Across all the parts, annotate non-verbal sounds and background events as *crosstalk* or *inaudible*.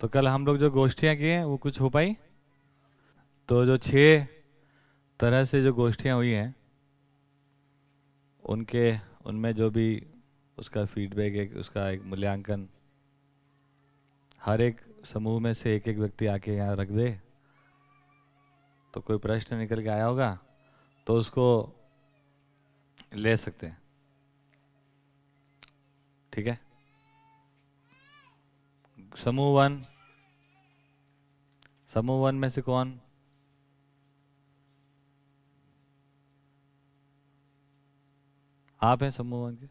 तो कल हम लोग जो गोष्ठियाँ किए वो कुछ हो पाई? तो जो छः तरह से जो गोष्ठियाँ हुई हैं, उनके, उनमें जो भी उसका फीडबैक एक उसका एक मूल्यांकन, हर एक समूह में से एक एक व्यक्ति आके यहाँ रख दे तो कोई प्रश्न निकल के आया होगा तो उसको ले सकते हैं। ठीक है? समूह वन। समूह वन में से कौन? आप हैं समूह वन के?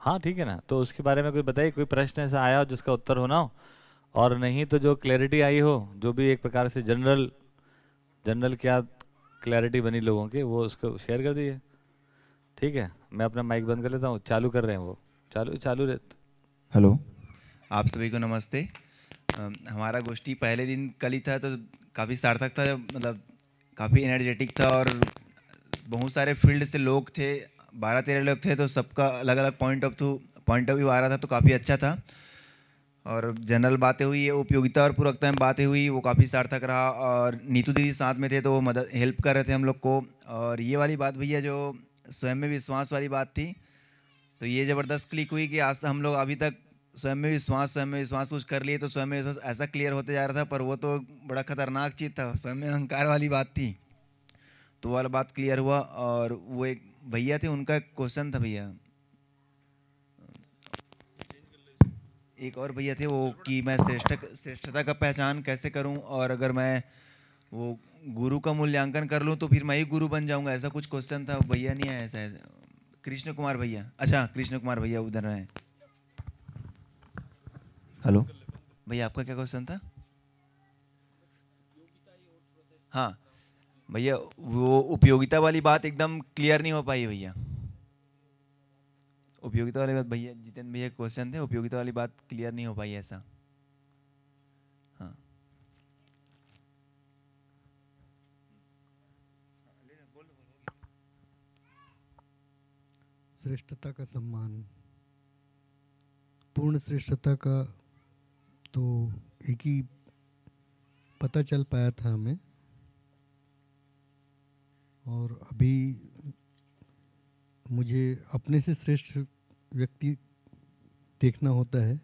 हाँ ठीक है ना। तो उसके बारे में कोई बताइए, कोई प्रश्न ऐसा आया हो जिसका उत्तर होना हो? और नहीं तो जो क्लैरिटी आई हो, जो भी एक प्रकार से जनरल जनरल क्या क्लैरिटी बनी लोगों की, वो उसको शेयर कर दीजिए। ठीक है, मैं अपना माइक बंद कर लेता हूँ। चालू कर रहे हैं वो। चालू चालू रहते। हेलो आप सभी को नमस्ते। हमारा गोष्ठी पहले दिन कल ही था तो काफ़ी सार्थक था मतलब काफ़ी एनर्जेटिक था और बहुत सारे फ़ील्ड से लोग थे बारह तेरह लोग थे तो सबका अलग अलग point of view point of view आ रहा था तो काफ़ी अच्छा था। और जनरल बातें हुई उपयोगिता और पूरकता में बातें हुई, वो काफ़ी सार्थक रहा और नीतू दीदी साथ में थे तो वो मदद हेल्प कर रहे थे हम लोग को। और ये वाली बात भैया जो स्वयं में विश्वास वाली बात थी तो ये ज़बरदस्त क्लिक हुई कि आज हम लोग अभी तक स्वयं में विश्वास, स्वयं में विश्वास, कुछ कर लिए तो स्वयं में विश्वास ऐसा क्लियर होते जा रहा था, पर वो तो बड़ा खतरनाक चीज़ था। स्वयं में अहंकार वाली बात थी। तो वाला बात क्लियर हुआ और वो एक भैया थे, उनका एक क्वेश्चन था भैया। एक और भैया थे वो कि मैं श्रेष्ठ श्रेष्ठता का पहचान कैसे करूँ और अगर मैं वो गुरु का मूल्यांकन कर लूँ तो फिर मैं ही गुरु बन जाऊँगा, ऐसा कुछ क्वेश्चन था। भैया नहीं आया शायद। कृष्ण कुमार भैया। अच्छा कृष्ण कुमार भैया उधर है। हेलो भैया आपका क्या क्वेश्चन था? हाँ। भैया वो उपयोगिता वाली बात एकदम क्लियर नहीं हो पाई भैया। उपयोगिता वाली बात भैया जितेंद्र भैया क्वेश्चन थे उपयोगिता वाली बात क्लियर नहीं हो पाई ऐसा। हाँ। श्रेष्ठता का सम्मान। पूर्ण श्रेष्ठता का तो एक ही पता चल पाया था हमें। और अभी मुझे अपने से श्रेष्ठ व्यक्ति देखना होता है।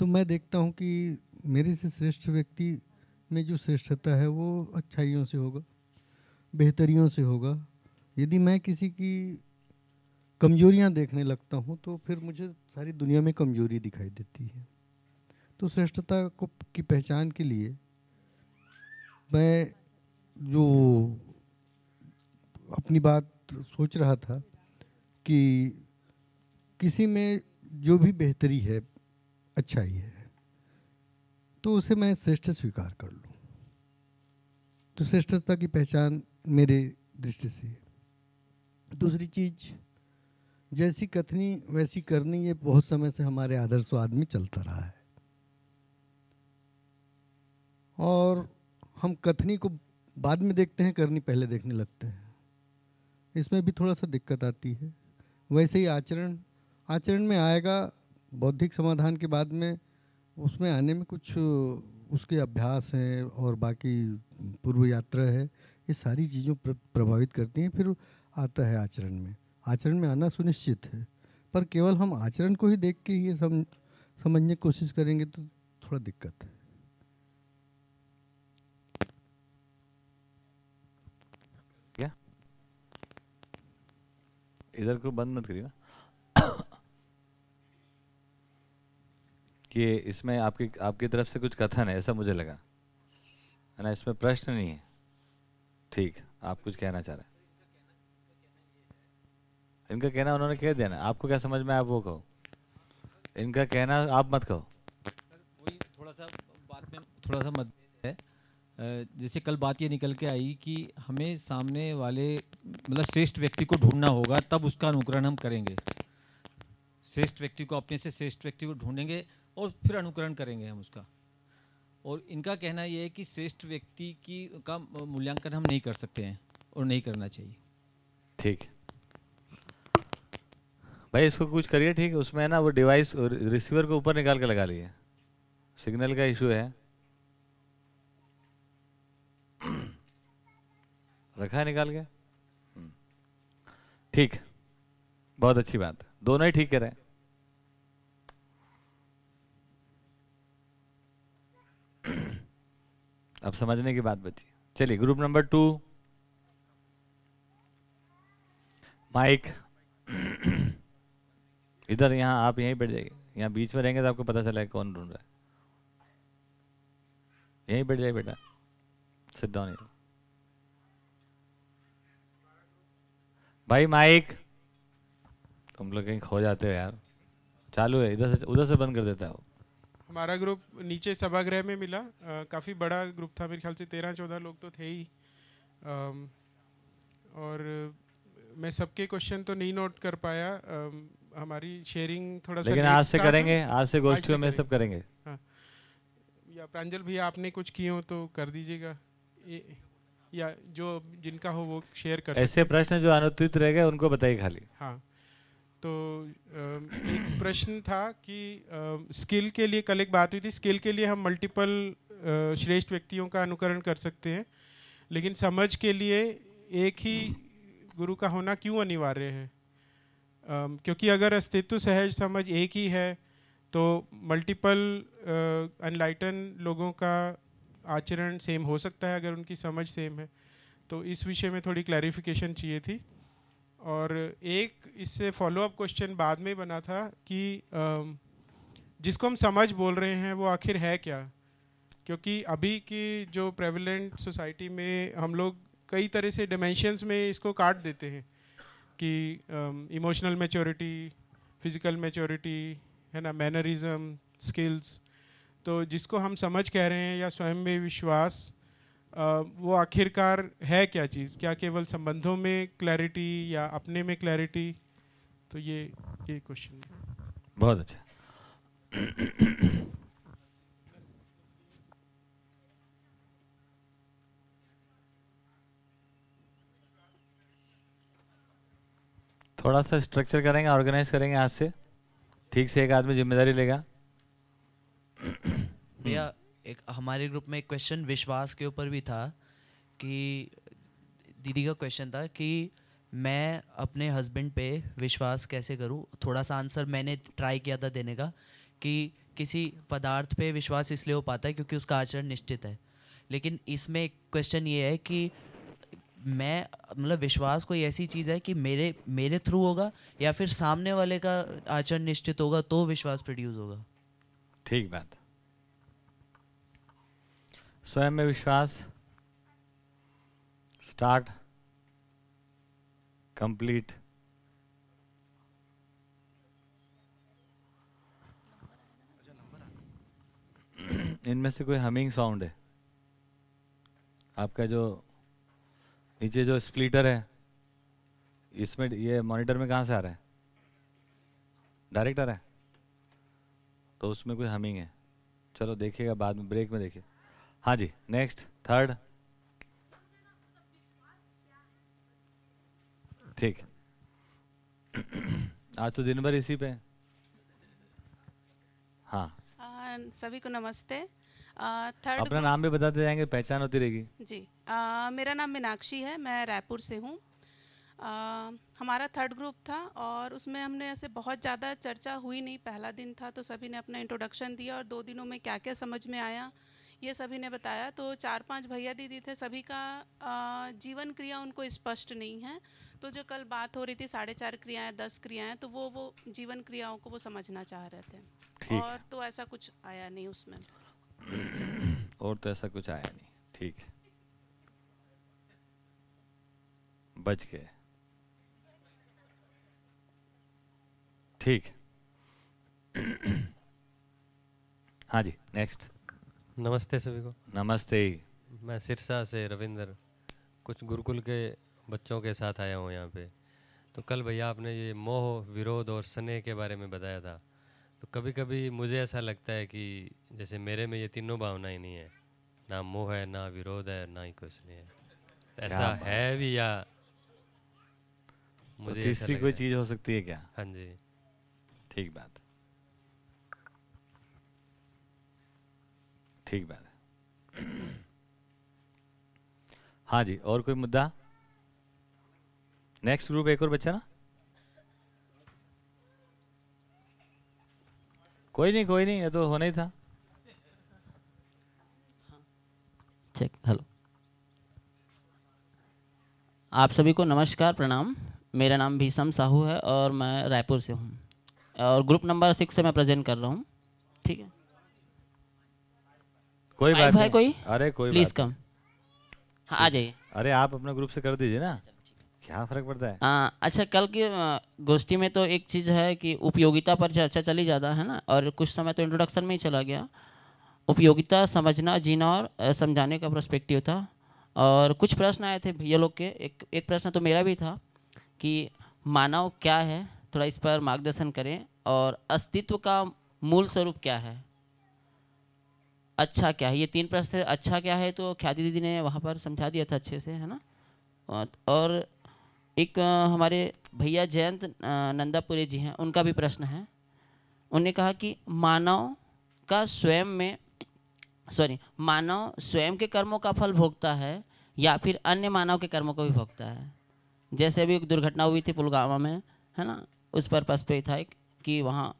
तो मैं देखता हूँ कि मेरे से श्रेष्ठ व्यक्ति में जो श्रेष्ठता है वो अच्छाइयों से होगा, बेहतरियों से होगा। यदि मैं किसी की कमजोरियाँ देखने लगता हूँ तो फिर मुझे सारी दुनिया में कमज़ोरी दिखाई देती है। तो श्रेष्ठता को, की पहचान के लिए मैं जो अपनी बात सोच रहा था कि किसी में जो भी बेहतरी है, अच्छाई है तो उसे मैं श्रेष्ठ स्वीकार कर लूँ। तो श्रेष्ठता की पहचान मेरे दृष्टि से। दूसरी चीज़, जैसी कथनी वैसी करनी, ये बहुत समय से हमारे आदर्शवाद में चलता रहा है। और हम कथनी को बाद में देखते हैं करनी पहले देखने लगते हैं। इसमें भी थोड़ा सा दिक्कत आती है। वैसे ही आचरण आचरण में आएगा बौद्धिक समाधान के बाद में उसमें आने में कुछ उसके अभ्यास हैं और बाकी पूर्व यात्रा है ये सारी चीज़ों प्र, प्रभावित करती हैं फिर आता है आचरण में। आचरण में आना सुनिश्चित है। पर केवल हम आचरण को ही देख के ये सम समझने की कोशिश करेंगे तो थोड़ा दिक्कत है। इधर को बंद मत करिए ना कि इसमें आपकी आपकी तरफ़ से कुछ कथन है, ऐसा मुझे लगा। है ना, इसमें प्रश्न नहीं है। ठीक, आप कुछ कहना चाह रहे हैं। इनका कहना उन्होंने कह दिया ना। आपको क्या समझ में आप वो कहो। इनका कहना आप मत कहो। थोड़ा सा बात में, थोड़ा सा मत जैसे कल बात ये निकल के आई कि हमें सामने वाले मतलब श्रेष्ठ व्यक्ति को ढूंढना होगा, तब उसका अनुकरण हम करेंगे। श्रेष्ठ व्यक्ति को अपने से श्रेष्ठ व्यक्ति को ढूंढेंगे और फिर अनुकरण करेंगे हम उसका। और इनका कहना यह है कि श्रेष्ठ व्यक्ति की, का मूल्यांकन हम नहीं कर सकते हैं और नहीं करना चाहिए। ठीक। भाई, इसको कुछ करिए, ठीक? उसमें ना, वो डिवाइस रिसीवर को ऊपर निकाल के लगा लिए। सिग्नल का इशू है। रखा है, निकाल के। ठीक। बहुत अच्छी बात। दोनों ही ठीक कह करें *clears throat* अब समझने की बात बची। चलिए ग्रुप नंबर टू माइक इधर यहाँ आप यहीं बैठ जाइए। यहाँ बीच में रहेंगे तो आपको पता चलेगा कौन ढूंढ रहा है। यहीं बैठ जाइए बेटा। सिद्धा डाउन भाई माइक। तुम लोग कहीं खो जाते हो यार। चालू है इधर से उधर से बंद कर देता है। हमारा ग्रुप नीचे सभागृह में मिला। अ, काफ़ी बड़ा ग्रुप था मेरे ख्याल से तेरह चौदह लोग तो थे ही। अम, और मैं सबके क्वेश्चन तो नहीं नोट कर पाया। अम, हमारी शेयरिंग थोड़ा लेकिन late आज से करेंगे आज से गोष्ठियों में। सब करेंगे। हाँ। या प्रांजल भैया आपने कुछ किए हो तो कर दीजिएगा। ये- जो जिनका हो वो शेयर कर ऐसे प्रश्न जो अनुत्तरित रह गए उनको बताइए खाली। हाँ। तो एक प्रश्न था कि स्किल के लिए कल एक बात हुई थी स्किल के लिए हम मल्टीपल श्रेष्ठ व्यक्तियों का अनुकरण कर सकते हैं लेकिन समझ के लिए एक ही गुरु का होना क्यों अनिवार्य है? क्योंकि अगर अस्तित्व सहज समझ एक ही है तो मल्टीपल अनलाइटन लोगों का आचरण सेम हो सकता है अगर उनकी समझ सेम है। तो इस विषय में थोड़ी क्लैरिफिकेशन चाहिए थी। और एक इससे फॉलो अप क्वेश्चन बाद में बना था कि जिसको हम समझ बोल रहे हैं वो आखिर है क्या? क्योंकि अभी की जो प्रेवलेंट सोसाइटी में हम लोग कई तरह से डिमेंशंस में इसको काट देते हैं कि इमोशनल मैच्योरिटी फ़िज़िकल मेचोरिटी है ना मैनरिज्म स्किल्स तो जिसको हम समझ कह रहे हैं या स्वयं में विश्वास वो आखिरकार है क्या चीज़? क्या केवल संबंधों में क्लैरिटी या अपने में क्लैरिटी तो ये ये क्वेश्चन बहुत अच्छा। थोड़ा सा स्ट्रक्चर करेंगे ऑर्गेनाइज करेंगे आज से। ठीक से एक आदमी ज़िम्मेदारी लेगा। भैया, एक हमारे ग्रुप में एक क्वेश्चन विश्वास के ऊपर भी था कि, दीदी का क्वेश्चन था कि मैं अपने हस्बैंड पे विश्वास कैसे करूँ? थोड़ा सा आंसर मैंने ट्राई किया था देने का कि किसी पदार्थ पे विश्वास इसलिए हो पाता है क्योंकि उसका आचरण निश्चित है। लेकिन इसमें एक क्वेश्चन ये है कि मैं मतलब विश्वास कोई ऐसी चीज़ है कि मेरे मेरे थ्रू होगा या फिर सामने वाले का आचरण निश्चित होगा तो विश्वास प्रोड्यूस होगा? ठीक बात। स्वयं में विश्वास स्टार्ट कंप्लीट इनमें से कोई हमिंग साउंड है? आपका जो नीचे जो स्प्लिटर है, इसमें ये मॉनिटर में कहाँ से आ रहा है? डायरेक्ट आ रहा है? तो उसमें कोई हमिंग है। चलो देखिएगा बाद में ब्रेक में देखिए। हाँ जी नेक्स्ट थर्ड ठीक। *clears throat* आज तो दिन भर इसी पे हाँ। आ, सभी को नमस्ते। थर्ड अपना नाम भी बताते जाएँगे पहचान होती रहेगी। जी। आ, मेरा नाम मीनाक्षी है मैं रायपुर से हूँ। हमारा थर्ड ग्रुप था और उसमें हमने ऐसे बहुत ज़्यादा चर्चा हुई नहीं। पहला दिन था तो सभी ने अपना इंट्रोडक्शन दिया और दो दिनों में क्या क्या समझ में आया ये सभी ने बताया। तो चार पाँच भैया दीदी थे सभी का जीवन क्रिया उनको स्पष्ट नहीं है। तो जो कल बात हो रही थी साढ़े चार क्रियाएँ दस क्रियाएँ तो वो वो जीवन क्रियाओं को वो समझना चाह रहे थे। और तो ऐसा कुछ आया नहीं उसमें। *clears throat* और तो ऐसा कुछ आया नहीं। ठीक। है बच गए। ठीक। हाँ जी नेक्स्ट नमस्ते सभी को। नमस्ते। मैं सिरसा से रविंदर कुछ गुरुकुल के बच्चों के साथ आया हूँ यहाँ पे। तो कल भैया आपने ये मोह विरोध और स्नेह के बारे में बताया था। तो कभी कभी मुझे ऐसा लगता है कि जैसे मेरे में ये तीनों भावनाएँ नहीं है। ना मोह है ना विरोध है ना ही कुछ स्नेह है। तो ऐसा है भी या तो मुझे ऐसा तीसरी कोई चीज़ हो सकती है क्या? हाँ जी। ठीक बात ठीक बात है। जी, और कोई मुद्दा? नेक्स्ट ग्रुप एक और बच्चा ना? कोई नहीं कोई नहीं, ये तो होना ही था। चेक हेलो आप सभी को नमस्कार, प्रणाम। मेरा नाम भीषम साहू है और मैं रायपुर से हूँ। और ग्रुप नंबर सिक्स से मैं प्रेजेंट कर रहा हूँ। ठीक है? कोई बात भाई कोई? अरे कोई प्लीज़ कम हाँ आ जाइए। अरे आप अपना ग्रुप से कर दीजिए ना। क्या फ़र्क पड़ता है? आ, अच्छा कल की गोष्ठी में तो एक चीज़ है कि उपयोगिता पर चर्चा चली ज़्यादा है ना? और कुछ समय तो इंट्रोडक्शन में ही चला गया। उपयोगिता समझना जीना और समझाने का प्रस्पेक्टिव था। और कुछ प्रश्न आए थे भैया लोग के। एक एक प्रश्न तो मेरा भी था कि मानव क्या है? थोड़ा इस पर मार्गदर्शन करें। और अस्तित्व का मूल स्वरूप क्या है? अच्छा क्या है? ये तीन प्रश्न अच्छा क्या है तो ख्याति दीदी ने वहाँ पर समझा दिया था अच्छे से, है ना? और- एक हमारे भैया जयंत नंदापुरे जी हैं, उनका भी प्रश्न है। उन्होंने कहा कि मानव का स्वयं में, सॉरी, मानव स्वयं के कर्मों का फल भोगता है या फिर अन्य मानव के कर्मों को भी भोगता है? जैसे अभी एक दुर्घटना हुई थी पुलवामा में, है ना? उस पर्पस पे था कि वहाँ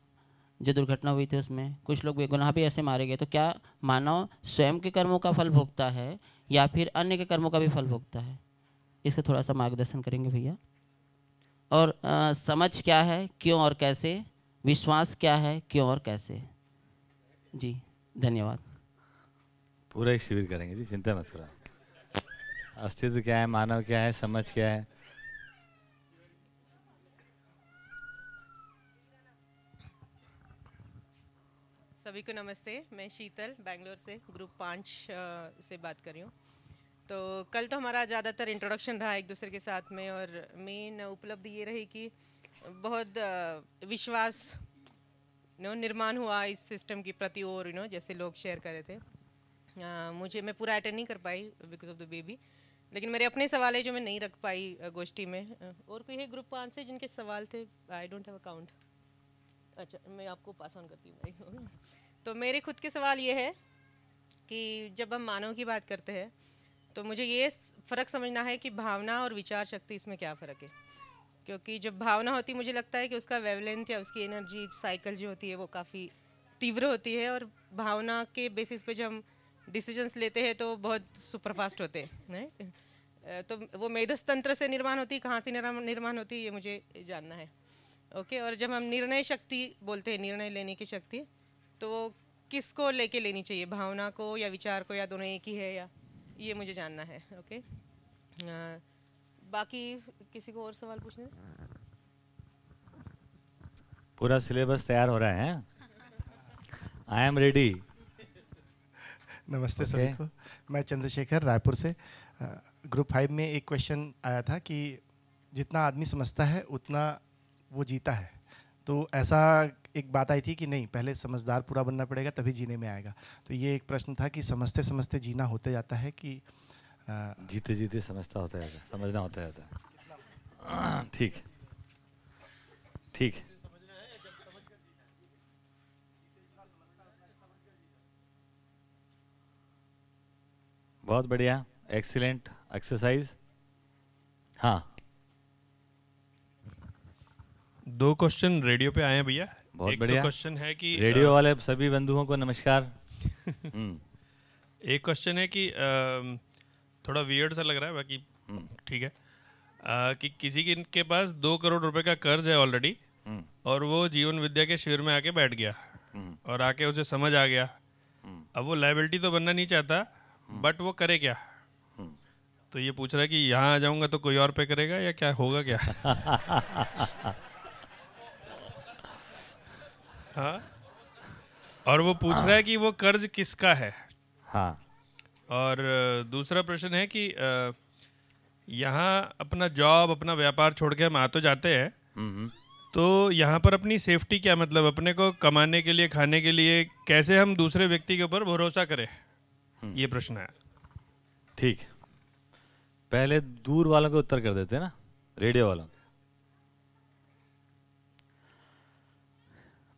जो दुर्घटना हुई थी उसमें कुछ लोग बेगुनाह भी ऐसे मारे गए। तो क्या मानव स्वयं के कर्मों का फल भोगता है या फिर अन्य के कर्मों का भी फल भोगता है? इसका थोड़ा सा मार्गदर्शन करेंगे भैया। और अ, समझ क्या है? क्यों और कैसे? विश्वास क्या है? क्यों और कैसे? जी धन्यवाद। पूरा एक शिविर करेंगे जी चिंता मत करो। अस्तित्व क्या है? मानव क्या है? समझ क्या है? सभी को नमस्ते। मैं शीतल बैंगलोर से ग्रुप पाँच से बात कर रही हूँ। तो कल तो हमारा ज़्यादातर इंट्रोडक्शन रहा एक दूसरे के साथ में और मेन उपलब्धि ये रही कि बहुत विश्वास नो निर्माण हुआ इस सिस्टम की प्रति और यू नो जैसे लोग शेयर कर रहे थे। अ, मुझे मैं पूरा अटेंड नहीं कर पाई बिकॉज़ ऑफ़ द बेबी लेकिन मेरे अपने सवाल है जो मैं नहीं रख पाई गोष्ठी में। और कोई है ग्रुप पाँच से जिनके सवाल थे? आई डोंट हैव अकाउंट अच्छा मैं आपको पास ऑन करती हूँ तो मेरे खुद के सवाल ये है कि जब हम मानव की बात करते हैं तो मुझे ये फ़र्क समझना है कि भावना और विचार शक्ति इसमें क्या फ़र्क है। क्योंकि जब भावना होती, मुझे लगता है कि उसका वेवलेंथ या उसकी एनर्जी साइकिल जो होती है, वो काफ़ी तीव्र होती है और भावना के बेसिस पे जब हम डिसीजंस लेते हैं तो बहुत सुपरफास्ट होते हैं तो वो मेधस तंत्र से निर्माण होती, कहाँ से निर्माण होती, ये मुझे जानना है। ओके और जब हम निर्णय शक्ति बोलते हैं निर्णय लेने की शक्ति तो वो किसको लेके लेनी चाहिए? भावना को या विचार को या दोनों एक ही है या? ये मुझे जानना है ओके? बाकी किसी को और सवाल पूछने हैं? पूरा सिलेबस तैयार हो रहा है आई एम रेडी नमस्ते Okay. सभी को। मैं चंद्रशेखर रायपुर से। ग्रुप फाइव में एक क्वेश्चन आया था कि जितना आदमी समझता है उतना वो जीता है। तो ऐसा एक बात आई थी कि नहीं पहले समझदार पूरा बनना पड़ेगा तभी जीने में आएगा। तो ये एक प्रश्न था कि समझते समझते जीना होते जाता है कि अ, जीते जीते समझता होता है समझना होता जाता है। *clears throat* ठीक। ठीक। बहुत बढ़िया एक्सीलेंट एक्सरसाइज। हाँ। दो क्वेश्चन रेडियो पे आए हैं भैया। बहुत एक बढ़िया। तो क्वेश्चन है कि रेडियो वाले सभी बंधुओं को नमस्कार। *laughs* हम्म, एक क्वेश्चन है कि थोड़ा वियर्ड सा लग रहा है बाकी ठीक है। अ, कि किसी के के पास दो करोड़ रुपए का कर्ज है ऑलरेडी हम्म, और वो जीवन विद्या के शिविर में आके बैठ गया हम्म, और आके उसे समझ आ गया। अब वो लाइबिलिटी तो बनना नहीं चाहता बट वो करे क्या? हम्म। तो ये पूछ रहा है कि यहाँ आ जाऊँगा तो कोई और पे करेगा या क्या होगा क्या? *laughs* हाँ। और वो पूछ रहा है कि वो कर्ज किसका है? हाँ। और दूसरा प्रश्न है कि यहाँ अपना जॉब अपना व्यापार छोड़ के हम आ तो जाते हैं। हम्म, हम्म, तो यहाँ पर अपनी सेफ्टी क्या मतलब अपने को कमाने के लिए खाने के लिए कैसे हम दूसरे व्यक्ति के ऊपर भरोसा करें? ये प्रश्न है। ठीक। पहले दूर वालों के उत्तर कर देते हैं ना रेडियो वालों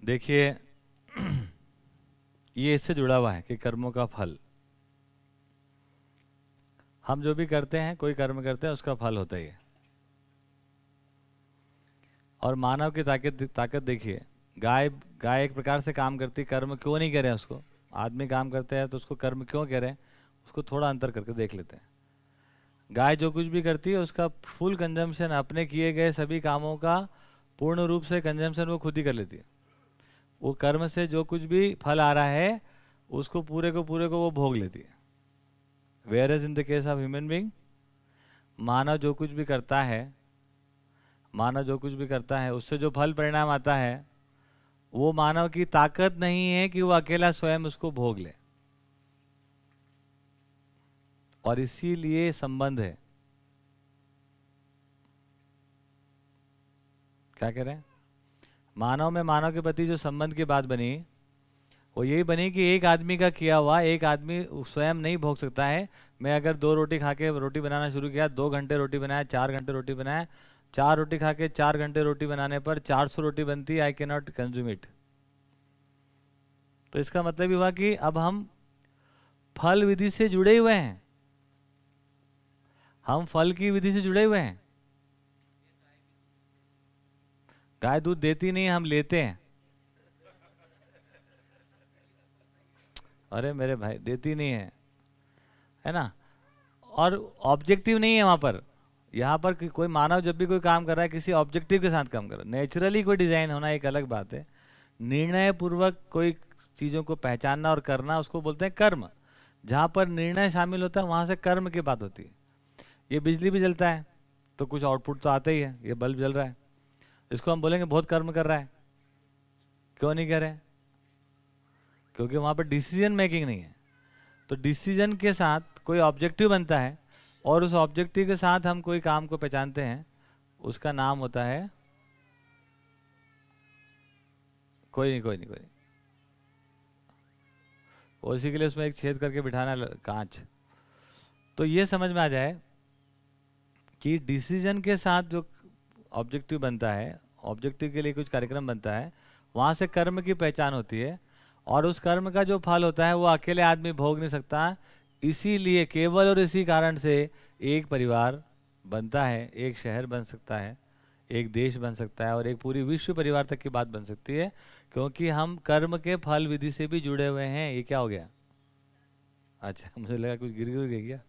देखिए, *clears throat* ये इससे जुड़ा हुआ है कि कर्मों का फल। हम जो भी करते हैं, कोई कर्म करते हैं, उसका फल होता ही है। और मानव की ताकत ताकत देखिए, गाय गाय एक प्रकार से काम करती कर्म क्यों नहीं करें उसको? आदमी काम करते हैं तो उसको कर्म क्यों करें? उसको थोड़ा अंतर करके देख लेते हैं। गाय जो कुछ भी करती है, उसका फुल कंजम्पशन अपने किए गए सभी कामों का पूर्ण रूप से कंजम्पशन वो खुद ही कर लेती है। वो कर्म से जो कुछ भी फल आ रहा है, उसको पूरे को पूरे को वो भोग लेती है। Where is in the case of human being मानव जो कुछ भी करता है, मानव जो कुछ भी करता है, उससे जो फल परिणाम आता है, वो मानव की ताकत नहीं है कि वो अकेला स्वयं उसको भोग ले। और इसीलिए संबंध है। क्या कह रहे हैं? मानव में मानव के प्रति जो संबंध की बात बनी, वो यही बनी कि एक आदमी का किया हुआ, एक आदमी स्वयं नहीं भोग सकता है। मैं अगर दो रोटी खा के रोटी बनाना शुरू किया, दो घंटे रोटी बनाया, चार घंटे रोटी बनाया, चार रोटी खा के चार घंटे रोटी बनाने पर चार सौ रोटी बनती आई के नॉट कंज्यूम इट तो इसका मतलब हुआ कि अब हम फल विधि से जुड़े हुए हैं। हम फल की विधि से जुड़े हुए हैं। गाय दूध देती नहीं, हम लेते हैं। अरे मेरे भाई, देती नहीं है। है ना? और ऑब्जेक्टिव नहीं है वहाँ पर। यहाँ पर कोई मानव जब भी कोई काम कर रहा है, किसी ऑब्जेक्टिव के साथ काम कर रहा है। नेचुरली कोई डिज़ाइन होना एक अलग बात है। निर्णय पूर्वक कोई चीज़ों को पहचानना और करना, उसको बोलते हैं कर्म। जहाँ पर निर्णय शामिल होता है, वहाँ से कर्म की बात होती है। ये बिजली भी जलता है तो कुछ आउटपुट तो आता ही है, ये बल्ब जल रहा है। इसको हम बोलेंगे बहुत कर्म कर रहा है। क्यों नहीं कह रहे क्योंकि वहाँ पर डिसीज़न मेकिंग नहीं है। तो डिसीज़न के साथ कोई ऑब्जेक्टिव बनता है और उस ऑब्जेक्टिव के साथ हम कोई काम को पहचानते हैं, उसका नाम होता है कोई नहीं कोई नहीं कोई नहीं। उसी के लिए उसमें एक छेद करके बिठाना कांच। तो ये समझ में आ जाए कि डिसीज़न के साथ जो ऑब्जेक्टिव बनता है ऑब्जेक्टिव के लिए कुछ कार्यक्रम बनता है, वहाँ से कर्म की पहचान होती है और उस कर्म का जो फल होता है वो अकेले आदमी भोग नहीं सकता, इसीलिए केवल और इसी कारण से एक परिवार बनता है, एक शहर बन सकता है, एक देश बन सकता है और एक पूरी विश्व परिवार तक की बात बन सकती है, क्योंकि हम कर्म के फल विधि से भी जुड़े हुए हैं। ये क्या हो गया? अच्छा मुझे लगा कुछ गिर गिर गया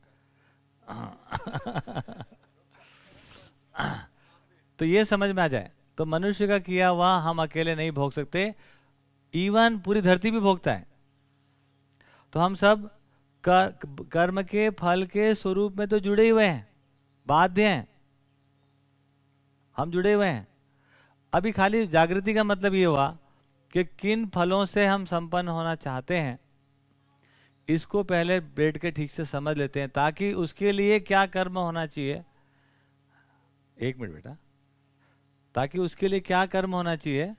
तो ये समझ में आ जाए। तो मनुष्य का किया हुआ हम अकेले नहीं भोग सकते। इवन पूरी धरती भी भोगता है। तो हम सब कर, कर्म के फल के स्वरूप में तो जुड़े हुए हैं। बाध्य हैं। हम जुड़े हुए हैं। अभी खाली जागृति का मतलब ये हुआ कि किन फलों से हम संपन्न होना चाहते हैं इसको पहले बैठ के ठीक से समझ लेते हैं ताकि उसके लिए क्या कर्म होना चाहिए। एक मिनट बेटा। ताकि उसके लिए क्या कर्म होना चाहिए,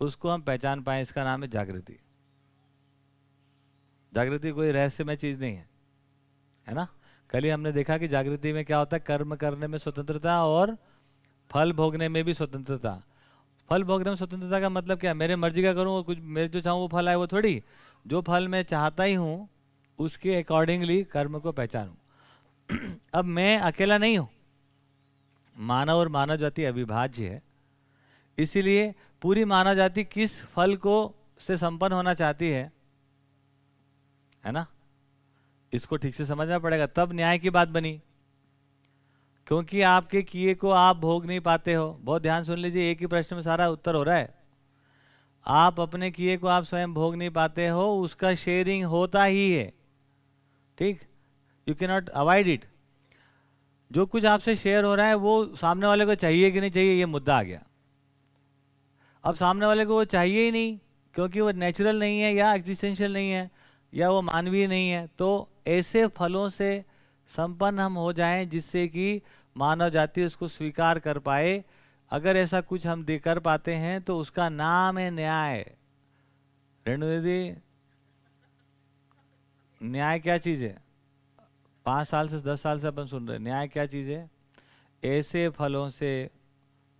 उसको हम पहचान पाए, इसका नाम है जागृति। जागृति कोई रहस्यमय चीज़ नहीं है है ना? कल ही हमने देखा कि जागृति में क्या होता है, कर्म करने में स्वतंत्रता और फल भोगने में भी स्वतंत्रता। फल भोगने में स्वतंत्रता का मतलब क्या मेरे मर्ज़ी का करूँ कुछ मेरे जो चाहूँ वो फल आए, वो थोड़ी। जो फल मैं चाहता ही हूँ, उसके अकॉर्डिंगली कर्म को पहचानू। *clears throat* अब मैं अकेला नहीं हूँ। मानव और मानव जाति अविभाज्य है। इसीलिए पूरी मानव जाति किस फल को से संपन्न होना चाहती है? है ना? इसको ठीक से समझना पड़ेगा। तब न्याय की बात बनी। क्योंकि आपके किए को आप भोग नहीं पाते हो। बहुत ध्यान सुन लीजिए, एक ही प्रश्न में सारा उत्तर हो रहा है। आप अपने किए को आप स्वयं भोग नहीं पाते हो, उसका शेयरिंग होता ही है। ठीक? यू के नॉट अवॉइड इट जो कुछ आपसे शेयर हो रहा है, वो सामने वाले को चाहिए कि नहीं चाहिए, ये मुद्दा आ गया। अब सामने वाले को वो चाहिए ही नहीं, क्योंकि वो नेचुरल नहीं है या एग्जिस्टेंशियल नहीं है, या वो मानवीय नहीं है तो ऐसे फलों से संपन्न हम हो जाएँ जिससे कि मानव जाति उसको स्वीकार कर पाए। अगर ऐसा कुछ हम दे, कर पाते हैं तो उसका नाम है न्याय। रेणु दीदी, न्याय क्या चीज़ है? पाँच साल से दस साल से अपन सुन रहे न्याय क्या चीज़ है? ऐसे फलों से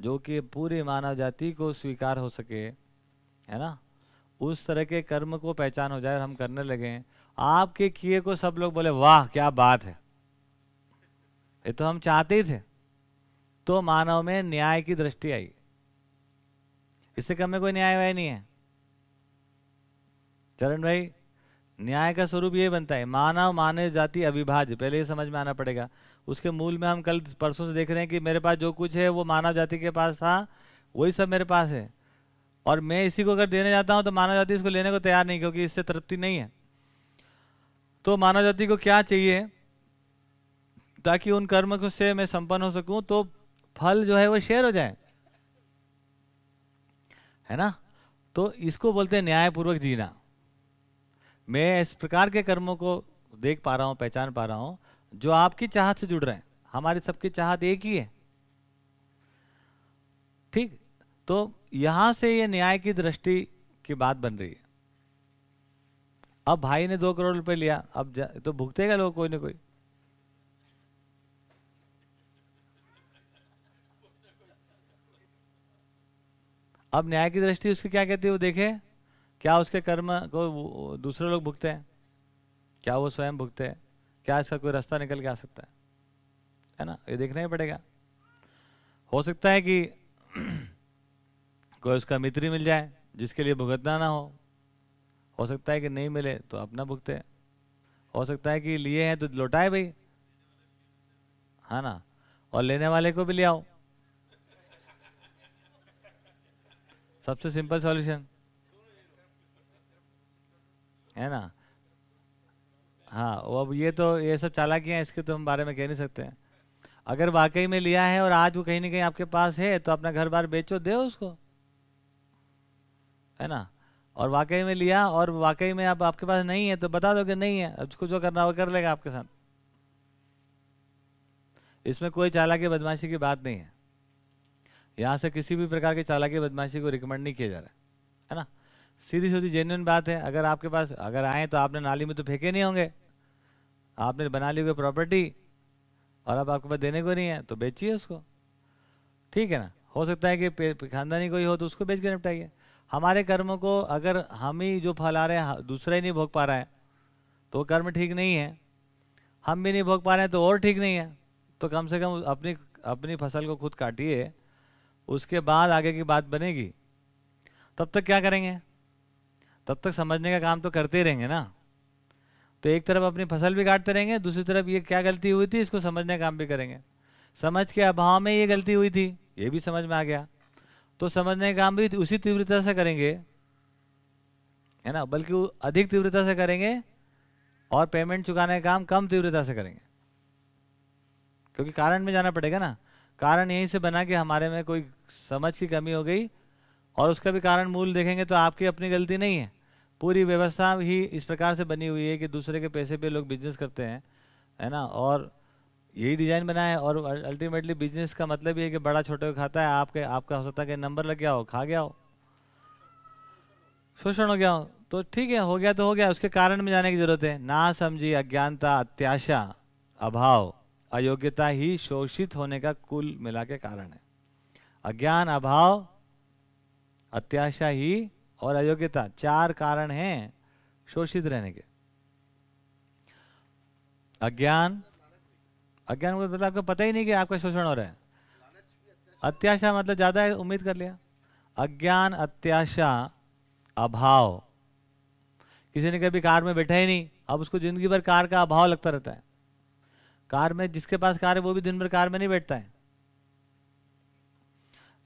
जो कि पूरी मानव जाति को स्वीकार हो सके, है ना? उस तरह के कर्म को पहचान हो जाए और हम करने लगे। आपके किए को सब लोग बोले, वाह, क्या बात है। ये तो हम चाहते ही थे। तो मानव में न्याय की दृष्टि आई। इससे कम में कोई न्याय वाय नहीं है। चरण भाई, न्याय का स्वरूप ये बनता है, मानव मानव जाति अविभाज्य। पहले ये समझ में आना पड़ेगा। उसके मूल में हम कल परसों से देख रहे हैं कि मेरे पास जो कुछ है, वो मानव जाति के पास था, वही सब मेरे पास है। और मैं इसी को अगर देने जाता हूँ तो मानव जाति इसको लेने को तैयार नहीं, क्योंकि इससे तृप्ति नहीं है। तो मानव जाति को क्या चाहिए? ताकि उन कर्म से मैं संपन्न हो सकूँ तो फल जो है वो शेयर हो जाए। है ना? तो इसको बोलते हैं न्यायपूर्वक जीना। मैं इस प्रकार के कर्मों को देख पा रहा हूँ, पहचान पा रहा हूँ जो आपकी चाहत से जुड़ रहे हैं, हमारी सबकी चाहत एक ही है। ठीक? तो यहाँ से ये न्याय की दृष्टि की बात बन रही है। अब भाई ने दो करोड़ रुपए लिया, अब तो भुगतेगा लोग कोई ना कोई। अब न्याय की दृष्टि उसकी क्या कहती है, वो देखे, क्या उसके कर्म को दूसरे लोग भुगते हैं? क्या वो स्वयं भुगते हैं? क्या इसका कोई रास्ता निकल के आ सकता है? है ना? ये देखना ही पड़ेगा। हो सकता है कि *clears throat* कोई उसका मित्र मिल जाए, जिसके लिए भुगतना ना हो। हो सकता है कि नहीं मिले तो अपना भुगते। हो सकता है कि लिए हैं तो लौटाए भाई। हाँ ना? और लेने वाले को भी ले आओ। सबसे सिंपल सॉल्यूशन है ना? हाँ वो अब ये तो ये सब चालाकियाँ इसके तो हम बारे में कह नहीं सकते हैं। अगर वाकई में लिया है और आज वो कहीं ना कहीं आपके पास है तो अपना घर बार बेचो, दे उसको। है ना? और वाकई में लिया और वाकई में आप आपके पास नहीं है तो बता दो कि नहीं है। उसको जो करना वो कर लेगा आपके साथ। इसमें कोई चालाकी बदमाशी की बात नहीं है। यहाँ से किसी भी प्रकार की चालाकी बदमाशी को रिकमेंड नहीं किया जा रहा है ना? सीधी सीधी जेन्यून बात है। अगर आपके पास, अगर आए तो आपने नाली में तो फेंके नहीं होंगे। आपने बना ली हुई प्रॉपर्टी और अब आपके पास देने को नहीं है तो बेचिए उसको। ठीक है ना? हो सकता है कि खानदानी कोई हो तो उसको बेच के निपटाइए। हमारे कर्म को अगर हम ही जो फल रहे हैं, दूसरा ही नहीं भोग पा रहा है तो कर्म ठीक नहीं है। हम भी नहीं भोग पा रहे हैं तो और ठीक नहीं है। तो कम से कम अपनी अपनी फ़सल को खुद काटिए, उसके बाद आगे की बात बनेगी। तब तक क्या करेंगे? तब तक समझने का काम तो करते रहेंगे ना। तो एक तरफ़ अपनी फ़सल भी काटते रहेंगे, दूसरी तरफ़ ये क्या गलती हुई थी, इसको समझने का काम भी करेंगे। समझ के अभाव में ये गलती हुई थी, ये भी समझ में आ गया। तो समझने का काम भी उसी तीव्रता से करेंगे, है ना? बल्कि अधिक तीव्रता से करेंगे और पेमेंट चुकाने का काम कम तीव्रता से करेंगे। क्योंकि कारण में जाना पड़ेगा ना। कारण यहीं से बना कि हमारे में कोई समझ की कमी हो गई और उसका भी कारण मूल देखेंगे तो आपकी अपनी गलती नहीं है। पूरी व्यवस्था ही इस प्रकार से बनी हुई है कि दूसरे के पैसे पे लोग बिज़नेस करते हैं, है ना? और यही डिज़ाइन बना है और अल्टीमेटली बिज़नेस का मतलब ये कि बड़ा छोटे को खाता है, आपके, आपका हो सकता है कि नंबर लग गया हो, खा गया हो। शोषण हो गया हो। तो ठीक है, हो गया तो हो गया, उसके कारण में जाने की ज़रूरत है। ना समझी अज्ञानता, अत्याशा, अभाव, अयोग्यता ही शोषित होने का कुल मिला के कारण है। अज्ञान, अभाव, अत्याशा ही और अयोग्यता, चार कारण हैं शोषित रहने के। अज्ञान अज्ञान मतलब आपको पता ही नहीं कि आपका शोषण हो रहा है। अत्याशा मतलब ज़्यादा उम्मीद कर लिया। अज्ञान, अत्याशा, अभाव। किसी ने कभी कार में बैठा ही नहीं, अब उसको ज़िंदगी भर कार का अभाव लगता रहता है। कार में जिसके पास कार है, वो भी दिन भर कार में नहीं बैठता है।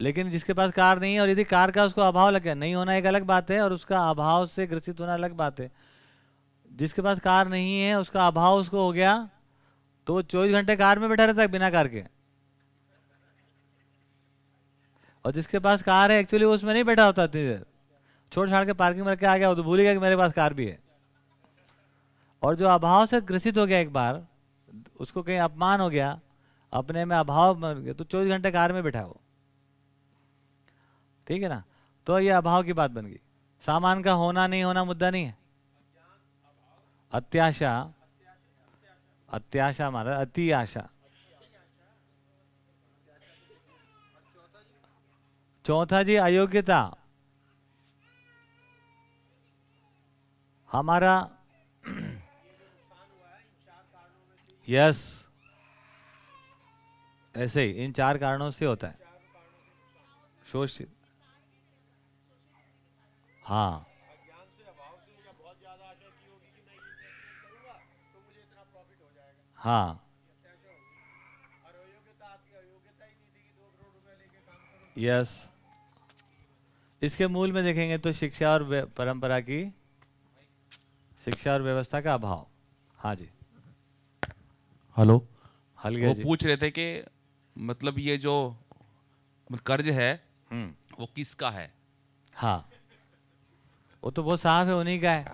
लेकिन जिसके पास कार नहीं है और यदि कार का उसको अभाव लगे, नहीं होना एक अलग बात है और उसका अभाव से ग्रसित होना अलग बात है। जिसके पास कार नहीं है, उसका अभाव उसको हो गया तो वो चौबीस घंटे कार में बैठा रहता है बिना कार के। और जिसके पास कार है एक्चुअली वो उसमें नहीं बैठा होता, इतनी देर। छोड़ छाड़ के पार्किंग में रख के आ गया तो भूल गया कि मेरे पास कार भी है। और जो अभाव से ग्रसित हो गया एक बार, उसको कहीं अपमान हो गया, अपने में अभाव गया तो चौबीस घंटे कार में बैठा वो। ठीक है ना? तो ये अभाव की बात बन गई। सामान का होना नहीं, होना मुद्दा नहीं है। अत्याशा अत्याशा मारा अति आशा। चौथा जी, अयोग्यता। हमारा *clears throat* यस। ऐसे ही, इन चार कारणों से होता है। शोषित हाँ। हाँ। यस इसके मूल में देखेंगे तो शिक्षा और परंपरा की शिक्षा और व्यवस्था का अभाव। हाँ जी। हेलो। हल वो पूछ रहे थे कि मतलब ये जो कर्ज है हम्म। वो किसका है? हाँ। वो तो बहुत साफ़ है उन्हीं का है?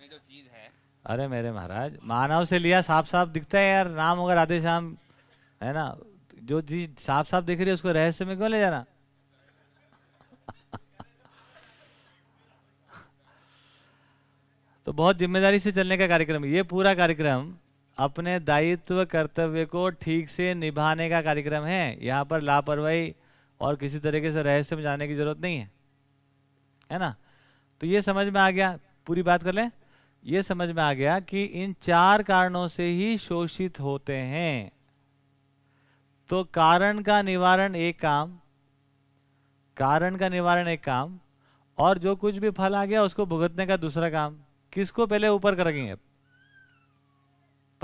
में जो चीज़ है। अरे मेरे महाराज मानव से लिया साफ़ साफ़ दिखता है यार राम होगा राधे श्याम है ना? जो चीज़ साफ़ साफ़ दिख रही है उसको रहस्य में क्यों ले जाना? *laughs* तो बहुत ज़िम्मेदारी से चलने का कार्यक्रम ये पूरा कार्यक्रम अपने दायित्व कर्तव्य को ठीक से निभाने का कार्यक्रम है। यहाँ पर लापरवाही और किसी तरीके से रहस्य में जाने की ज़रूरत नहीं है। है ना? तो ये समझ में आ गया। पूरी बात कर लें। ये समझ में आ गया कि इन चार कारणों से ही शोषित होते हैं। तो कारण का निवारण एक काम, कारण का निवारण एक काम, और जो कुछ भी फल आ गया उसको भुगतने का दूसरा काम। किसको पहले ऊपर कर रखेंगे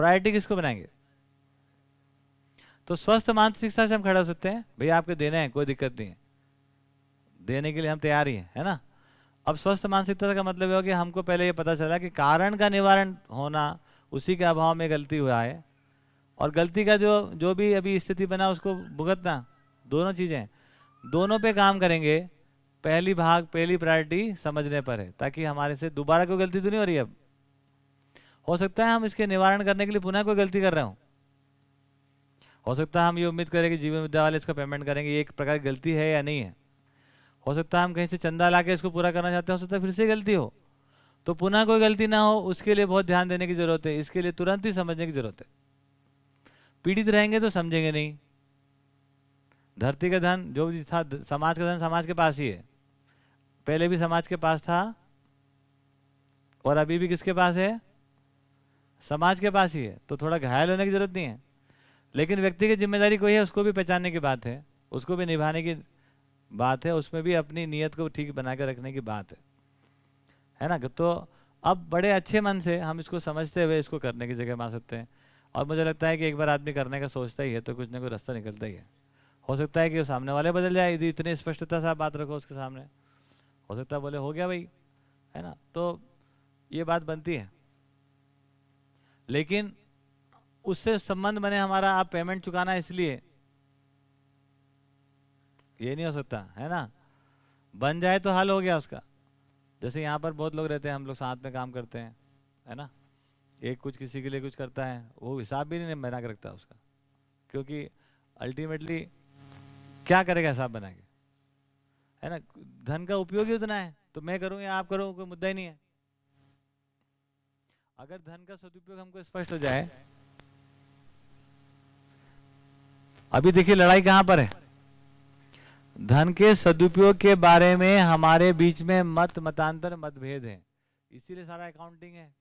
प्रायोरिटी किसको बनाएँगे? तो स्वस्थ मानसिकता से हम खड़े हो सकते हैं भैया आपके देने हैं, कोई दिक्कत नहीं है। देने के लिए हम तैयार ही हैं, है ना? अब स्वस्थ मानसिकता का मतलब हो कि हमको पहले ये पता चला कि कारण का निवारण होना उसी के अभाव में गलती हुआ है। और गलती का जो जो भी अभी स्थिति बना, उसको भुगतना, दोनों चीज़ें। दोनों पे काम करेंगे, पहली भाग, पहली प्रायोरिटी समझने पर है, ताकि हमारे से दोबारा कोई गलती तो नहीं हो रही अब? हो सकता है हम इसके निवारण करने के लिए पुनः कोई गलती कर रहे हो। हो सकता है हम ये उम्मीद करें कि जीवन विद्या वाले इसका पेमेंट करेंगे, ये एक प्रकार की गलती है या नहीं है। हो सकता है हम कहीं से चंदा ला इसको पूरा करना चाहते हैं, हो सकता है फिर से गलती हो। तो पुनः कोई गलती ना हो, उसके लिए बहुत ध्यान देने की ज़रूरत है, इसके लिए तुरंत ही समझने की ज़रूरत है। पीड़ित रहेंगे तो समझेंगे नहीं। धरती का धन, जो भी था, समाज का धन समाज के पास ही है। पहले भी समाज के पास था, और अभी भी किसके पास है? समाज के पास ही है तो थोड़ा घायल होने की ज़रूरत नहीं है। लेकिन व्यक्ति की ज़िम्मेदारी कोई है, उसको भी पहचानने की बात है, उसको भी निभाने की बात है, उसमें भी अपनी नीयत को ठीक बना के रखने की बात है। है ना? तो अब बड़े अच्छे मन से हम इसको समझते हुए इसको करने की जगह मान सकते हैं। और मुझे लगता है कि एक बार आदमी करने का सोचता ही है तो कुछ ना कुछ रास्ता निकलता ही है। हो सकता है कि सामने वाले बदल जाए, यदि इतनी स्पष्टता से आप बात रखो उसके सामने। हो सकता है बोले, हो गया भाई। है ना? तो ये बात बनती है। लेकिन उससे संबंध बने हमारा, आप पेमेंट चुकाना इसलिए। ये नहीं हो सकता, है ना? बन जाए तो हल हो गया उसका। जैसे यहाँ पर बहुत लोग रहते हैं, हम लोग साथ में काम करते हैं, है ना? एक कुछ किसी के लिए कुछ करता है, वो हिसाब भी नहीं बना के रखता उसका। क्योंकि अल्टीमेटली क्या करेगा हिसाब बना के? है ना? धन का उपयोग ही उतना है। तो मैं करूँ या आप करो कोई मुद्दा ही नहीं है। अगर धन का सदुपयोग हमको स्पष्ट हो जाए। अभी देखिए लड़ाई कहाँ पर है? धन के सदुपयोग के बारे में हमारे बीच में मत, मतांतर, मतभेद है। इसीलिए सारा अकाउंटिंग है।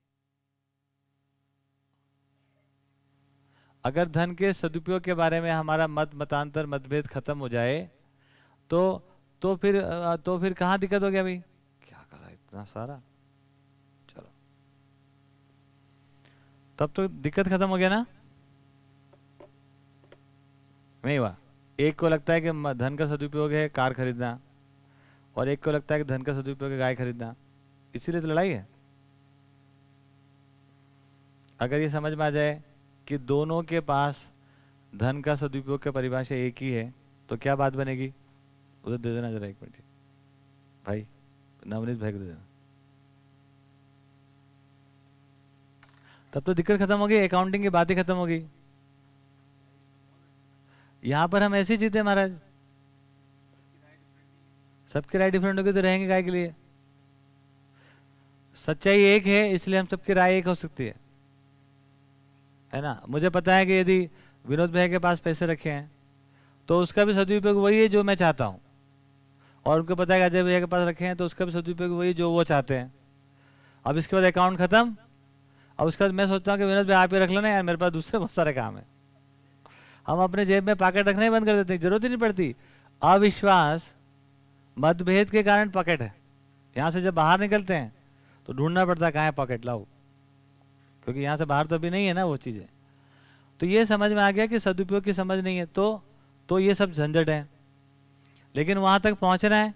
अगर धन के सदुपयोग के बारे में हमारा मत, मतांतर, मतभेद खत्म हो जाए तो तो फिर तो फिर कहाँ दिक्कत हो गया भाई क्या करा इतना सारा चलो तब तो दिक्कत खत्म हो गया ना? नहीं हुआ। एक को लगता है कि धन का सदुपयोग है कार खरीदना, और एक को लगता है कि धन का सदुपयोग है गाय खरीदना। इसीलिए तो लड़ाई है। अगर ये समझ में आ जाए कि दोनों के पास धन का सदुपयोग का परिभाषा एक ही है तो क्या बात बनेगी? उधर दे देना जरा एक मिनट। भाई, नवनीत भाई को दे देना। तब तो दिक्कत खत्म हो गई अकाउंटिंग की बातें खत्म हो गई। यहाँ पर हम ऐसे जीते महाराज। सबकी राय डिफरेंट होगी तो रहेंगे काय के लिए। सच्चाई एक है, इसलिए हम सबकी राय एक हो सकती है। है ना? मुझे पता है कि यदि विनोद भाई के पास पैसे रखे हैं तो उसका भी सदुपयोग वही है जो मैं चाहता हूँ। और उनको पता है कि अजय भैया के पास रखे हैं तो उसका भी सदुपयोग वही जो वो चाहते हैं। अब इसके बाद अकाउंट खत्म अब उसके बाद मैं सोचता हूँ कि विनोद भाई आप ही रख लेना यार, मेरे पास दूसरे बहुत सारे काम है। हम अपने जेब में पॉकेट रखना ही बंद कर देते हैं, ज़रूरत ही नहीं पड़ती। अविश्वास, मतभेद के कारण पॉकेट है। यहाँ से जब बाहर निकलते हैं तो ढूंढना पड़ता है कहाँ है पॉकेट, लाओ। क्योंकि यहाँ से बाहर तो अभी नहीं है ना वो चीज़ें। तो ये समझ में आ गया कि सदुपयोग की समझ नहीं है तो तो ये सब झंझट है। लेकिन वहाँ तक पहुँचना है,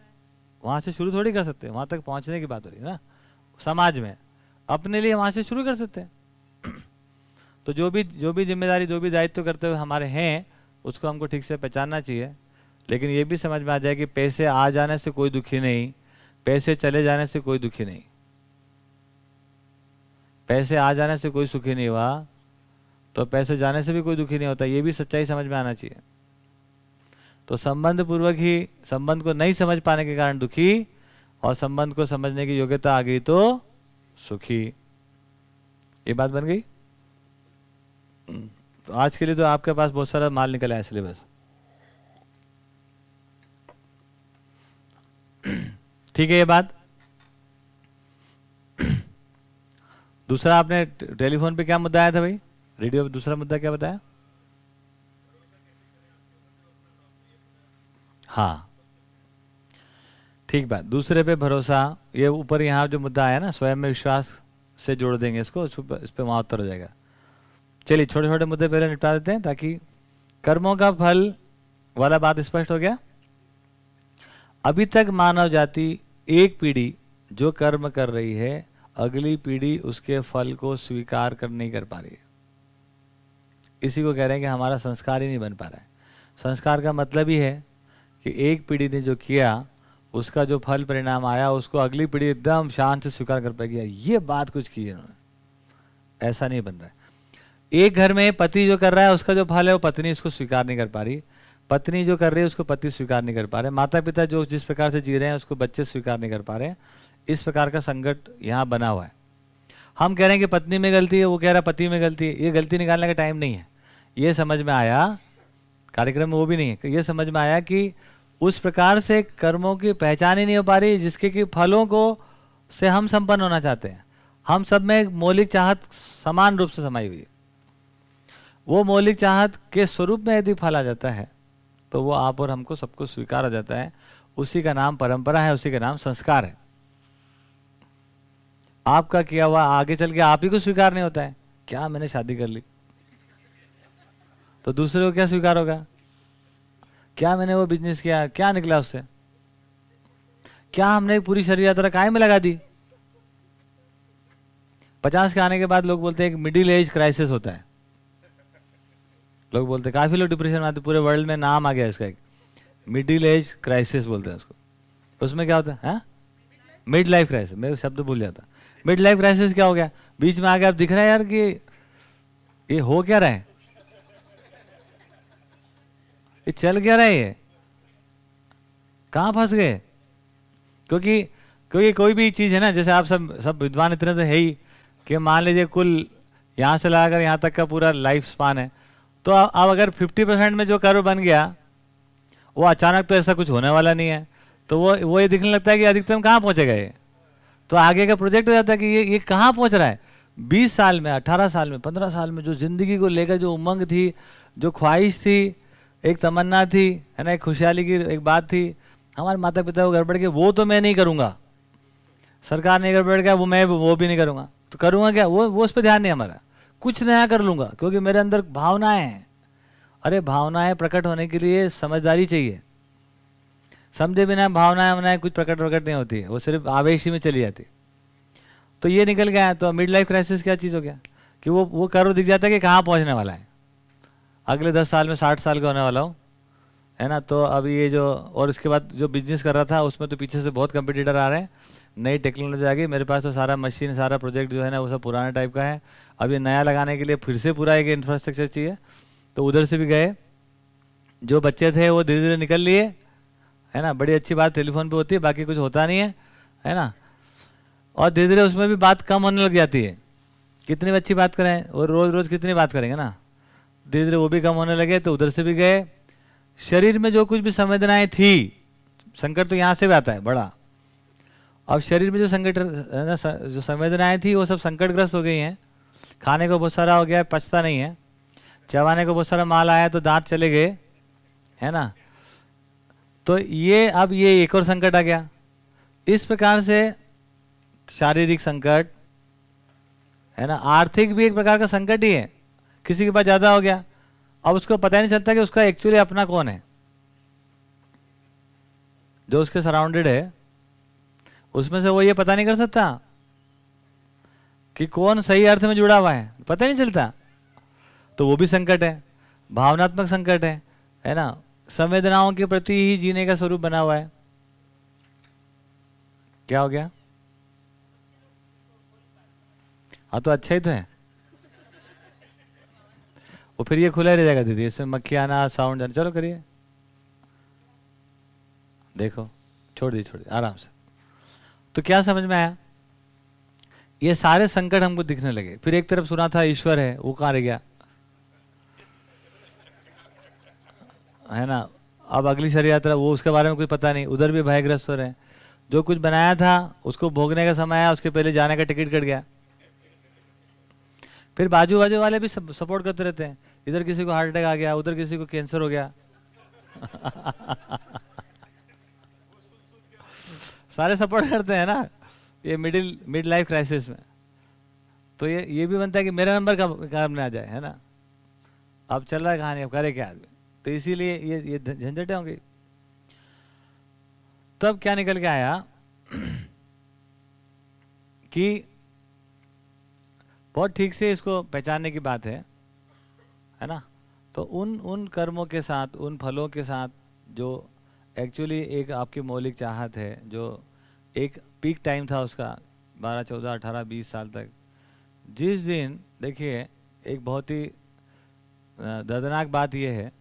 वहाँ से शुरू थोड़ी कर सकते वहाँ तक पहुँचने की बात हो रही है ना, समाज में। अपने लिए वहाँ से शुरू कर सकते हैं। तो जो भी जो भी ज़िम्मेदारी, जो भी दायित्व करते हुए हमारे हैं, उसको हमको ठीक से पहचानना चाहिए। लेकिन ये भी समझ में आ जाए कि पैसे आ जाने से कोई दुखी नहीं, पैसे चले जाने से कोई दुखी नहीं। पैसे आ जाने से कोई सुखी नहीं हुआ तो पैसे जाने से भी कोई दुखी नहीं होता, ये भी सच्चाई समझ में आना चाहिए। तो संबंध पूर्वक ही, संबंध को नहीं समझ पाने के कारण दुखी, और संबंध को समझने की योग्यता आ गई तो सुखी। ये बात बन गई? तो आज के लिए तो आपके पास बहुत सारा माल निकला है सिलेबस। ठीक है, ये बात। दूसरा आपने टेलीफोन पे क्या मुद्दा आया था भाई? रेडियो पे दूसरा मुद्दा क्या बताया? हाँ। ठीक बात। दूसरे पे भरोसा, ये ऊपर यहाँ जो मुद्दा आया ना, स्वयं में विश्वास से जोड़ देंगे इसको, इस पर वहाँ उत्तर हो जाएगा। चलिए छोटे छोटे मुद्दे पहले निपटा देते हैं ताकि कर्मों का फल, वाला बात स्पष्ट हो गया। अभी तक मानव जाति एक पीढ़ी जो कर्म कर रही है, अगली पीढ़ी उसके फल को स्वीकार कर, नहीं कर पा रही है। इसी को कह रहे हैं कि हमारा संस्कार ही नहीं बन पा रहा है। संस्कार का मतलब ही है कि एक पीढ़ी ने जो किया उसका जो फल परिणाम आया, उसको अगली पीढ़ी एकदम शांत से स्वीकार कर पाएगी ये बात कुछ की है उन्होंने ऐसा नहीं बन रहा है। एक घर में पति जो कर रहा है, उसका जो फल है, वो पत्नी उसको स्वीकार नहीं कर पा रही। पत्नी जो कर रही है, उसको पति स्वीकार नहीं कर पा रहे। माता पिता जो जिस प्रकार से जी रहे हैं, उसको बच्चे स्वीकार नहीं कर पा रहे। इस प्रकार का संकट यहाँ बना हुआ है। हम कह रहे हैं कि पत्नी में गलती है, वो कह रहा है पति में गलती है। ये गलती निकालने का टाइम नहीं है। ये समझ में आया, कार्यक्रम में वो भी नहीं है। ये समझ में आया कि उस प्रकार से कर्मों की पहचान ही नहीं हो पा रही, जिसके कि फलों को से हम संपन्न होना चाहते हैं। हम सब में मौलिक चाहत समान रूप से समाई हुई वो मौलिक चाहत के स्वरूप में यदि फल आ जाता है तो वो आप और हमको सबको स्वीकार हो जाता है। उसी का नाम परंपरा है, उसी का नाम संस्कार है। आपका किया हुआ आगे चल के आप ही को स्वीकार नहीं होता है। क्या मैंने शादी कर ली? तो दूसरे को क्या स्वीकार होगा? क्या मैंने वो बिज़नेस किया? क्या निकला उससे? क्या हमने पूरी शरीर यात्रा काय में लगा दी? पचास के आने के बाद लोग बोलते हैं एक मिडिल एज क्राइसिस होता है। लोग बोलते हैं, काफ़ी लोग डिप्रेशन में आते पूरे वर्ल्ड में नाम आ गया इसका एक। मिडिल एज क्राइसिस बोलते हैं उसको। उसमें क्या होता है? मिड लाइफ क्राइसिस मैं शब्द भूल जाता मिड लाइफ क्राइसिस क्या हो गया? बीच में आ गया अब दिख रहा है यार कि ये हो क्या रहा है? ये चल क्या रहा है ये? कहाँ फंस गए? क्योंकि क्योंकि कोई भी चीज़ है ना, जैसे आप सब सब विद्वान इतने तो है ही, कि मान लीजिए कुल यहाँ से लगाकर यहाँ तक का पूरा लाइफ स्पान है तो अब अगर 50 परसेंट में जो कर्व बन गया, वो अचानक तो ऐसा कुछ होने वाला नहीं है तो वो वो ये दिखने लगता है कि अधिकतम कहाँ पहुँचेगा ये तो आगे का प्रोजेक्ट हो जाता है कि ये ये कहाँ पहुँच रहा है? बीस साल में, अठारह साल में, पंद्रह साल में जो ज़िंदगी को लेकर जो उमंग थी, जो ख्वाहिश थी एक तमन्ना थी, है ना, एक खुशहाली की एक बात थी, हमारे माता पिता को गड़बड़ के वो तो मैं नहीं करूँगा। सरकार ने गड़बड़ किया, वो मैं वो भी नहीं करूँगा। तो करूँगा क्या? वो वो उस पर ध्यान नहीं हमारा। कुछ नया कर लूँगा, क्योंकि मेरे अंदर भावनाएँ हैं। अरे, भावनाएँ प्रकट होने के लिए समझदारी चाहिए। समझे बिना भावनाएँ वनाएँ कुछ प्रकट प्रकट नहीं होती है वो सिर्फ़ आवेश ही में चली जाती। तो ये निकल गया तो मिड लाइफ क्राइसिस क्या चीज़ हो गया? कि वो वो कर्व दिख जाता है कि कहाँ पहुँचने वाला है। अगले दस साल में साठ साल का होने वाला हूँ, है ना? तो अब ये जो, और इसके बाद जो बिज़नेस कर रहा था, उसमें तो पीछे से बहुत कंपटीटर आ रहे हैं। नई टेक्नोलॉजी आ गई, मेरे पास तो सारा मशीन सारा प्रोजेक्ट जो है ना, वो सब पुराने टाइप का है। अब ये नया लगाने के लिए फिर से पूरा एक इंफ्रास्ट्रक्चर चाहिए। तो उधर से भी गए। जो बच्चे थे, वो धीरे धीरे निकल लिए, है ना? बड़ी अच्छी बात टेलीफोन पे होती है, बाकी कुछ होता नहीं है है ना? और धीरे धीरे उसमें भी बात कम होने लग जाती है। कितनी अच्छी बात करें और रोज रोज कितनी बात करेंगे ना? धीरे धीरे वो भी कम होने लगे तो उधर से भी गए। शरीर में जो कुछ भी संवेदनाएँ थी, संकट तो यहाँ से भी आता है, बड़ा। अब शरीर में जो संकट, है ना जो संवेदनाएँ थी, वो सब संकटग्रस्त हो गई हैं। खाने को बहुत सारा हो गया, पचता नहीं है। चबाने को बहुत सारा माल आया तो दांत चले गए, है ना? तो ये, अब ये एक और संकट आ गया। इस प्रकार से शारीरिक संकट, है ना? आर्थिक भी एक प्रकार का संकट ही है। किसी के पास ज़्यादा हो गया। अब उसको पता ही नहीं चलता कि उसका एक्चुअली अपना कौन है। जो उसके सराउंडेड है, उसमें से वो ये पता नहीं कर सकता कि कौन सही अर्थ में जुड़ा हुआ है। पता नहीं चलता। तो वो भी संकट है, भावनात्मक संकट है है ना? संवेदनाओं के प्रति ही जीने का स्वरूप बना हुआ है। क्या हो गया? हाँ तो अच्छा ही तो है। वो फिर ये खुला रह जाएगा दीदी, इसमें मक्खी आना साउंड आना चलो करिए। देखो, छोड़ दी छोड़ दी आराम से। तो क्या समझ में आया? ये सारे संकट हमको दिखने लगे। फिर एक तरफ़ सुना था ईश्वर है, वो कहाँ रह गया? है ना? अब अगली शरीर यात्रा वो उसके बारे में कुछ पता नहीं, उधर भी भयग्रस्त हो रहे हैं। जो कुछ बनाया था, उसको भोगने का समय आया, उसके पहले जाने का टिकट कट गया। फिर बाजू बाजू वाले भी सपोर्ट करते रहते हैं। इधर किसी को हार्ट अटैक आ गया, उधर किसी को कैंसर हो गया। *laughs* सारे सपोर्ट करते हैं ना। ये मिडिल मिड लाइफ क्राइसिस में। तो ये ये भी बनता है कि मेरा नंबर कब कब में आ जाए, है ना? अब चल रहा है कहानी, अब करे क्या आदमी? तो इसीलिए ये ये झंझटें होंगी तब क्या निकल के आया *clears throat* कि बहुत ठीक से इसको पहचानने की बात है है ना? तो उन उन कर्मों के साथ, उन फलों के साथ जो एक्चुअली एक आपकी मौलिक चाहत है, जो एक पीक टाइम था उसका, बारह, चौदह, अठारह, बीस साल तक। जिस दिन, देखिए, एक बहुत ही दर्दनाक बात यह है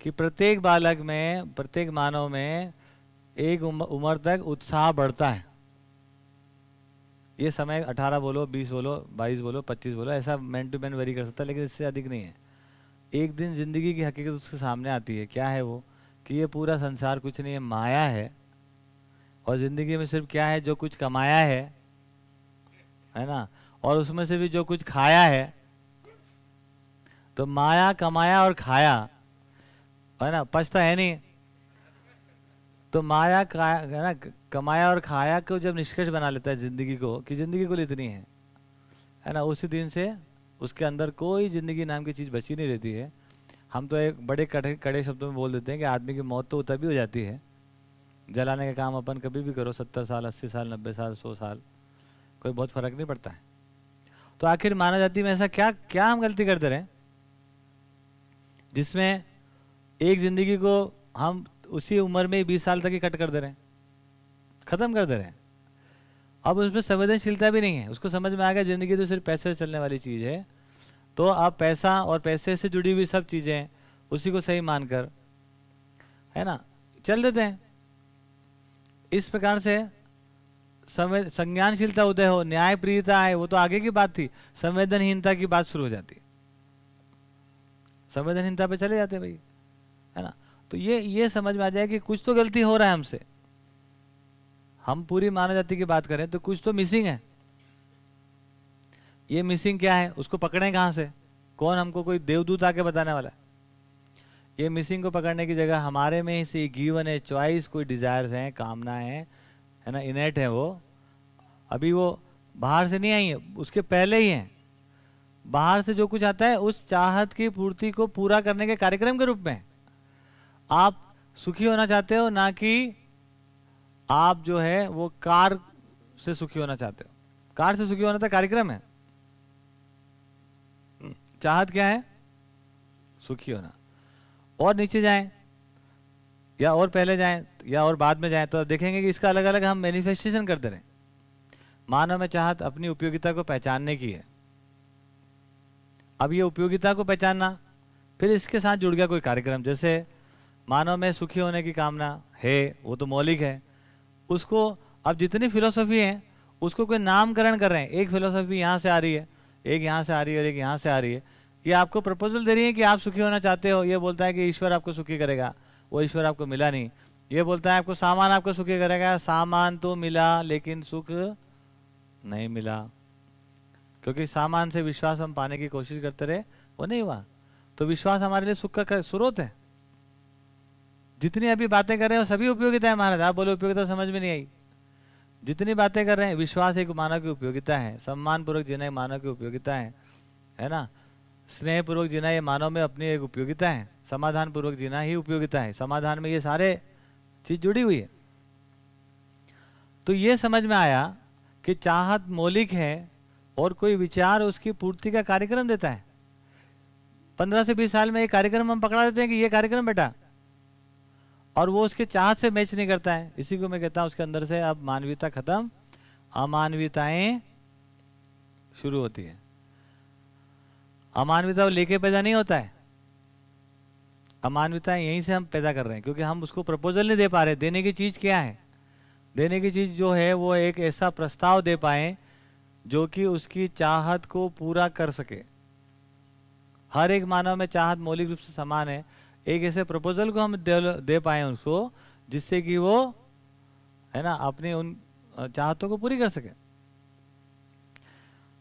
कि प्रत्येक बालक में, प्रत्येक मानव में एक उम्र तक उत्साह बढ़ता है। ये समय 18 बोलो 20 बोलो 22 बोलो 25 बोलो, ऐसा मैन टू मैन वेरी कर सकता है, लेकिन इससे अधिक नहीं है। एक दिन ज़िंदगी की हकीकत उसके सामने आती है, क्या है वो? कि ये पूरा संसार कुछ नहीं है, माया है, और ज़िंदगी में सिर्फ़ क्या है, जो कुछ कमाया है है ना? और उसमें से भी जो कुछ खाया है तो माया कमाया और खाया, है ना? पछता है नहीं। तो माया ना कमाया और खाया को जब निष्कर्ष बना लेता है ज़िंदगी को, कि ज़िंदगी को इतनी है है ना, उसी दिन से उसके अंदर कोई ज़िंदगी नाम की चीज़ बची नहीं रहती है। हम तो एक बड़े कड़े कड़े शब्दों में बोल देते हैं कि आदमी की मौत तो तभी हो जाती है। जलाने का काम अपन कभी भी करो, सत्तर साल, अस्सी साल, नब्बे साल, सौ साल, कोई बहुत फ़र्क नहीं पड़ता है। तो आखिर मानव जाति में ऐसा क्या क्या हम गलती करते रहे? जिसमें एक ज़िंदगी को हम उसी उम्र में बीस साल तक ही कट कर दे रहे हैं। खत्म कर दे रहे हैं। अब उसमें संवेदनशीलता भी नहीं है। उसको समझ में आ गया, ज़िंदगी तो सिर्फ़ पैसे से चलने वाली चीज़ है। तो आप पैसा और पैसे से जुड़ी हुई सब चीज़ें उसी को सही मानकर, है ना, चल देते हैं। इस प्रकार से संज्ञानशीलता उदय हो न्याय प्रियता आए, वो तो आगे की बात थी। संवेदनहीनता की बात शुरू हो जाती। संवेदनहीनता पे चले जाते भाई, है ना। तो ये ये समझ में आ जाए कि कुछ तो गलती हो रहा है हमसे। हम पूरी मानव जाति की बात करें तो कुछ तो मिसिंग है। ये मिसिंग क्या है? उसको पकड़ें कहाँ से? कौन हमको कोई देवदूत आके बताने वाला है? ये मिसिंग को पकड़ने की जगह हमारे में से गीवन है चॉइस कोई डिजायर्स हैं कामना है है ना इनेट है वो। अभी वो बाहर से नहीं आई है, उसके पहले ही हैं। बाहर से जो कुछ आता है, उस चाहत की पूर्ति को पूरा करने के कार्यक्रम के रूप में आप सुखी होना चाहते हो ना कि आप जो है वो कार से सुखी होना चाहते हो। कार से सुखी होना तो कार्यक्रम है। चाहत क्या है? सुखी होना। और नीचे जाएँ या और पहले जाएँ या और बाद में जाएँ तो आप देखेंगे कि इसका अलग अलग हम मैनिफेस्टेशन करते रहें। मानव में चाहत अपनी उपयोगिता को पहचानने की है। अब ये उपयोगिता को पहचानना फिर इसके साथ जुड़ गया कोई कार्यक्रम जैसे मानव में सुखी होने की कामना, है, वो तो मौलिक है। उसको अब जितनी फिलोसफी है, उसको कोई नामकरण कर रहे हैं। एक फिलोसफी यहाँ से आ रही है, एक यहाँ से आ रही है और एक यहाँ से आ रही है। ये आपको प्रपोजल दे रही है कि आप सुखी होना चाहते हो। ये बोलता है कि ईश्वर आपको सुखी करेगा, वो ईश्वर आपको मिला नहीं। ये बोलता है आपको सामान आपको सुखी करेगा, सामान तो मिला लेकिन सुख नहीं मिला। क्योंकि सामान से विश्वास हम पाने की कोशिश करते रहे, वो नहीं हुआ। तो विश्वास हमारे लिए सुख का स्रोत है। जितनी अभी बातें कर रहे हैं सभी उपयोगिता है महाराज। आप बोले, उपयोगिता समझ में नहीं आई। जितनी बातें कर रहे हैं, विश्वास एक मानव की उपयोगिता है। सम्मान पूर्वक जीना एक मानव की उपयोगिता है। है ना? स्नेह पूर्वक जीना ये मानव में अपनी एक उपयोगिता है। समाधान पूर्वक जीना ही उपयोगिता है। समाधान में ये सारे चीज़ जुड़ी हुई है। तो ये समझ में आया कि चाहत मौलिक है और कोई विचार उसकी पूर्ति का कार्यक्रम देता है। पंद्रह से बीस साल में एक कार्यक्रम हम पकड़ा देते हैं कि ये कार्यक्रम बेटा और वो उसके चाहत से मैच नहीं करता है। इसी को मैं कहता हूँ, उसके अंदर से अब मानवीयता खत्म, अमानवीयताएँ शुरू होती है। अमानवीयता लेके पैदा नहीं होता है। अमानवीयता यहीं से हम पैदा कर रहे हैं, क्योंकि हम उसको प्रपोजल नहीं दे पा रहे। देने की चीज़ क्या है? देने की चीज़ जो है, वो एक ऐसा प्रस्ताव दे पाए जो कि उसकी चाहत को पूरा कर सके। हर एक मानव में चाहत मौलिक रूप से समान है। एक ऐसे प्रपोजल को हम दे, दे पाए उसको जिससे कि वो है ना अपनी उन चाहतों को पूरी कर सके।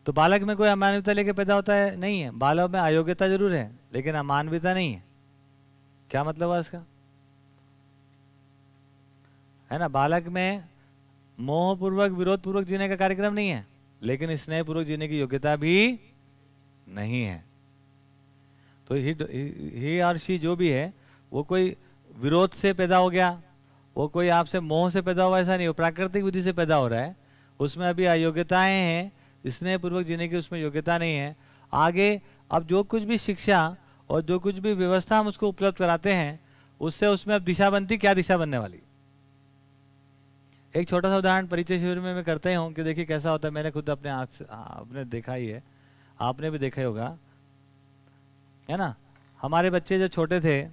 तो बालक में कोई अमानवीयता लेके पैदा होता है? नहीं है। बालक में अयोग्यता ज़रूर है लेकिन अमानवीयता नहीं है। क्या मतलब है इसका? है ना बालक में मोहपूर्वक विरोध पूर्वक जीने का कार्यक्रम नहीं है लेकिन स्नेह पूर्वक जीने की योग्यता भी नहीं है। तो ही ही और शी जो भी है, वो कोई विरोध से पैदा हो गया, वो कोई आपसे मोह से पैदा हुआ ऐसा नहीं, वो प्राकृतिक विधि से पैदा हो रहा है, उसमें अभी अयोग्यताएँ हैं स्नेह पूर्वक जीने की उसमें योग्यता नहीं है। आगे, अब जो कुछ भी शिक्षा और जो कुछ भी व्यवस्था हम उसको उपलब्ध कराते हैं, उससे उसमें अब दिशा बनती, क्या दिशा बनने वाली? एक छोटा सा उदाहरण परिचय शिविर में मैं करते हूँ कि देखिए कैसा होता है, मैंने खुद अपने आँख से आपने देखा ही है, आपने भी देखा ही होगा। है ना? हमारे बच्चे जब छोटे थे,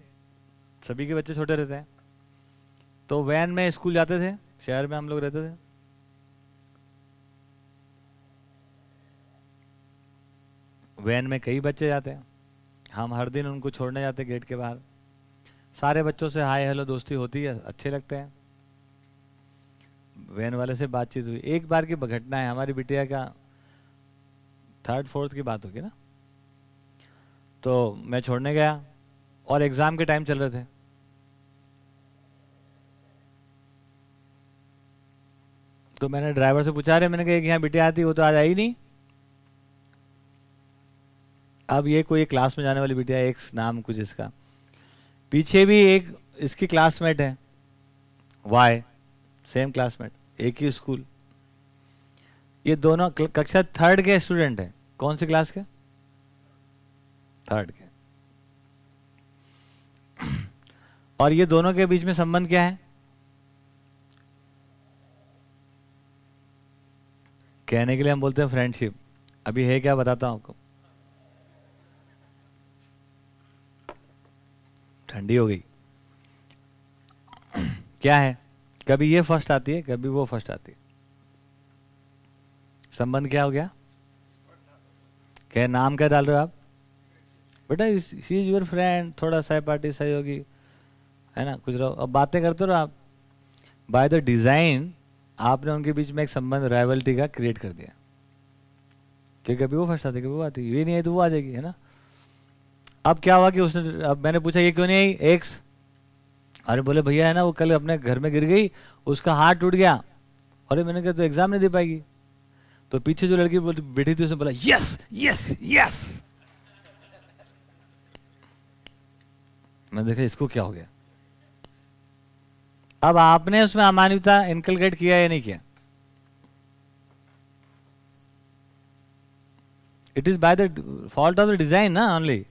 सभी के बच्चे छोटे रहते हैं। तो वैन में स्कूल जाते थे, शहर में हम लोग रहते थे। वैन में कई बच्चे जाते हैं। हम हर दिन उनको छोड़ने जाते गेट के बाहर। सारे बच्चों से हाय हेलो दोस्ती होती है, अच्छे लगते हैं। वैन वाले से बातचीत हुई। एक बार की घटना है, हमारी बिटिया का थर्ड फोर्थ की बात होगी ना? तो मैं छोड़ने गया और एग्ज़ाम के टाइम चल रहे थे। तो मैंने ड्राइवर से पूछा रहे मैंने कहा यहाँ बिटिया आती, वो तो आज आई नहीं। अब ये कोई क्लास में जाने वाली बिटिया, एक नाम कुछ इसका। पीछे भी एक इसकी क्लासमेट है। वाई सेम क्लासमेट एक ही स्कूल ये दोनों, कक्षा थर्ड के स्टूडेंट हैं। कौन सी क्लास के? थर्ड के। और ये दोनों के बीच में संबंध क्या है? कहने के लिए हम बोलते हैं फ्रेंडशिप अभी है क्या बताता हूँ आपको। ठंडी हो गई। क्या है? कभी ये फ़र्स्ट आती है, कभी वो फ़र्स्ट आती है। संबंध क्या हो गया? क्या नाम क्या डाल रहे हो आप? बेटा शी इज़ योर फ्रेंड थोड़ा सहपाठी सहयोगी है ना? कुछ रहो। अब बातें करते रहो आप। बाय द डिज़ाइन आपने उनके बीच में एक संबंध राइवलिटी का क्रिएट कर दिया। क्योंकि कभी वो फ़र्स्ट कभी वो आती। ये नहीं आई तो वो आ जाएगी, है ना? अब क्या हुआ कि उसने, अब मैंने पूछा, ये क्यों नहीं आई? एक्स अरे, बोले, भैया, है ना, वो कल अपने घर में गिर गई, उसका हाथ टूट गया। अरे, मैंने कहा तो एग्ज़ाम नहीं दे पाएगी? तो पीछे जो लड़की बैठी थी, उसने बोला यस यस यस मैं देखा, इसको क्या हो गया? अब आपने उसमें अमानवता इनकलकेट किया या नहीं किया? It is by the fault of the design ना ओनली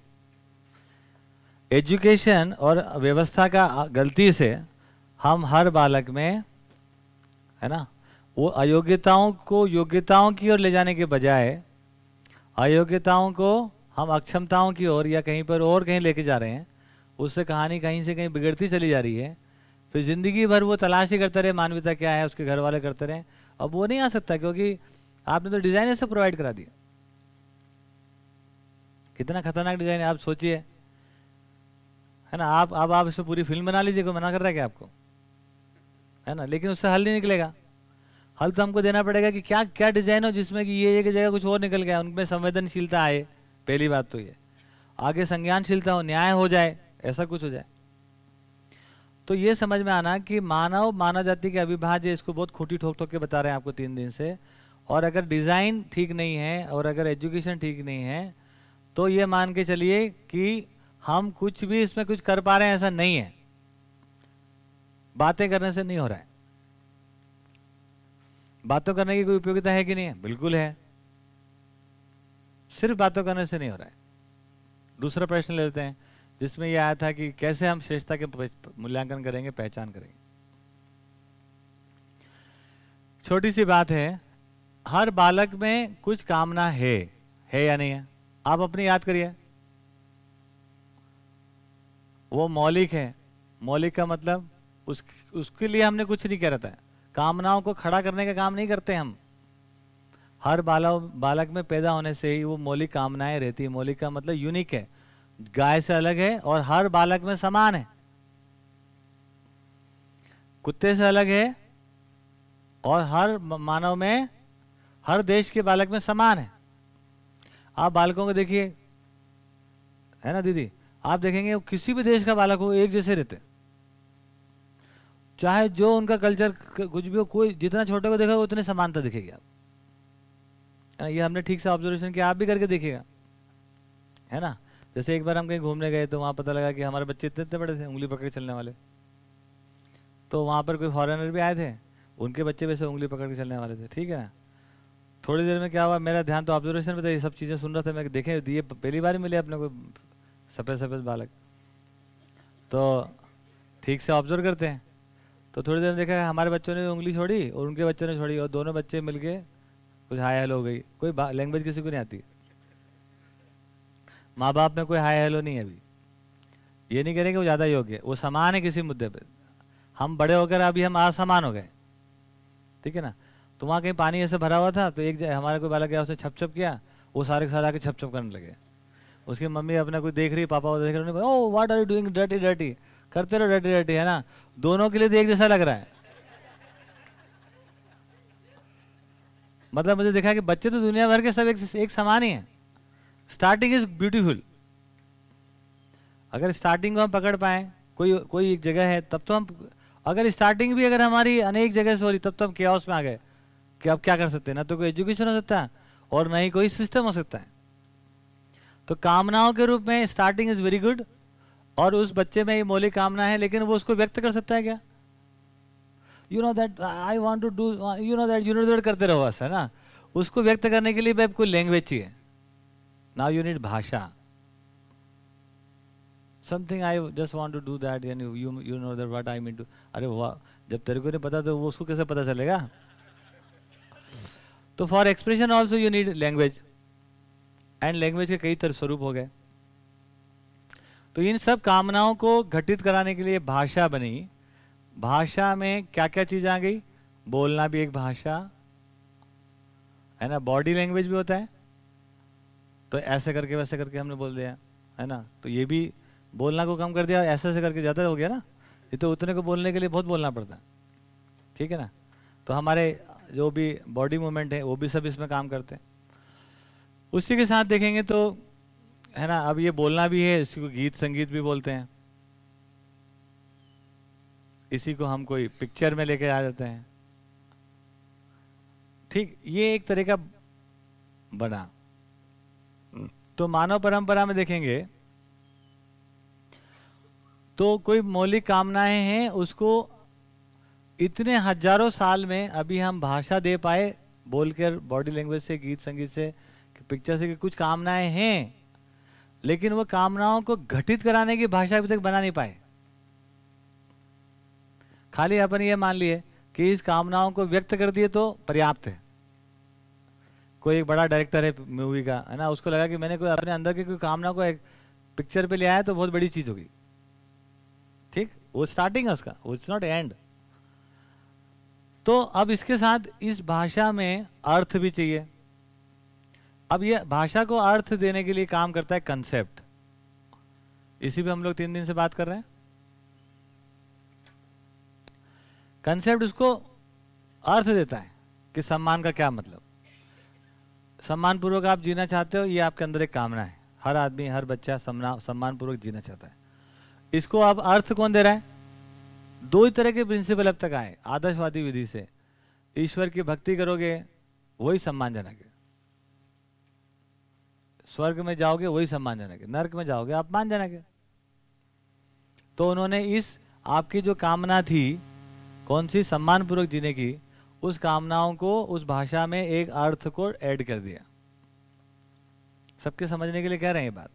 एजुकेशन और व्यवस्था का गलती से हम हर बालक में, है ना, वो अयोग्यताओं को, योग्यताओं की ओर ले जाने के बजाय, अयोग्यताओं को हम अक्षमताओं की ओर या कहीं पर और कहीं लेके जा रहे हैं उससे कहानी कहीं से कहीं बिगड़ती चली जा रही है। फिर ज़िंदगी भर वो तलाश ही करते रहे, मानवीयता क्या है, उसके घर वाले करते रहे। अब वो नहीं आ सकता क्योंकि आपने तो डिज़ाइन ऐसे प्रोवाइड करा दिया। कितना खतरनाक डिज़ाइन है, आप सोचिए। है ना, आप, अब आप इसमें पूरी फ़िल्म बना लीजिए, कोई मना कर रहा है क्या आपको? है ना, लेकिन उससे हल नहीं निकलेगा। हल तो हमको देना पड़ेगा कि क्या क्या डिज़ाइन हो जिसमें कि ये एक जगह कुछ और निकल गया, उनमें संवेदनशीलता आए। पहली बात तो ये। आगे संज्ञानशीलता हो, न्याय हो जाए। ऐसा कुछ हो जाए। तो ये समझ में आना कि मानव मानव जाति के अविभाज्य इसको बहुत खोटी ठोक ठोक के बता रहे हैं आपको तीन दिन से। और अगर डिज़ाइन ठीक नहीं है और अगर एजुकेशन ठीक नहीं है तो ये मान के चलिए कि हम कुछ भी इसमें कुछ कर पा रहे हैं, ऐसा नहीं है। बातें करने से नहीं हो रहा है। बातों करने की कोई उपयोगिता है कि नहीं है? बिल्कुल है। सिर्फ़ बातों करने से नहीं हो रहा है। दूसरा प्रश्न लेते हैं। जिसमें यह आया था कि कैसे हम श्रेष्ठता के मूल्यांकन करेंगे, पहचान करेंगे। छोटी सी बात है, हर बालक में कुछ कामना है है या नहीं है? आप अपनी याद करिए। वो मौलिक है। मौलिक का मतलब उस, उसके लिए हमने कुछ नहीं कह रहा था। कामनाओं को खड़ा करने का काम नहीं करते हम। हर बाला बालक में पैदा होने से ही वो मौलिक कामनाएँ रहती है। मौलिक का मतलब यूनिक है। गाय से अलग है और हर बालक में समान है। कुत्ते से अलग है और हर मानव में, हर देश के बालक में समान है। आप बालकों को देखिए, है ना दीदी? आप देखेंगे किसी भी देश का बालक हो, एक जैसे रहते चाहे जो उनका कल्चर कुछ भी हो, कोई जितना छोटे को देखा उतनी समानता दिखेगी आप। ये हमने ठीक से ऑब्जर्वेशन किया, आप भी करके देखिएगा। है ना? जैसे एक बार हम कहीं घूमने गए तो वहाँ पता लगा कि हमारे बच्चे इतने इतने बड़े थे, उंगली पकड़ के चलने वाले। तो वहाँ पर कोई फॉरेनर भी आए थे, उनके बच्चे वैसे उंगली पकड़ के चलने वाले थे, ठीक है? ना थोड़ी देर में क्या हुआ, मेरा ध्यान तो ऑब्जर्वेशन में था, ये सब चीज़ें सुन रहा था, मैं देखे, ये पहली बार मिले अपने को सफ़ेद सफ़ेद बालक। तो ठीक से ऑब्ज़र्व करते हैं। तो थोड़ी देर में देखा, हमारे बच्चों ने उंगली छोड़ी और उनके बच्चों ने छोड़ी और दोनों बच्चे मिलके कुछ हाई हेलो हो गई। कोई लैंग्वेज किसी को नहीं आती। माँ बाप में कोई हाई हेलो नहीं है अभी। ये नहीं करेंगे वो ज़्यादा योग्य वो समान है किसी मुद्दे पे। हम बड़े होकर अभी हम असमान हो गए। ठीक है ना? तो वहाँ कहीं पानी ऐसे भरा हुआ था तो एक हमारा कोई बालक गया उसने छप छप किया वो सारे सारे आके छप छप करने लगे। उसकी मम्मी अपना कोई देख रही पापा वो देख रहे ओ what are you doing dirty dirty करते रहो डर्टी डर्टी है ना? दोनों के लिए तो एक जैसा लग रहा है। मतलब मुझे देखा कि बच्चे तो दुनिया भर के सब एक, एक समान ही हैं। स्टार्टिंग इज़ ब्यूटीफुल अगर स्टार्टिंग को हम पकड़ पाए, कोई कोई एक जगह है, तब तो हम, अगर स्टार्टिंग भी अगर हमारी अनेक जगह से हो रही, तब तो हम क्या में आ गए, कि अब क्या कर सकते हैं? ना तो कोई एजुकेशन हो सकता है, और ना ही कोई सिस्टम हो सकता है। तो कामनाओं के रूप में स्टार्टिंग इज़ वेरी गुड और उस बच्चे में ये मौलिक कामना है, लेकिन वो उसको व्यक्त कर सकता है क्या? You know that I want to do you know that you know that करते रहो बस, है ना? उसको व्यक्त करने के लिए भाई कोई लैंग्वेज चाहिए। Now you need bhasha. I just want to do that and you you, you know that what i mean to अरे वाह जब तेरे को नहीं पता तो वो उसको कैसे पता चलेगा? तो for expression also you need language and language के कई तरह स्वरूप हो गए. तो इन सब कामनाओं को घटित कराने के लिए भाषा बनी. भाषा में क्या क्या चीज़ आ गई? बोलना भी एक भाषा. है ना? बॉडी लैंग्वेज भी होता है. तो ऐसे करके वैसे करके हमने बोल दिया, है ना? तो ये भी बोलना को कम कर दिया, ऐसे ऐसे करके ज़्यादा हो गया ना? ये तो उतने को बोलने के लिए बहुत बोलना पड़ता है। ठीक है ना? तो हमारे जो भी बॉडी मूवमेंट है, वो भी सब इसमें काम करते हैं। उसी के साथ देखेंगे तो है ना? अब ये बोलना भी है इसी को गीत संगीत भी बोलते हैं। इसी को हम कोई पिक्चर में लेके आ जाते हैं। ठीक, ये एक तरह का बना। तो मानव परंपरा में देखेंगे तो कोई मौलिक कामनाएँ हैं, उसको इतने हज़ारों साल में अभी हम भाषा दे पाए, बोलकर बॉडी लैंग्वेज से, गीत संगीत से पिक्चर से कुछ कामनाएँ हैं, लेकिन वो कामनाओं को घटित कराने की भाषा अभी तक बना नहीं पाए। खाली अपन ये मान लिए कि इस कामनाओं को व्यक्त कर दिए तो पर्याप्त है। कोई एक बड़ा डायरेक्टर है मूवी का, है ना? उसको लगा कि मैंने कोई अपने अंदर की कोई कामना को एक पिक्चर पे ले आया तो बहुत बड़ी चीज़ होगी। ठीक? वो स्टार्टिंग है उसका इट्स नॉट एंड तो अब इसके साथ इस भाषा में अर्थ भी चाहिए। अब ये भाषा को अर्थ देने के लिए काम करता है कंसेप्ट इसी पे हम लोग तीन दिन से बात कर रहे हैं। कंसेप्ट उसको अर्थ देता है कि सम्मान का क्या मतलब। सम्मान पूर्वक आप जीना चाहते हो, ये आपके अंदर एक कामना है। हर आदमी, हर बच्चा सम्मान पूर्वक जीना चाहता है। इसको आप अर्थ कौन दे रहा है? दो ही तरह के प्रिंसिपल अब तक आए, आदर्शवादी विधि से। ईश्वर की भक्ति करोगे, वही सम्मानजनक है स्वर्ग में जाओगे, वही सम्मानजनक है नर्क में जाओगे अपमानजनक है तो उन्होंने इस, आपकी जो कामना थी, कौन सी? सम्मान पूर्वक जीने की। उस कामनाओं को, उस भाषा में एक अर्थ को ऐड कर दिया। सबके समझने के लिए कह रहे हैं ये बात।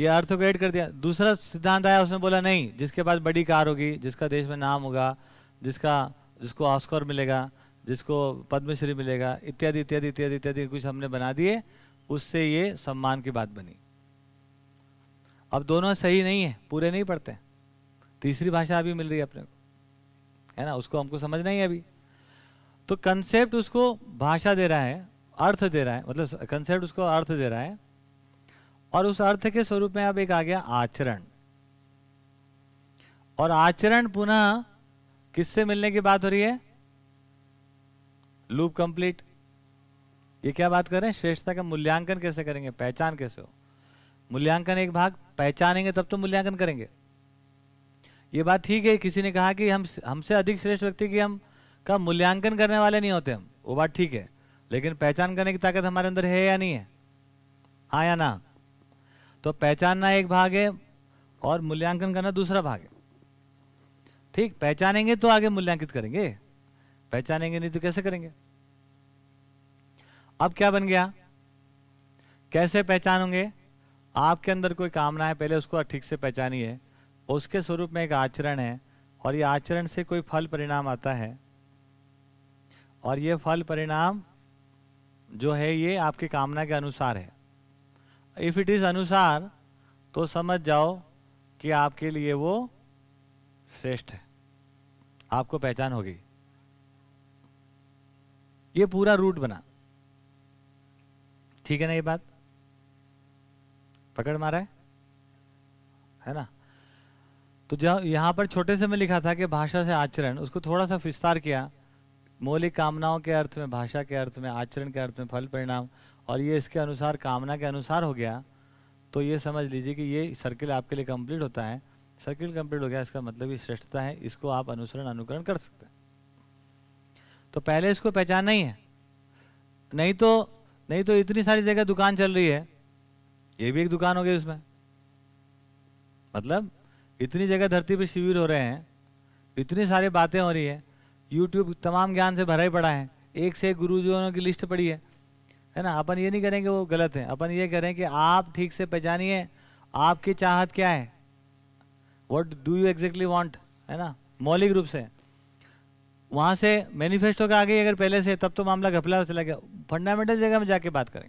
ये अर्थ को ऐड कर दिया। दूसरा सिद्धांत आया, उसने बोला, नहीं, जिसके पास बड़ी कार होगी, जिसका देश में नाम होगा, जिसका, जिसको ऑस्कर मिलेगा, जिसको पद्मश्री मिलेगा, इत्यादि इत्यादि इत्यादि इत्यादि कुछ हमने बना दिए, उससे ये सम्मान की बात बनी। अब दोनों सही नहीं है, पूरे नहीं पढ़ते। तीसरी भाषा अभी मिल रही है अपने को। है ना? उसको हमको समझना ही अभी। तो कंसेप्ट उसको भाषा दे रहा है, अर्थ दे रहा है मतलब कंसेप्ट उसको अर्थ दे रहा है। और उस अर्थ के स्वरूप में अब एक आ गया आचरण। और आचरण पुनः किससे मिलने की बात हो रही है? Loop complete. ये क्या बात कर रहे हैं? श्रेष्ठता का मूल्यांकन कैसे करेंगे? पहचान कैसे हो? मूल्यांकन एक भाग, पहचानेंगे तब तो मूल्यांकन करेंगे। ये बात ठीक है, किसी ने कहा कि हम हमसे अधिक श्रेष्ठ व्यक्ति की हम का मूल्यांकन करने वाले नहीं होते हम। वो बात ठीक है, लेकिन पहचान करने की ताकत हमारे अंदर है या नहीं है? हाँ या ना? तो पहचानना एक भाग है और मूल्यांकन करना दूसरा भाग है। ठीक, पहचानेंगे तो आगे मूल्यांकित करेंगे। पहचानेंगे नहीं तो कैसे करेंगे? अब क्या बन गया? कैसे पहचानोगे? आपके अंदर कोई कामना है, पहले उसको ठीक से पहचानिए। उसके स्वरूप में एक आचरण है और ये आचरण से कोई फल परिणाम आता है। और ये फल परिणाम जो है, ये आपकी कामना के अनुसार है। इफ़ इट इज़ अनुसार तो समझ जाओ कि आपके लिए वो श्रेष्ठ है। आपको पहचान होगी। ये पूरा रूट बना। ठीक है ना ये बात? पकड़ मारा है? है ना? तो जब यहाँ पर छोटे से में लिखा था कि भाषा से आचरण, उसको थोड़ा सा विस्तार किया। मौलिक कामनाओं के अर्थ में, भाषा के अर्थ में, आचरण के अर्थ में फल, परिणाम, और ये इसके अनुसार, कामना के अनुसार हो गया। तो ये समझ लीजिए कि ये सर्किल आपके लिए कंप्लीट होता है। सर्किल कंप्लीट हो गया, इसका मतलब ये श्रेष्ठता है, इसको आप अनुसरण, अनुकरण कर सकते हैं। तो पहले इसको पहचान नहीं है। नहीं तो नहीं तो इतनी सारी जगह दुकान चल रही है। ये भी एक दुकान हो गई उसमें। मतलब इतनी जगह धरती पर शिविर हो रहे हैं, इतनी सारी बातें हो रही है यूट्यूब तमाम ज्ञान से भरा ही पड़ा है, एक से एक गुरुजनों की लिस्ट पड़ी है है ना? अपन ये नहीं करेंगे वो गलत है, अपन ये करें कि आप ठीक से पहचानिए, आपकी चाहत क्या है? What do you exactly want है ना? मौलिक रूप से। वहाँ से मैनिफेस्टो का आगे अगर पहले से, तब तो मामला घपला हो चला गया। फंडामेंटल जगह में जाके बात करें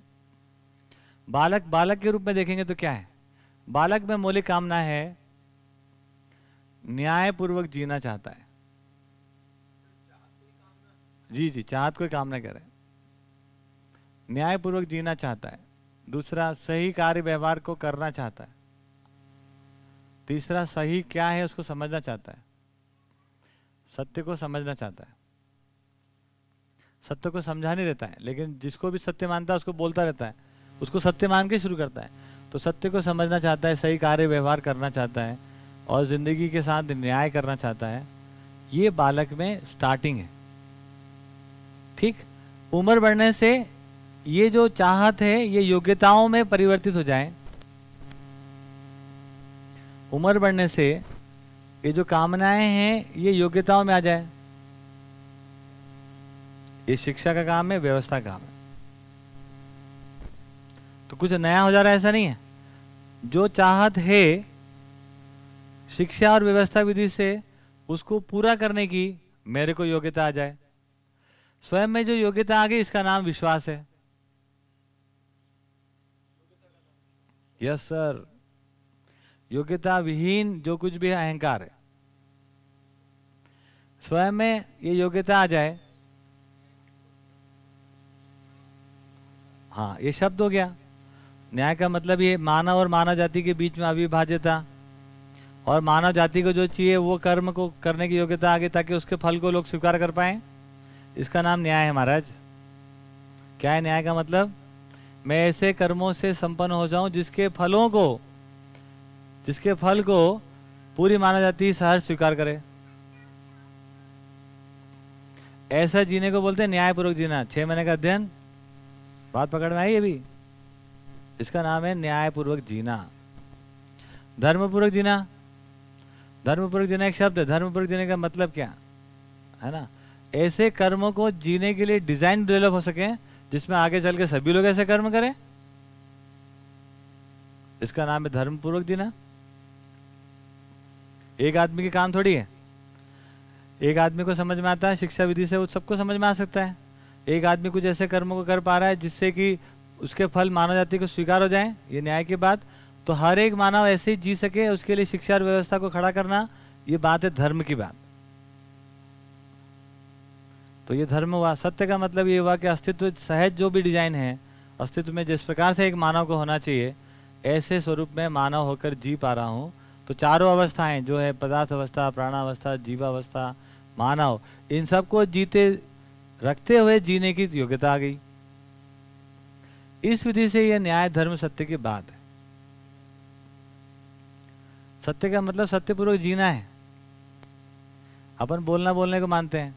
बालक बालक के रूप में देखेंगे तो क्या है? बालक में मौलिक कामना है न्यायपूर्वक जीना चाहता है। जी जी, चाहत कोई काम कामना करे। न्यायपूर्वक जीना चाहता है। दूसरा, सही कार्य व्यवहार को करना चाहता है। तीसरा, सही क्या है उसको समझना चाहता है। सत्य को समझना चाहता है। सत्य को समझा नहीं रहता है, लेकिन जिसको भी सत्य मानता है, उसको बोलता रहता है। उसको सत्य मान के शुरू करता है। तो सत्य को समझना चाहता है, सही कार्य व्यवहार करना चाहता है। और ज़िंदगी के साथ न्याय करना चाहता है, ये बालक में स्टार्टिंग है। ठीक? उम्र बढ़ने से ये जो चाहत है, ये योग्यताओं में परिवर्तित हो जाए। उम्र बढ़ने से ये जो कामनाएँ हैं, ये योग्यताओं में आ जाए। ये शिक्षा का काम है, व्यवस्था का काम है। तो कुछ नया हो जा रहा है, ऐसा नहीं है। जो चाहत है शिक्षा और व्यवस्था विधि से उसको पूरा करने की मेरे को योग्यता आ जाए। स्वयं में जो योग्यता आ गई, इसका नाम विश्वास है। Yes, sir. योग्यता विहीन जो कुछ भी अहंकार है। स्वयं में ये योग्यता आ जाए। हाँ ये शब्द हो गया। न्याय का मतलब ये मानव और मानव जाति के बीच में अविभाज्यता। और मानव जाति को जो चाहिए, वो कर्म को करने की योग्यता आगे ताकि उसके फल को लोग स्वीकार कर पाए। इसका नाम न्याय है महाराज। क्या है न्याय का मतलब? मैं ऐसे कर्मों से संपन्न हो जाऊँ जिसके फलों को, जिसके फल को पूरी मानव जाति सहर्ष स्वीकार करे। ऐसा जीने को बोलते हैं न्यायपूर्वक जीना। छह महीने का अध्ययन। बात पकड़ में आई अभी? इसका नाम है न्यायपूर्वक जीना। धर्मपूर्वक जीना। धर्मपूर्वक जीना एक शब्द है। धर्मपूर्वक जीने का मतलब क्या? है ना? ऐसे कर्मों को जीने के लिए डिज़ाइन डेवलप हो सके, जिसमें आगे चल के सभी लोग ऐसे कर्म करें। इसका नाम है धर्मपूर्वक जीना। एक आदमी के काम थोड़ी है। एक आदमी को समझ में आता है, शिक्षा विधि से वो सबको समझ में आ सकता है। एक आदमी कुछ ऐसे कर्मों को कर पा रहा है जिससे कि उसके फल मानव जाति को स्वीकार हो जाए। ये न्याय की बात। तो हर एक मानव ऐसे ही जी सके, उसके लिए शिक्षा और व्यवस्था को खड़ा करना, ये बात है धर्म की बात। तो ये धर्म हुआ। सत्य का मतलब ये हुआ कि अस्तित्व सहज जो भी डिज़ाइन है, अस्तित्व में जिस प्रकार से एक मानव को होना चाहिए, ऐसे स्वरूप में मानव होकर जी पा रहा हूँ। तो चारों अवस्थाएँ जो है पदार्थ अवस्था प्राणावस्था, जीवावस्था, मानव, इन सबको जीते, रखते हुए जीने की योग्यता आ गई। इस विधि से यह न्याय, धर्म, सत्य की बात है। सत्य का मतलब सत्यपूर्वक जीना है। अपन बोलना बोलने को मानते हैं।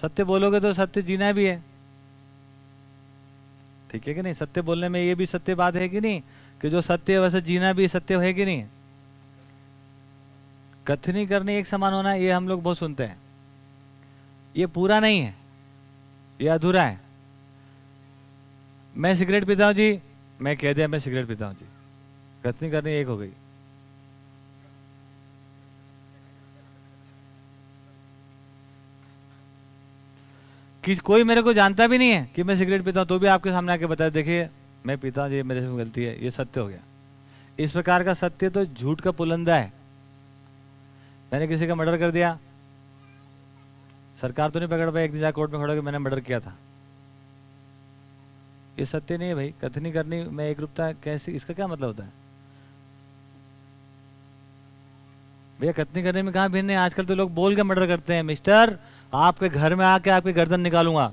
सत्य बोलोगे तो सत्य जीना भी है। ठीक है कि नहीं? सत्य बोलने में ये भी सत्य बात है कि नहीं? कि जो सत्य है, वैसे जीना भी सत्य है कि नहीं? कथनी करनी एक समान होना, ये हम लोग बहुत सुनते हैं। ये पूरा नहीं है। ये अधूरा है। मैं सिगरेट पीता हूँ जी, मैं कह दिया मैं सिगरेट पीता हूँ जी। कथनी करनी एक हो गई। कि कोई मेरे को जानता भी नहीं है कि मैं सिगरेट पीता हूँ तो भी आपके सामने आके बताया, देखिए, मैं पीता हूँ, ये मेरे से गलती है, ये सत्य हो गया। इस प्रकार का सत्य तो झूठ का पुलंदा है। मैंने किसी का मर्डर कर दिया। सरकार तो नहीं पकड़ पाई, एक दिन कोर्ट में खड़ा कि मैंने मर्डर किया था। ये सत्य नहीं है भाई, कथनी करनी, में एक रूपता कैसे, इसका क्या मतलब होता है? भैया, कथनी करने में कहा भिन्न है? आजकल तो लोग बोल के मर्डर करते हैं, मिस्टर। आपके घर में आके आपकी गर्दन निकालूँगा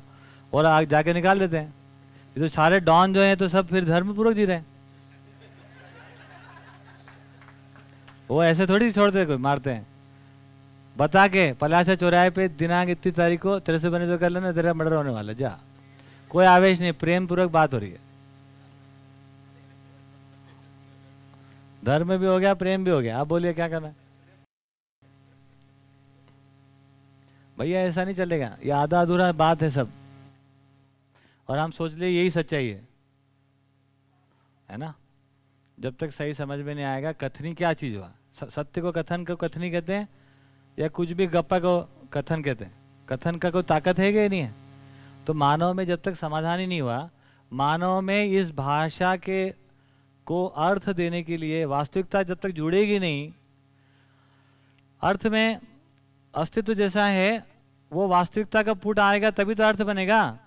और आग जाके निकाल देते हैं। ये तो सारे डॉन जो हैं तो सब फिर धर्म पूर्वक जी रहे हैं। वो ऐसे थोड़ी छोड़ते कोई मारते हैं। बता के, पलासा चौराहे पे दिनांक इतनी तारीख को तेरे से बने तो कर लेना, तेरा मर्डर होने वाला जा। कोई आवेश नहीं प्रेम पूर्वक बात हो रही है। धर्म भी हो गया, प्रेम भी हो गया। आप बोलिए, क्या करना भैया, ऐसा नहीं चलेगा। ये आधा अधूरा बात है सब। और हम सोच ले यही सच्चाई है। है ना? जब तक सही समझ में नहीं आएगा, कथनी क्या चीज़ हुआ? सत्य को कथन को कथनी कहते हैं? या कुछ भी गप्पा को कथन कहते हैं? कथन का कोई ताकत है कि नहीं है? तो मानव में जब तक समाधान ही नहीं हुआ, मानव में इस भाषा के, को अर्थ देने के लिए वास्तविकता जब तक जुड़ेगी नहीं, अर्थ में अस्तित्व जैसा है, वो वास्तविकता का पुट आएगा तभी तो अर्थ बनेगा।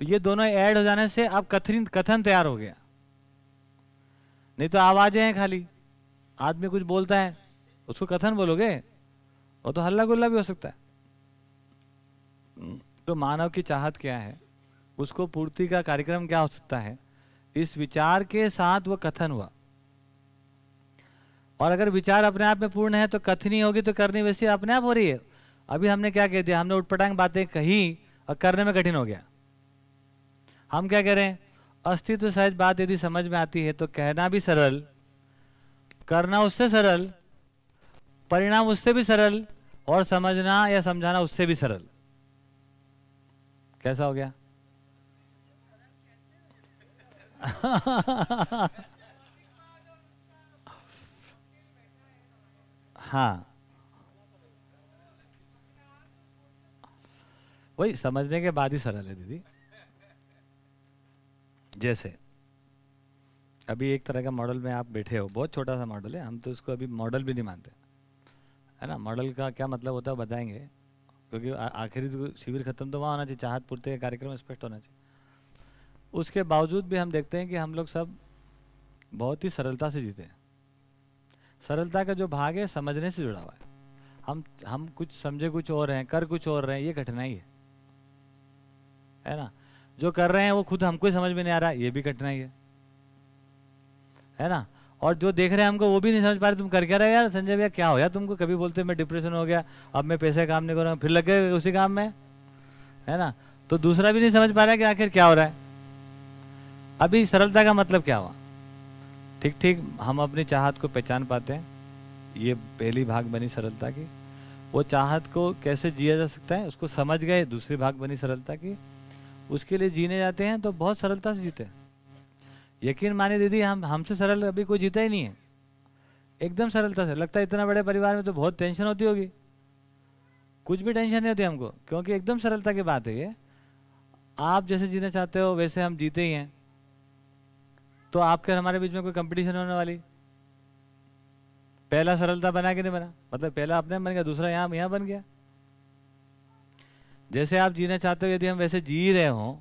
तो ये दोनों ऐड हो जाने से अब कथन कथन तैयार हो गया। नहीं तो आवाज़ें हैं खाली। आदमी कुछ बोलता है, उसको कथन बोलोगे? वो तो हल्ला गुल्ला भी हो सकता है। तो मानव की चाहत क्या है? उसको पूर्ति का कार्यक्रम क्या हो सकता है? इस विचार के साथ वो कथन हुआ। और अगर विचार अपने आप में पूर्ण है तो कथनी होगी तो करनी वैसी अपने आप हो रही है। अभी हमने क्या कह दिया हमने उठपटांग बातें कही और करने में कठिन हो गया। हम क्या कह रहे हैं अस्तित्व सहज बात यदि समझ में आती है तो कहना भी सरल, करना उससे सरल, परिणाम उससे भी सरल, और समझना या समझाना उससे भी सरल। कैसा हो गया? *laughs* हाँ। वही, समझने के बाद ही सरल है दीदी। जैसे, अभी एक तरह का मॉडल में आप बैठे हो, बहुत छोटा सा मॉडल है, हम तो उसको अभी मॉडल भी नहीं मानते। है ना? मॉडल का क्या मतलब होता है बताएँगे। क्योंकि आखिरी तो शिविर खत्म तो वहाँ होना चाहिए, चाहत पूर्ति का कार्यक्रम स्पष्ट होना चाहिए। उसके बावजूद भी हम देखते हैं कि हम लोग सब बहुत ही सरलता से जीते हैं। सरलता का जो भाग है, समझने से जुड़ा हुआ है। हम हम कुछ समझे, कुछ और हैं, कर कुछ और रहे हैं, ये कठिनाई है। है ना? जो कर रहे हैं, वो खुद हमको समझ में नहीं आ रहा, ये भी कठिनाई है। है ना? और जो देख रहे हैं हमको, वो भी नहीं समझ पा रहे, तुम कर क्या रहे यार? संजय भैया, क्या हो गया तुमको? कभी बोलते मैं डिप्रेशन हो गया, अब मैं पैसे काम नहीं कर रहा हूँ। फिर लग गए उसी काम में। है ना? तो दूसरा भी नहीं समझ पा रहा कि आखिर क्या हो रहा है। अभी सरलता का मतलब क्या हुआ? ठीक ठीक, हम अपनी चाहत को पहचान पाते हैं। ये पहली भाग बनी सरलता की। वो चाहत को कैसे जिया जा सकता है, उसको समझ गए, दूसरी भाग बनी सरलता की। उसके लिए जीने जाते हैं तो बहुत सरलता से जीते यकीन माने दीदी, हम, हमसे सरल अभी कोई जीता ही नहीं है। एकदम सरलता से, लगता है इतना बड़े परिवार में तो बहुत टेंशन होती होगी। कुछ भी टेंशन नहीं होती हमको, क्योंकि एकदम सरलता की बात है ये। आप जैसे जीना चाहते हो, वैसे हम जीते ही हैं। तो आपके और हमारे बीच में कोई कंपटीशन होने वाली? पहला सरलता बना कि नहीं बना? मतलब पहला अपने बन गया, दूसरा यहाँ यहाँ बन गया। जैसे आप जीना चाहते हो, यदि हम वैसे जी रहे हो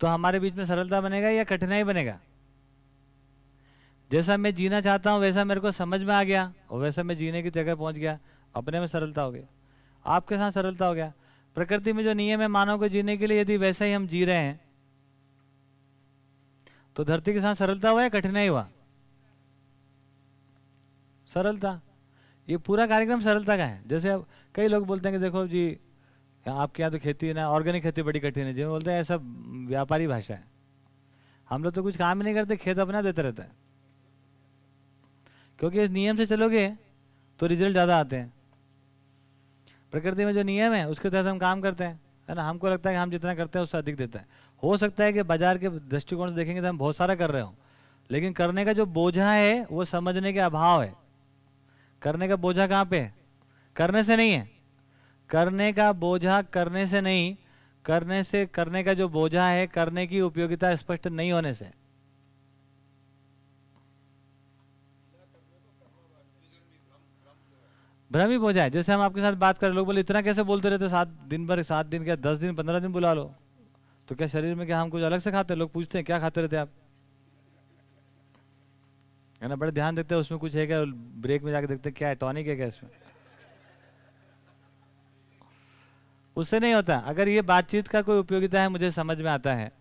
तो हमारे बीच में सरलता बनेगा या कठिनाई बनेगा? जैसा मैं जीना चाहता हूँ, वैसा मेरे को समझ में आ गया, और वैसा मैं जीने की जगह पहुँच गया, अपने में सरलता हो गया। आपके साथ सरलता हो गया। प्रकृति में जो नियम है, मानव को जीने के लिए यदि वैसा ही हम जी रहे हैं तो धरती के साथ सरलता हुआ या कठिनाई हुआ? सरलता। ये पूरा कार्यक्रम सरलता का है। जैसे अब कई लोग बोलते हैं कि देखो जी, आपके यहाँ तो खेती है ना, ऑर्गेनिक खेती बड़ी कठिन है। जी बोलते हैं, ऐसा व्यापारी भाषा है। हम लोग तो कुछ काम ही नहीं करते, खेत अपना देते रहता है। क्योंकि इस नियम से चलोगे तो रिज़ल्ट ज़्यादा आते हैं। प्रकृति में जो नियम है, उसके तहत हम काम करते हैं। है ना? हमको लगता है कि हम जितना करते हैं, उससे अधिक देता है। हो सकता है कि बाज़ार के दृष्टिकोण से देखेंगे तो हम बहुत सारा कर रहे हो। लेकिन करने का जो बोझा है, वो समझने के अभाव है। करने का बोझा कहाँ पे है? करने से नहीं है। करने का बोझा करने से नहीं, करने से, करने का जो बोझा है, करने की उपयोगिता स्पष्ट नहीं होने से। भ्रम ही बोझा है। जैसे हम आपके साथ बात करें लोग बोले, इतना कैसे बोलते रहते सात दिन भर, सात दिन क्या? दस दिन, पंद्रह दिन बुला लो। तो क्या शरीर में क्या हम कुछ अलग से खाते हैं? लोग पूछते हैं, क्या खाते रहते आप? है ना, बड़े ध्यान देते हैं, उसमें कुछ है क्या? ब्रेक में जाके देखते हैं, क्या है? टॉनिक है क्या इसमें? उससे नहीं होता। अगर ये बातचीत का कोई उपयोगिता है, मुझे समझ में आता है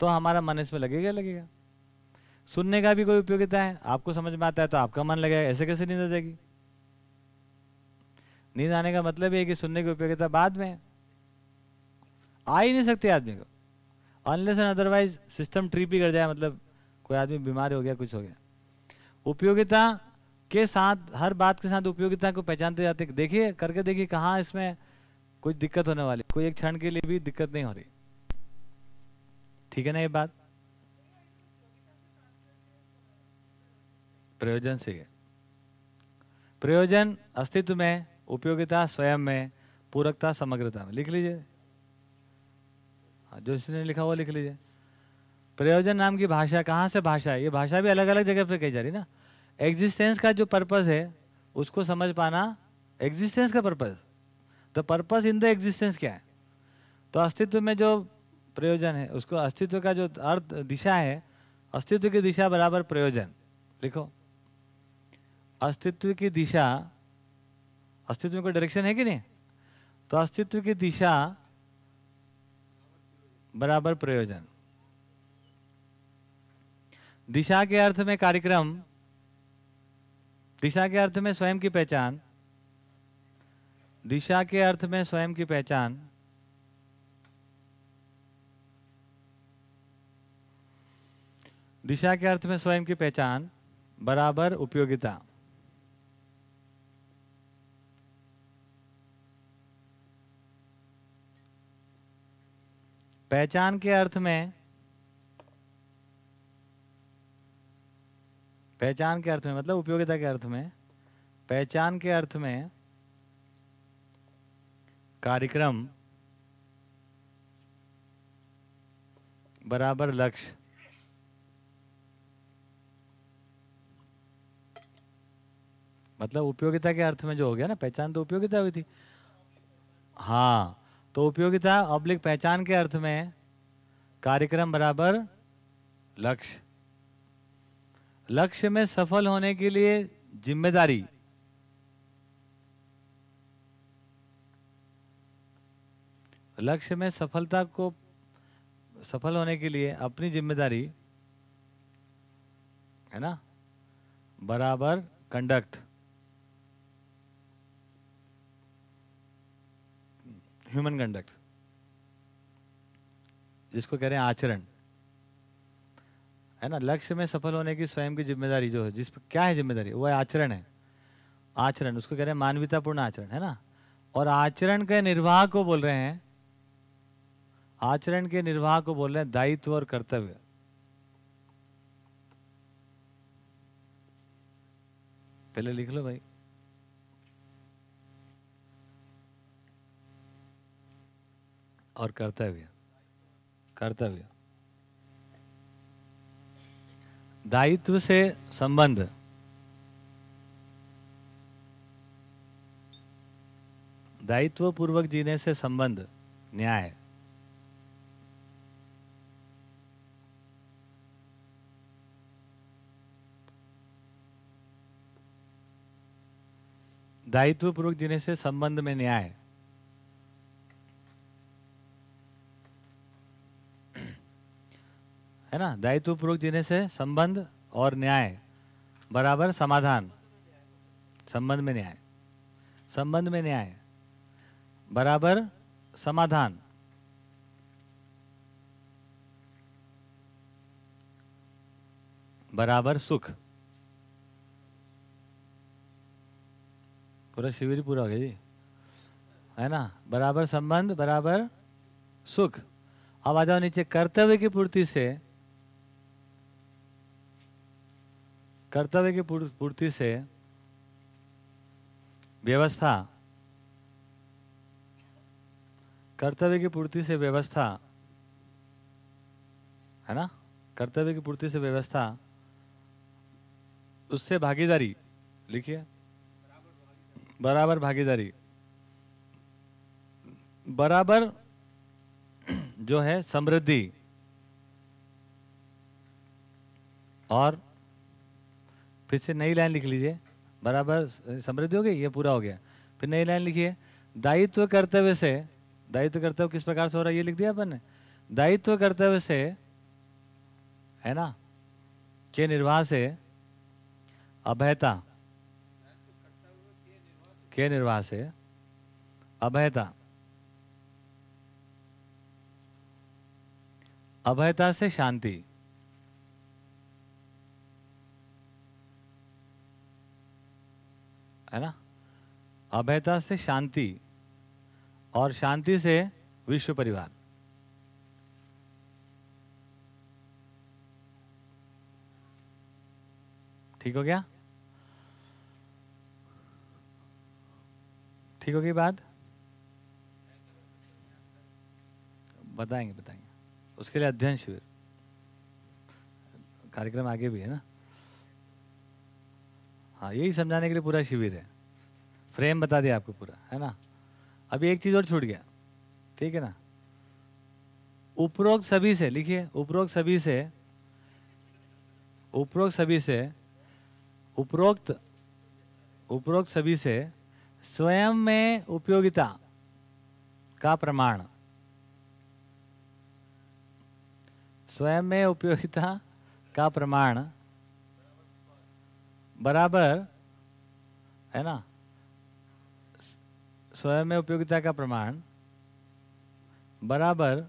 तो हमारा मन इसमें लगेगा लगेगा। सुनने का भी कोई उपयोगिता है, आपको समझ में आता है तो आपका मन लगेगा, ऐसे कैसे नींद आ जाएगी? नींद आने का मतलब ये है कि सुनने की उपयोगिता बाद में आ ही नहीं सकते आदमी को। Unless and otherwise system trip ही कर जाए मतलब कोई आदमी बीमार हो गया, कुछ हो गया। उपयोगिता के साथ, हर बात के साथ उपयोगिता को पहचानते जाते, देखिए, करके देखिए कहाँ इसमें कुछ दिक्कत होने वाली कोई एक क्षण के लिए भी दिक्कत नहीं हो रही। ठीक है ना ये बात? प्रयोजन से प्रयोजन अस्तित्व में, उपयोगिता स्वयं में, पूरकता समग्रता में। लिख लीजिए। जो इसने लिखा हुआ लिख लीजिए। प्रयोजन नाम की भाषा, कहाँ से भाषा है? ये भाषा भी अलग अलग जगह पे कही जा रही ना। एग्जिस्टेंस का जो पर्पस है, उसको समझ पाना एग्जिस्टेंस का purpose the purpose in the existence क्या है? तो अस्तित्व में जो प्रयोजन है, उसको अस्तित्व का जो अर्थ, दिशा है, अस्तित्व की दिशा बराबर प्रयोजन। लिखो। अस्तित्व की दिशा, अस्तित्व में कोई डायरेक्शन है कि नहीं? तो अस्तित्व की दिशा बराबर प्रयोजन। दिशा के अर्थ में कार्यक्रम, दिशा के अर्थ में स्वयं की पहचान, दिशा के अर्थ में स्वयं की पहचान, दिशा के अर्थ में स्वयं की पहचान, बराबर उपयोगिता। पहचान के अर्थ में, पहचान के अर्थ में मतलब उपयोगिता के अर्थ में, पहचान के अर्थ में कार्यक्रम बराबर लक्ष्य। मतलब उपयोगिता के अर्थ में जो हो गया ना, पहचान तो उपयोगिता हुई थी। हाँ। तो उपयोगिता अब्लिक पहचान के अर्थ में कार्यक्रम बराबर लक्ष्य। लक्ष्य में सफल होने के लिए ज़िम्मेदारी। लक्ष्य में सफलता को, सफल होने के लिए अपनी ज़िम्मेदारी, है ना? बराबर कंडक्ट ह्यूमन कंडक्ट जिसको कह रहे हैं आचरण। है ना? लक्ष्य में सफल होने की स्वयं की ज़िम्मेदारी जो है, जिस पर क्या है ज़िम्मेदारी? वो है आचरण है। आचरण, उसको कह रहे हैं मानवीयतापूर्ण आचरण, है ना? और आचरण के निर्वाह को बोल रहे हैं, आचरण के निर्वाह को बोल रहे हैं दायित्व और कर्तव्य। पहले लिख लो भाई। और कर्तव्य। कर्तव्य। दायित्व से संबंध। दायित्व पूर्वक जीने से संबंध, न्याय। दायित्व पूर्वक जीने से संबंध में न्याय। है ना? दायित्व पूर्वक जीने से संबंध और न्याय बराबर समाधान। संबंध में न्याय। संबंध में न्याय बराबर समाधान। बराबर सुख। पूरा शिविर पूरा हो गया जी। है ना? बराबर संबंध, बराबर सुख। अब आ जाओ नीचे। कर्तव्य की पूर्ति से कर्तव्य की पूर्ति से व्यवस्था, कर्तव्य की पूर्ति से व्यवस्था, है ना? कर्तव्य की पूर्ति से व्यवस्था, उससे भागीदारी, लिखिए। बराबर भागीदारी। बराबर जो है समृद्धि और फिर से नई लाइन लिख लीजिए। बराबर, समृद्धि हो गई? ये पूरा हो गया। फिर नई लाइन लिखिए। दायित्व कर्तव्य से, दायित्व कर्तव्य किस प्रकार से हो रहा है? ये लिख दिया अपन ने। दायित्व कर्तव्य से, है ना? के निर्वाह से, अभयता। के निर्वाह से, अभयता। अभयता से शांति। है ना? अभयता से शांति और शांति से विश्व परिवार। ठीक हो गया? ठीक होगी बात? बताएँगे बताएँगे। उसके लिए अध्ययन शिविर। कार्यक्रम आगे भी है ना? हाँ यही समझाने के लिए पूरा शिविर है। फ्रेम बता दिया आपको पूरा, है ना? अभी एक चीज़ और छूट गया, ठीक है ना? उपरोक्त सभी से, लिखिए, उपरोक्त सभी से, उपरोक्त सभी से, उपरोक्त उपरोक्त सभी से, स्वयं में उपयोगिता का प्रमाण। स्वयं में उपयोगिता का प्रमाण बराबर, है ना? स्वयं में उपयोगिता का प्रमाण, बराबर,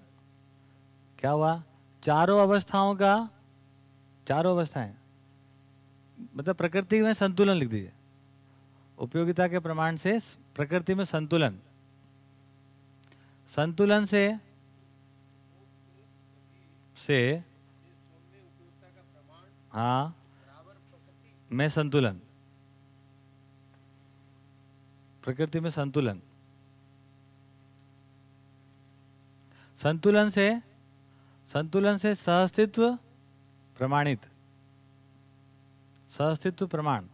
क्या हुआ? चारों अवस्थाओं का, चारों अवस्थाएँ मतलब प्रकृति में संतुलन लिख दीजिए। उपयोगिता के प्रमाण से प्रकृति में संतुलन। संतुलन से से हाँ। में संतुलन। प्रकृति में संतुलन। संतुलन से संतुलन से सहअस्तित्व प्रमाणित। सहअस्तित्व प्रमाण।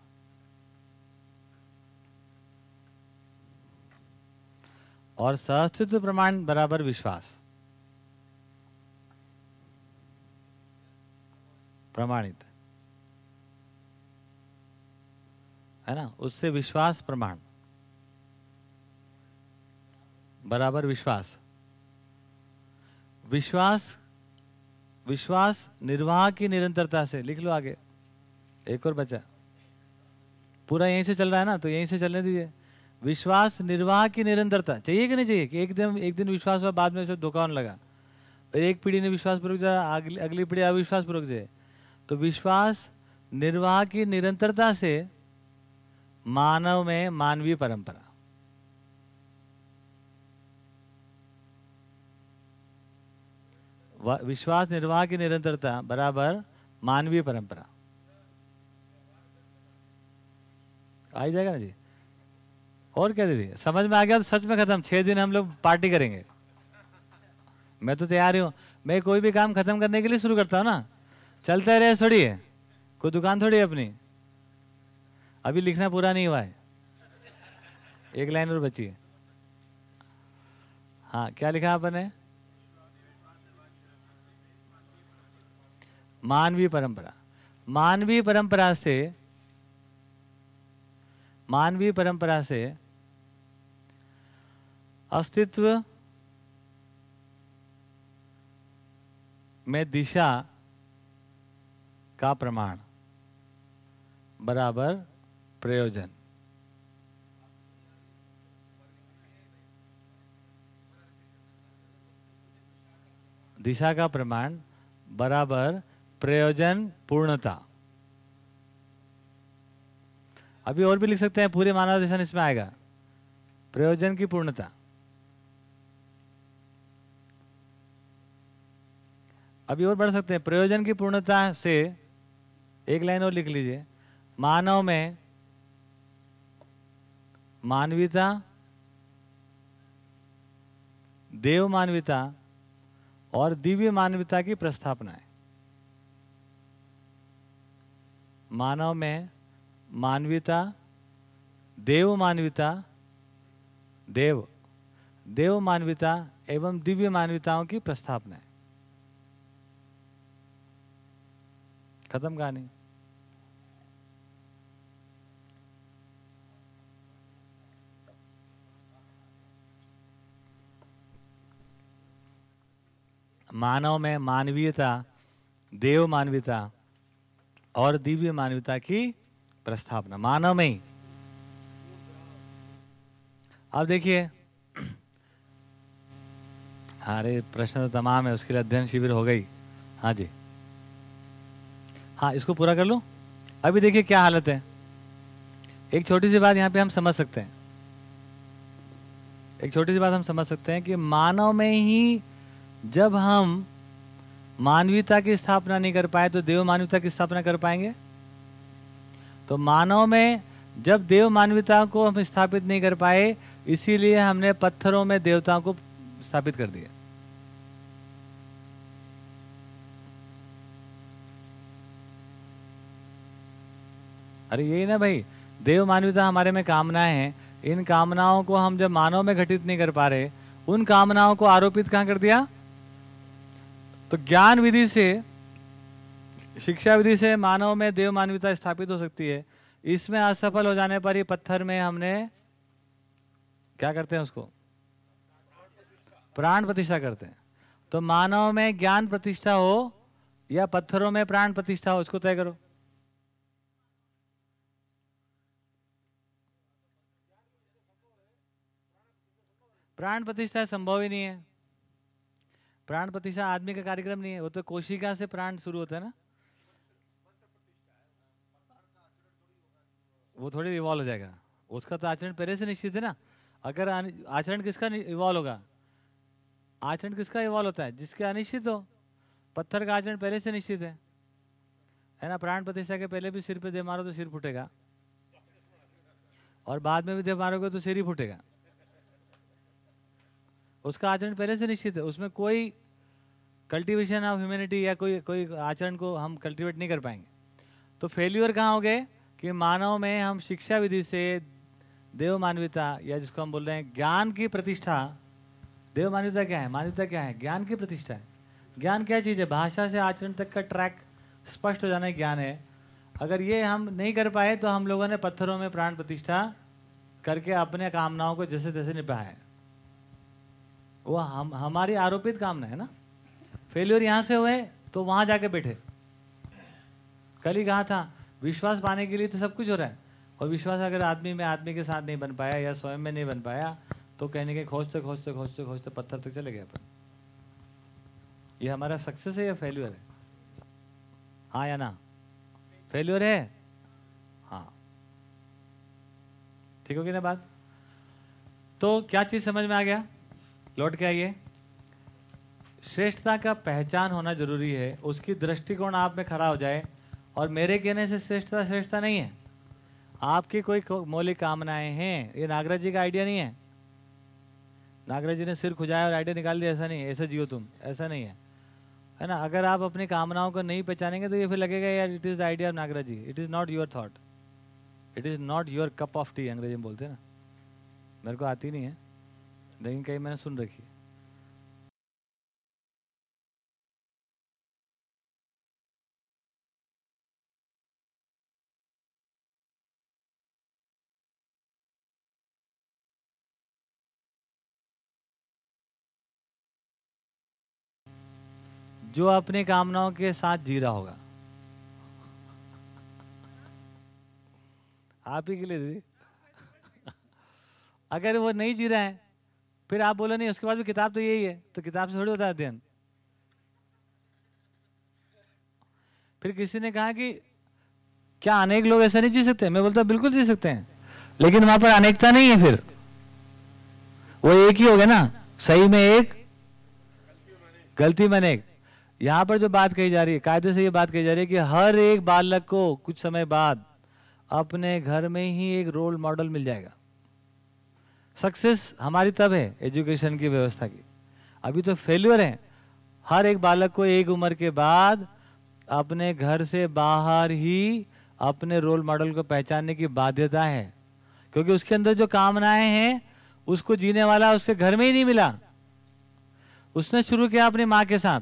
और सहअस्तित्व प्रमाण बराबर विश्वास। प्रमाणित। है ना? उससे विश्वास प्रमाण। बराबर विश्वास। विश्वास विश्वास निर्वाह की निरंतरता से। लिख लो आगे। एक और बचा। पूरा यहीं से चल रहा है ना? तो यहीं से चलने दीजिए। विश्वास निर्वाह की निरंतरता। चाहिए कि नहीं चाहिए? कि एक दिन एक दिन विश्वास हुआ, बाद में धोखा होने लगा। और एक पीढ़ी ने विश्वास पूर्वक जाए अगली अगली पीढ़ी अविश्वास पूर्वक जाए तो विश्वास निर्वाह की निरंतरता से मानव में मानवीय परंपरा। विश्वास निर्वाह की निरंतरता बराबर मानवीय परंपरा। आ जाएगा ना जी? और क्या दीदी? समझ में आ गया तो सच में खत्म। छह दिन हम लोग पार्टी करेंगे। मैं तो तैयार ही हूँ। मैं कोई भी काम खत्म करने के लिए शुरू करता हूँ ना। चलते रहे थोड़ी। है कोई दुकान थोड़ी है अपनी। अभी लिखना पूरा नहीं हुआ है। एक लाइन और बची है। हाँ क्या लिखा आपने? मानवीय परंपरा। मानवीय परंपरा से, मानवीय परंपरा से अस्तित्व में दिशा का प्रमाण बराबर प्रयोजन। दिशा का प्रमाण, बराबर प्रयोजन पूर्णता। अभी और भी लिख सकते हैं, पूरे मानव दर्शन इसमें आएगा। प्रयोजन की पूर्णता। अभी और बढ़ सकते हैं, प्रयोजन की पूर्णता से एक लाइन और लिख लीजिए। मानव में मानवीयता, देव मानवीयता और दिव्य मानवीयता की प्रस्थापना है। मानव में मानवीयता, देव मानवीयता, देव देव मानवीयता एवं दिव्य मानवीयताओं की प्रस्थापना है। खत्म कहानी। मानव में मानवीयता, देव मानवीयता और दिव्य मानवीयता की प्रस्थापना मानव में ही। अब देखिए हाँ अरे प्रश्न तो तमाम है, उसके लिए अध्ययन शिविर हो गई। हाँ जी। हाँ इसको पूरा कर लो? अभी देखिए क्या हालत है। एक छोटी सी बात यहाँ पे हम समझ सकते हैं। एक छोटी सी बात हम समझ सकते हैं कि मानव में ही जब हम मानवीयता की स्थापना नहीं कर पाए तो देव मानवीयता की स्थापना कर पाएँगे? तो मानव में जब देव मानवीयता को हम स्थापित नहीं कर पाए, इसीलिए हमने पत्थरों में देवताओं को स्थापित कर दिया। अरे यही ना भाई, देव मानवीयता हमारे में कामनाएँ हैं। इन कामनाओं को हम जब मानव में घटित नहीं कर पा रहे, उन कामनाओं को आरोपित कहाँ कर दिया? तो ज्ञान विधि से, शिक्षा विधि से मानव में देव मानवीयता स्थापित हो सकती है। इसमें असफल हो जाने पर ही पत्थर में हमने क्या करते हैं उसको? प्राण प्रतिष्ठा करते हैं। तो मानव में ज्ञान प्रतिष्ठा हो या पत्थरों में प्राण प्रतिष्ठा हो, इसको तय करो। प्राण प्रतिष्ठा संभव ही नहीं है। प्राण प्रतिष्ठा आदमी का कार्यक्रम नहीं है, वो तो कोशिका से प्राण शुरू होता है ना। वो थोड़ी इवॉल्व हो जाएगा। उसका तो आचरण पहले से निश्चित है ना। अगर आचरण किसका इवॉल्व होगा? आचरण किसका इवॉल्व होता है? जिसके अनिश्चित हो। पत्थर का आचरण पहले से निश्चित है। है ना? प्राण प्रतिष्ठा के पहले भी सिर पे दे मारो तो सिर फूटेगा। और बाद में भी दे मारोगे तो सिर ही फूटेगा। उसका आचरण पहले से निश्चित है। उसमें कोई कल्टीवेशन ऑफ़ ह्यूमैनिटी या कोई कोई आचरण को हम कल्टीवेट नहीं कर पाएँगे। तो फेल्यूर कहाँ हो गए? कि मानव में हम शिक्षा विधि से देव मानवीयता या जिसको हम बोल रहे हैं, ज्ञान की प्रतिष्ठा, देव मानवीयता क्या है? मानवीयता क्या है? ज्ञान की प्रतिष्ठा है। ज्ञान क्या चीज़ है? भाषा से आचरण तक का ट्रैक स्पष्ट हो जाना ज्ञान है। अगर ये हम नहीं कर पाए तो हम लोगों ने पत्थरों में प्राण प्रतिष्ठा करके अपने कामनाओं को जैसे तैसे निभाया वो हम, हमारी आरोपित कामना है ना? फेल्योर यहाँ से हुए तो वहाँ जाके बैठे। कल ही कहा था, विश्वास पाने के लिए तो सब कुछ हो रहा है। और विश्वास अगर आदमी में आदमी के साथ नहीं बन पाया या स्वयं में नहीं बन पाया तो कहने के खोजते खोजते खोजते खोजते पत्थर तक चले गए अपन। ये हमारा सक्सेस है या फेल्यूर है? हाँ या ना? फेल्यूर है? हाँ। ठीक होगी ना बात? तो क्या चीज़ समझ में आ गया? लौट के आइए। श्रेष्ठता का पहचान होना ज़रूरी है। उसकी दृष्टिकोण आप में खड़ा हो जाए और मेरे कहने से श्रेष्ठता श्रेष्ठता नहीं है। आपकी कोई मौलिक कामनाएँ हैं? ये नागराज जी का आइडिया नहीं है। नागराज जी ने सिर खुजाया और आइडिया निकाल दिया, ऐसा नहीं ऐसा जियो तुम, ऐसा नहीं है। है ना? अगर आप अपनी कामनाओं को नहीं पहचानेंगे तो ये फिर लगेगा, यार it is the idea of Nagraj ji. It is not your thought it is not your cup of tea अंग्रेज़ी में बोलते हैं ना। मेरे को आती नहीं है। लेकिन कहीं मैंने सुन रखी है। जो अपनी कामनाओं के साथ जी रहा होगा। आप ही के लिए दीदी। अगर वो नहीं जी रहा है फिर आप बोले, नहीं, उसके बाद भी किताब तो यही है तो किताब से थोड़ी होता है अध्ययन. फिर किसी ने कहा कि, क्या अनेक लोग ऐसा नहीं जी सकते? मैं बोलता, बिल्कुल जी सकते हैं, लेकिन वहाँ पर अनेकता नहीं है फिर। वो एक ही हो गया ना, सही में एक, गलती में अनेक। यहाँ पर जो बात कही जा रही है, कायदे से ये बात कही जा रही है कि हर एक बालक को कुछ समय बाद अपने घर में ही एक रोल मॉडल मिल जाएगा। सक्सेस हमारी तब है एजुकेशन की व्यवस्था की। अभी तो फेल्यूर है। हर एक बालक को एक उम्र के बाद अपने घर से बाहर ही अपने रोल मॉडल को पहचानने की बाध्यता है। क्योंकि उसके अंदर जो कामनाएँ हैं, उसको जीने वाला उसके घर में ही नहीं मिला। उसने शुरू किया अपनी माँ के साथ।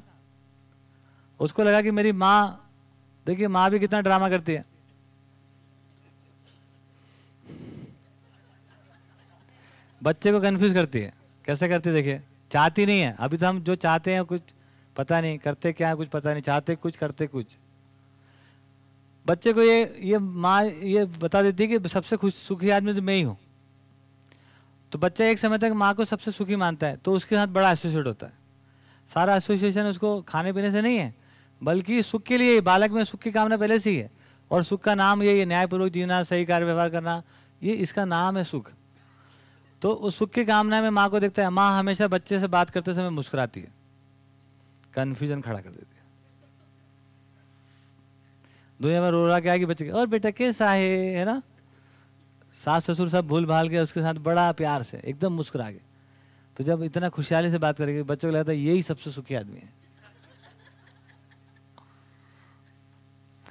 उसको लगा कि मेरी माँ, देखिए माँ भी कितना ड्रामा करती है। बच्चे को कन्फ्यूज़ करती है। कैसे करती है देखिए, चाहती नहीं है। अभी तो हम जो चाहते हैं कुछ, पता नहीं, करते क्या है कुछ पता नहीं, चाहते कुछ, करते कुछ। बच्चे को ये ये माँ, ये बता देती है कि सबसे खुश, सुखी आदमी तो मैं ही हूँ। तो बच्चा एक समय तक माँ को सबसे सुखी मानता है तो उसके साथ बड़ा एसोसिएट होता है। सारा एसोसिएशन उसको खाने पीने से नहीं है, बल्कि सुख के लिए, बालक में सुख की कामना पहले से ही है। और सुख का नाम यही है, न्यायपूर्वक जीना, सही कार्य व्यवहार करना, ये इसका नाम है सुख। तो उस सुख की कामना में माँ को देखता है, माँ हमेशा बच्चे से बात करते समय मुस्कुराती है। कन्फ्यूज़न खड़ा कर देती है। दुनिया में रो रहा क्या कि बच्चे और बेटा कैसा है है ना? सास ससुर सब भूल भाल के उसके साथ बड़ा प्यार से, एकदम मुस्कुरा के तो जब इतना खुशहाली से बात करेगी, बच्चों को लगता है यही सबसे सुखी आदमी है।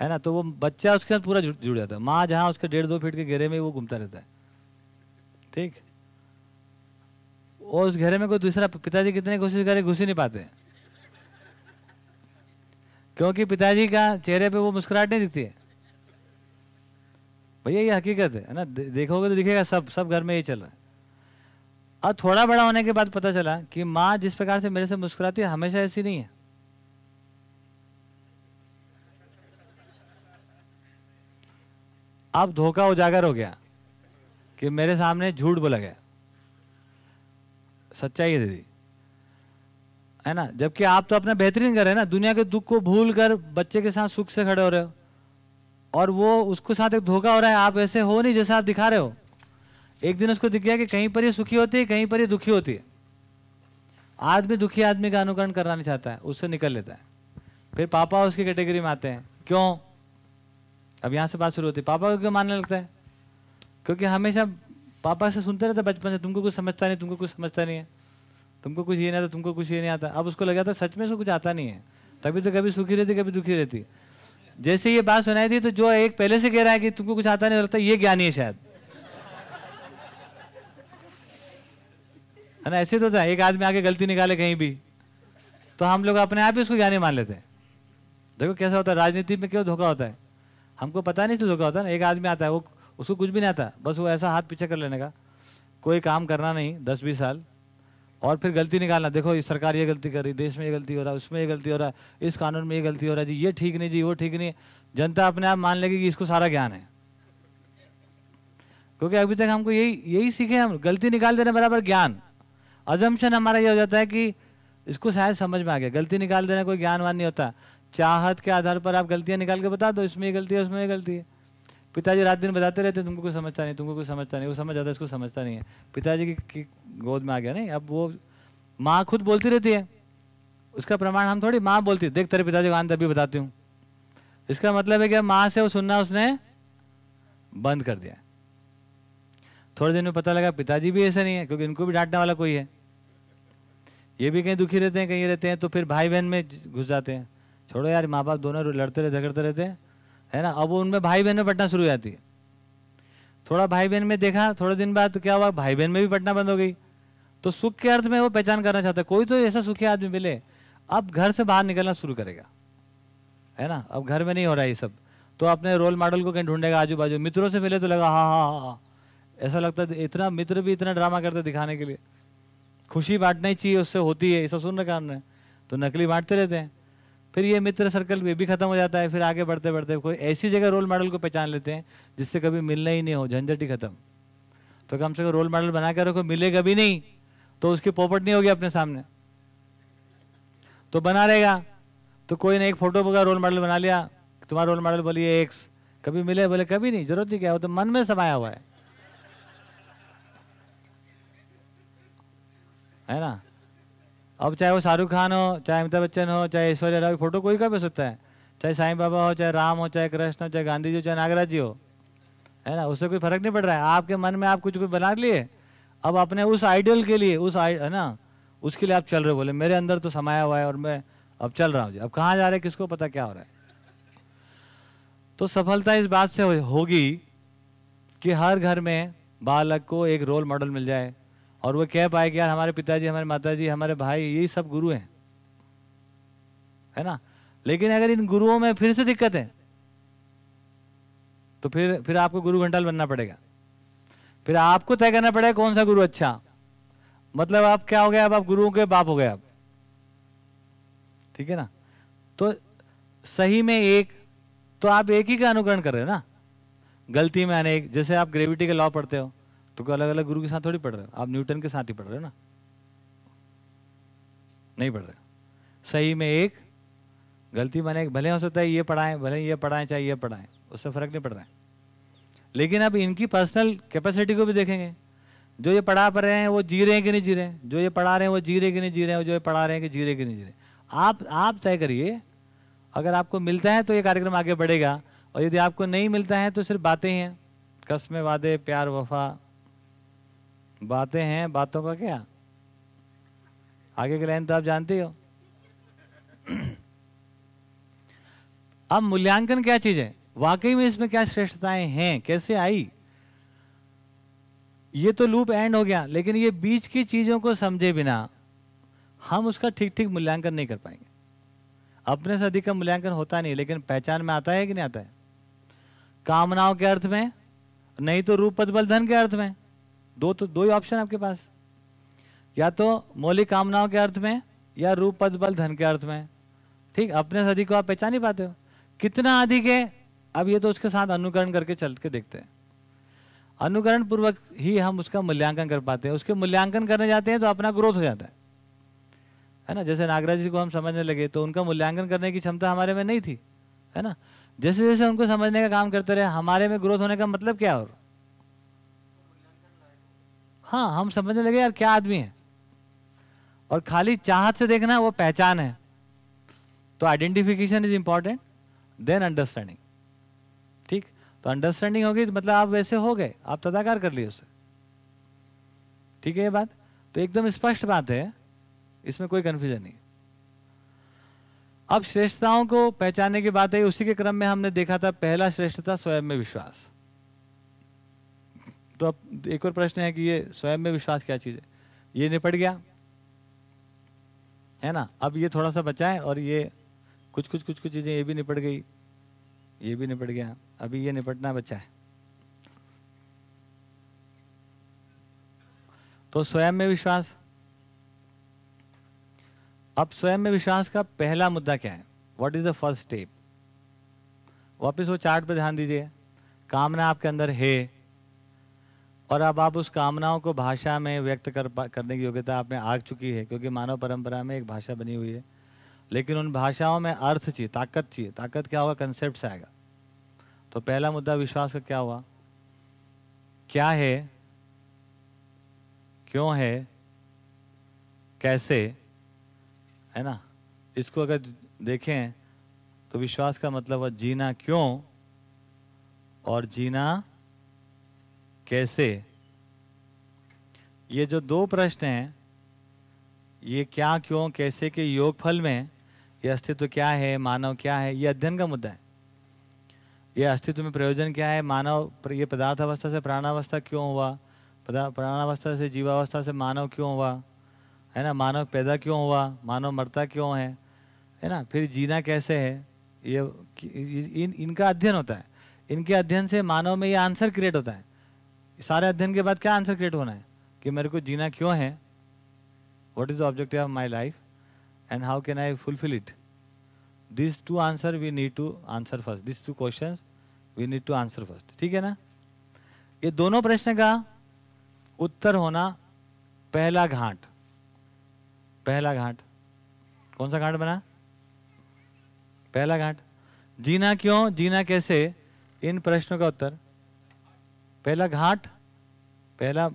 है ना? तो वो बच्चा उसके साथ पूरा जुड़ जाता है। माँ जहाँ उसके डेढ़ दो फीट के घेरे में वो घूमता रहता है। ठीक? और उस घेरे में कोई दूसरा पिताजी कितने कोशिश करे, घुस ही नहीं पाते। क्योंकि पिताजी का चेहरे पे वो मुस्कुराहट नहीं दिखती है। भैया, ये हकीकत है ना? देखोगे तो दिखेगा, सब सब घर में ये चल रहा है। और थोड़ा बड़ा होने के बाद पता चला कि माँ जिस प्रकार से मेरे से मुस्कुराती है, हमेशा ऐसी नहीं है। अब धोखा उजागर हो गया कि मेरे सामने झूठ बोला गया। सच्चाई है दीदी। है ना? जबकि आप तो अपना बेहतरीन कर रहे हैं ना, दुनिया के दुख को भूल कर बच्चे के साथ सुख से खड़े हो रहे हो। और वो उसको साथ एक धोखा हो रहा है, आप ऐसे हो नहीं जैसा आप दिखा रहे हो। एक दिन उसको दिख गया कि कहीं पर ये सुखी होती है, कहीं पर ये दुखी होती है। आदमी दुखी आदमी का अनुकरण करना नहीं चाहता है, उससे निकल लेता है। फिर पापा उसकी कैटेगरी में आते हैं, क्यों? अब यहाँ से बात शुरू होती है। पापा को क्यों मानने लगता है? क्योंकि हमेशा पापा से सुनते रहते बचपन से, तुमको कुछ समझता नहीं, तुमको कुछ समझता नहीं है। तुमको कुछ ये नहीं आता, तुमको कुछ ये नहीं आता। अब उसको लगा था सच में से कुछ आता नहीं है। तभी तो कभी सुखी रहती, कभी दुखी रहती। जैसे ये बात सुनाई थी तो जो एक पहले से कह रहा है कि तुमको कुछ आता नहीं, लगता ये ज्ञानी है शायद। है ना, ऐसे तो था, एक आदमी आके गलती निकाले कहीं भी। तो हम लोग अपने आप ही उसको ज्ञानी मान लेते हैं। देखो कैसा होता है, राजनीति में क्यों धोखा होता है? हमको पता नहीं तो धोखा होता है ना, एक आदमी आता है, वो उसको कुछ भी नहीं आता, बस वो ऐसा हाथ पीछे कर लेने का। कोई काम करना नहीं, दस बीस साल। और फिर गलती निकालना, देखो ये सरकार ये गलती कर रही, देश में ये गलती हो रहा है उसमें ये गलती हो रहा है इस कानून में ये गलती हो रहा है जी ये ठीक नहीं, जी वो ठीक नहीं। जनता अपने आप मान लेगी कि इसको सारा ज्ञान है। क्योंकि अभी तक हमको यही यही सीखे हम, गलती निकाल देने बराबर ज्ञान। अजम्पशन हमारा ये हो जाता है कि इसको शायद समझ में आ गया। गलती निकाल देना कोई ज्ञानवान नहीं होता। चाहत के आधार पर आप गलतियाँ निकाल के बता दो, इसमें ये गलती है, उसमें ये गलती है। पिताजी रात दिन बताते रहते तुमको कुछ समझता नहीं तुमको कुछ समझता नहीं वो समझ जाता इसको समझता नहीं है। पिताजी की, की गोद में आ गया नहीं? अब वो माँ खुद बोलती रहती है। उसका प्रमाण हम थोड़ी माँ बोलती है। देख तेरे पिताजी को तभी बताती हूँ। इसका मतलब है कि माँ से वो सुनना उसने बंद कर दिया। थोड़े दिन में पता लगा पिताजी भी ऐसे नहीं है क्योंकि इनको भी डांटने वाला कोई है। ये भी कहीं दुखी रहते हैं कहीं रहते हैं तो फिर भाई बहन में घुस जाते हैं। छोड़ो यार माँ बाप दोनों लड़ते रहते झगड़ते रहते हैं। है ना? अब उनमें भाई बहन में बटना शुरू हो जाती है। थोड़ा भाई बहन में देखा, थोड़े दिन बाद क्या हुआ? भाई बहन में भी बटना बंद हो गई। तो सुख के अर्थ में वो पहचान करना चाहता है। कोई तो ऐसा सुखी आदमी मिले, अब घर से बाहर निकलना शुरू करेगा। है ना? अब घर में नहीं हो रहा ये सब। तो अपने रोल मॉडल को कहीं ढूंढेगा आजू बाजू मित्रों से मिले तो लगा हाँ हाँ हाँ हाँ। ऐसा लगता है इतना मित्र भी इतना ड्रामा करते दिखाने के लिए। खुशी बांटना ही चाहिए, उससे होती है। ऐसा सुन रखा हमने। तो नकली बांटते रहते हैं। फिर ये मित्र सर्कल भी, भी खत्म हो जाता है फिर आगे बढ़ते बढ़ते कोई ऐसी जगह रोल मॉडल को पहचान लेते हैं जिससे कभी मिलना ही नहीं हो झंझट ही खत्म। तो कम से कम रोल मॉडल बना कर रखो मिले कभी नहीं तो उसकी पोपट नहीं होगी अपने सामने। तो बना रहेगा तो कोई ने एक फ़ोटो का रोल मॉडल बना लिया तुम्हारा रोल मॉडल बोलिए एक्स कभी मिले बोले कभी नहीं ज़रूरत नहीं क्या वो तो मन में समाया हुआ है। है ना? अब चाहे वो शाहरुख खान हो, चाहे अमिताभ बच्चन हो, चाहे ऐश्वर्या राय फ़ोटो कोई का भी सकता है। चाहे साईं बाबा हो, चाहे राम हो, चाहे कृष्ण हो, चाहे गांधी जी हो, चाहे नागराज जी हो। है ना? उससे कोई फ़र्क नहीं पड़ रहा है। आपके मन में आप कुछ कुछ बना लिए, अब अपने उस आइडियल के लिए, उस है ना? उसके लिए आप चल रहे हो, बोले, मेरे अंदर तो समाया हुआ है और मैं अब चल रहा हूँ जी। अब कहाँ जा रहे हैं? किसको पता क्या हो रहा है? तो सफलता इस बात से होगी कि हर घर में बालक को एक रोल मॉडल मिल जाए। और वो कह पाए कि यार हमारे पिताजी, हमारे माताजी, हमारे भाई, यही सब गुरु हैं। है ना? लेकिन अगर इन गुरुओं में फिर से दिक्कत है तो फिर फिर आपको गुरु घंटाल बनना पड़ेगा। फिर आपको तय करना पड़ेगा कौन सा गुरु अच्छा। मतलब आप क्या हो गया अब आप गुरुओं के बाप हो गए आप। ठीक है ना? तो सही में एक तो आप एक ही का अनुकरण कर रहे हो ना? गलती में अनेक जैसे आप ग्रेविटी के लॉ पढ़ते हो। तो अलग अलग गुरु के साथ थोड़ी पढ़ रहे हो? आप न्यूटन के साथ ही पढ़ रहे हो ना? नहीं पढ़ रहे सही में एक गलती माने भले हो सकता है ये पढ़ाएँ, भले ये पढ़ाएँ, चाहे ये पढ़ाएँ, उससे फ़र्क नहीं पड़ रहा है। लेकिन अब इनकी पर्सनल कैपेसिटी को भी देखेंगे। जो ये पढ़ा पा रहे हैं, वो जी रहे हैं कि नहीं जी रहे हैं? जो ये पढ़ा रहे हैं, वो जी रहे कि नहीं जी रहे हैं? जो ये पढ़ा रहे हैं कि जी रहे कि नहीं जी रहे आप आप तय करिए। अगर आपको मिलता है तो ये कार्यक्रम आगे बढ़ेगा। और यदि आपको नहीं मिलता है तो सिर्फ़ बातें हैं। कस्में वादे, प्यार, वफा बातें हैं बातों का क्या? आगे के लाइन तो आप जानते हो *clears throat* अब मूल्यांकन क्या चीज़ है? वाकई में इसमें क्या श्रेष्ठताएँ हैं? कैसे आई? ये तो लूप एंड हो गया, लेकिन ये बीच की चीज़ों को समझे बिना हम उसका ठीक ठीक मूल्यांकन नहीं कर पाएँगे। अपने से अधिक का मूल्यांकन होता नहीं, लेकिन पहचान में आता है कि नहीं आता है? कामनाओं के अर्थ में? नहीं तो रूप पद बल धन के अर्थ में? दो तो दो ही ऑप्शन आपके पास। या तो मौलिक कामनाओं के अर्थ में, या रूप, पद, बल, धन के अर्थ में। ठीक, अपने से अधिक को आप पहचान नहीं पाते हो। कितना अधिक है, अब ये तो उसके साथ अनुकरण करके चल के देखते हैं। अनुकरण पूर्वक ही हम उसका मूल्यांकन कर पाते हैं। उसके मूल्यांकन करने जाते हैं तो अपना ग्रोथ हो जाता है। है ना? जैसे नागराज जी को हम समझने लगे तो उनका मूल्यांकन करने की क्षमता हमारे में नहीं थी। है ना? जैसे जैसे उनको समझने का काम करते रहे, हमारे में ग्रोथ होने का मतलब क्या और? हाँ हम समझने लगे यार क्या आदमी है। और खाली चाहत से देखना, वो पहचान है। तो identification is important then understanding ठीक? तो अंडरस्टैंडिंग होगी तो मतलब आप वैसे हो गए, आप तदाकार कर लिए उससे। ठीक है ये बात? तो एकदम स्पष्ट बात है, इसमें कोई कंफ्यूजन नहीं। अब श्रेष्ठताओं को पहचानने की बात है, उसी के क्रम में हमने देखा था, पहला श्रेष्ठता स्वयं में विश्वास। तो अब एक और प्रश्न है कि ये स्वयं में विश्वास क्या चीज़ है? ये निपट गया। है ना? अब ये थोड़ा सा बचा है और ये कुछ कुछ कुछ कुछ चीज़ें ये भी निपट गई। ये भी निपट गया। अभी ये निपटना बचा है। तो स्वयं में विश्वास। अब स्वयं में विश्वास का पहला मुद्दा क्या है? What is the first step वापस वो चार्ट पे ध्यान दीजिए। कामना आपके अंदर है। और अब आप उस कामनाओं को भाषा में व्यक्त कर करने की योग्यता आप में आ चुकी है, क्योंकि मानव परंपरा में एक भाषा बनी हुई है। लेकिन उन भाषाओं में अर्थ चाहिए, ताकत चाहिए। ताकत क्या होगा? कंसेप्ट से आएगा। तो पहला मुद्दा विश्वास का क्या हुआ? क्या है? क्यों है? कैसे? है ना? इसको अगर देखें तो विश्वास का मतलब हुआ जीना क्यों? और जीना कैसे? ये जो दो प्रश्न हैं, ये क्या, क्यों, कैसे के योगफल में ये अस्तित्व क्या है, मानव क्या है, ये अध्ययन का मुद्दा है। ये अस्तित्व में प्रयोजन क्या है, मानव ये पदार्थ अवस्था से प्राणावस्था क्यों हुआ प्राणावस्था से जीवावस्था से मानव क्यों हुआ, है ना, मानव पैदा क्यों हुआ, मानव मरता क्यों है है ना, फिर जीना कैसे है, ये इन, इनका अध्ययन होता है। इनके अध्ययन से मानव में ये आंसर क्रिएट होता है। सारे अध्ययन के बाद क्या आंसर क्रिएट होना है? कि मेरे को जीना क्यों है? What is the objective of my life and how can I fulfil it this two answer we need to answer first this two question we need to answer first ठीक है ना? ये दोनों प्रश्न का उत्तर होना पहला घाट। पहला घाट। कौन सा घाट बना? पहला घाट। जीना क्यों? जीना कैसे? इन प्रश्नों का उत्तर। पहला घाट, पहला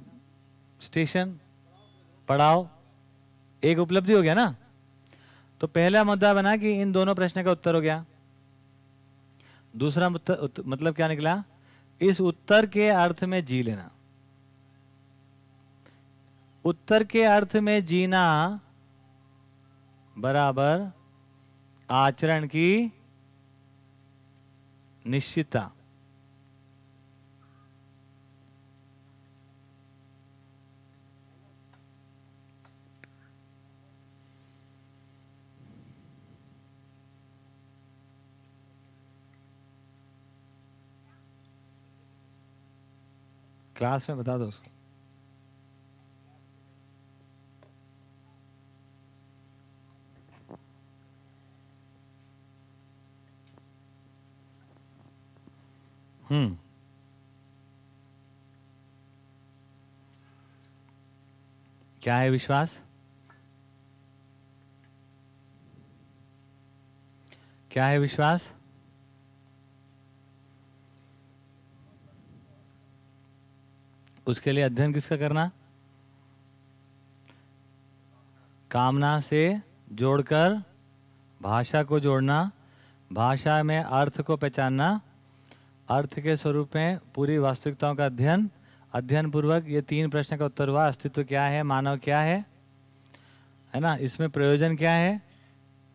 स्टेशन, पड़ाव, एक उपलब्धि हो गया ना? तो पहला मुद्दा बना कि इन दोनों प्रश्न का उत्तर हो गया। दूसरा मतलब क्या निकला? इस उत्तर के अर्थ में जी लेना। उत्तर के अर्थ में जीना बराबर आचरण की निश्चितता। क्लास में बता दो उसको। हम्म। क्या है विश्वास? क्या है विश्वास? उसके लिए अध्ययन किसका करना? कामना से जोड़कर भाषा को जोड़ना। भाषा में अर्थ को पहचानना। अर्थ के स्वरूप में पूरी वास्तविकताओं का अध्ययन। अध्ययन पूर्वक ये तीन प्रश्न का उत्तर हुआ, अस्तित्व क्या है, मानव क्या है? है ना? इसमें प्रयोजन क्या है?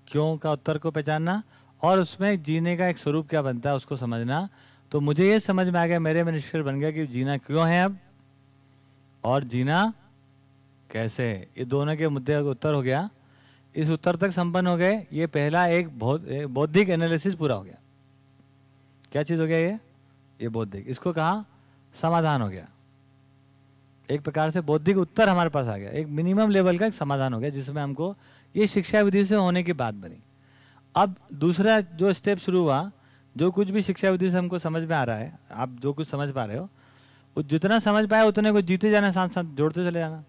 क्यों का उत्तर को पहचानना? और उसमें जीने का एक स्वरूप क्या बनता है, उसको समझना। तो मुझे ये समझ में आ गया, मेरे में निष्कर्ष बन गया कि जीना क्यों है अब? और जीना कैसे? ये दोनों के मुद्दे का उत्तर हो गया। इस उत्तर तक संपन्न हो गए। ये पहला एक बौद्ध- एक बौद्धिक एनालिसिस पूरा हो गया। क्या चीज़ हो गया ये? ये बौद्धिक। इसको कहा समाधान हो गया। एक प्रकार से बौद्धिक उत्तर हमारे पास आ गया। एक मिनिमम लेवल का एक समाधान हो गया, जिसमें हमको ये शिक्षा विधि से होने की बात बनी। अब दूसरा जो स्टेप शुरू हुआ, जो कुछ भी शिक्षा विधि से हमको समझ में आ रहा है, आप जो कुछ समझ पा रहे हो वो जितना समझ पाए उतने को जीते जाना साथ साथ जोड़ते चले जाना।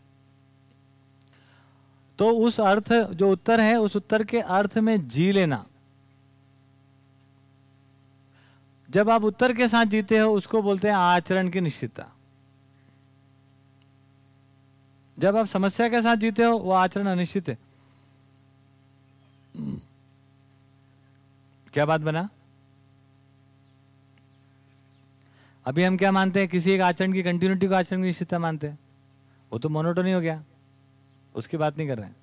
तो उस अर्थ, जो उत्तर है, उस उत्तर के अर्थ में जी लेना। जब आप उत्तर के साथ जीते हो, उसको बोलते हैं आचरण की निश्चितता। जब आप समस्या के साथ जीते हो, वो आचरण अनिश्चित है। क्या बात बना? अभी हम क्या मानते हैं? किसी एक आचरण की कंटिन्यूटी को आचरण की निश्चितता मानते हैं। वो तो मोनोटोनी हो गया। उसकी बात नहीं कर रहे हैं।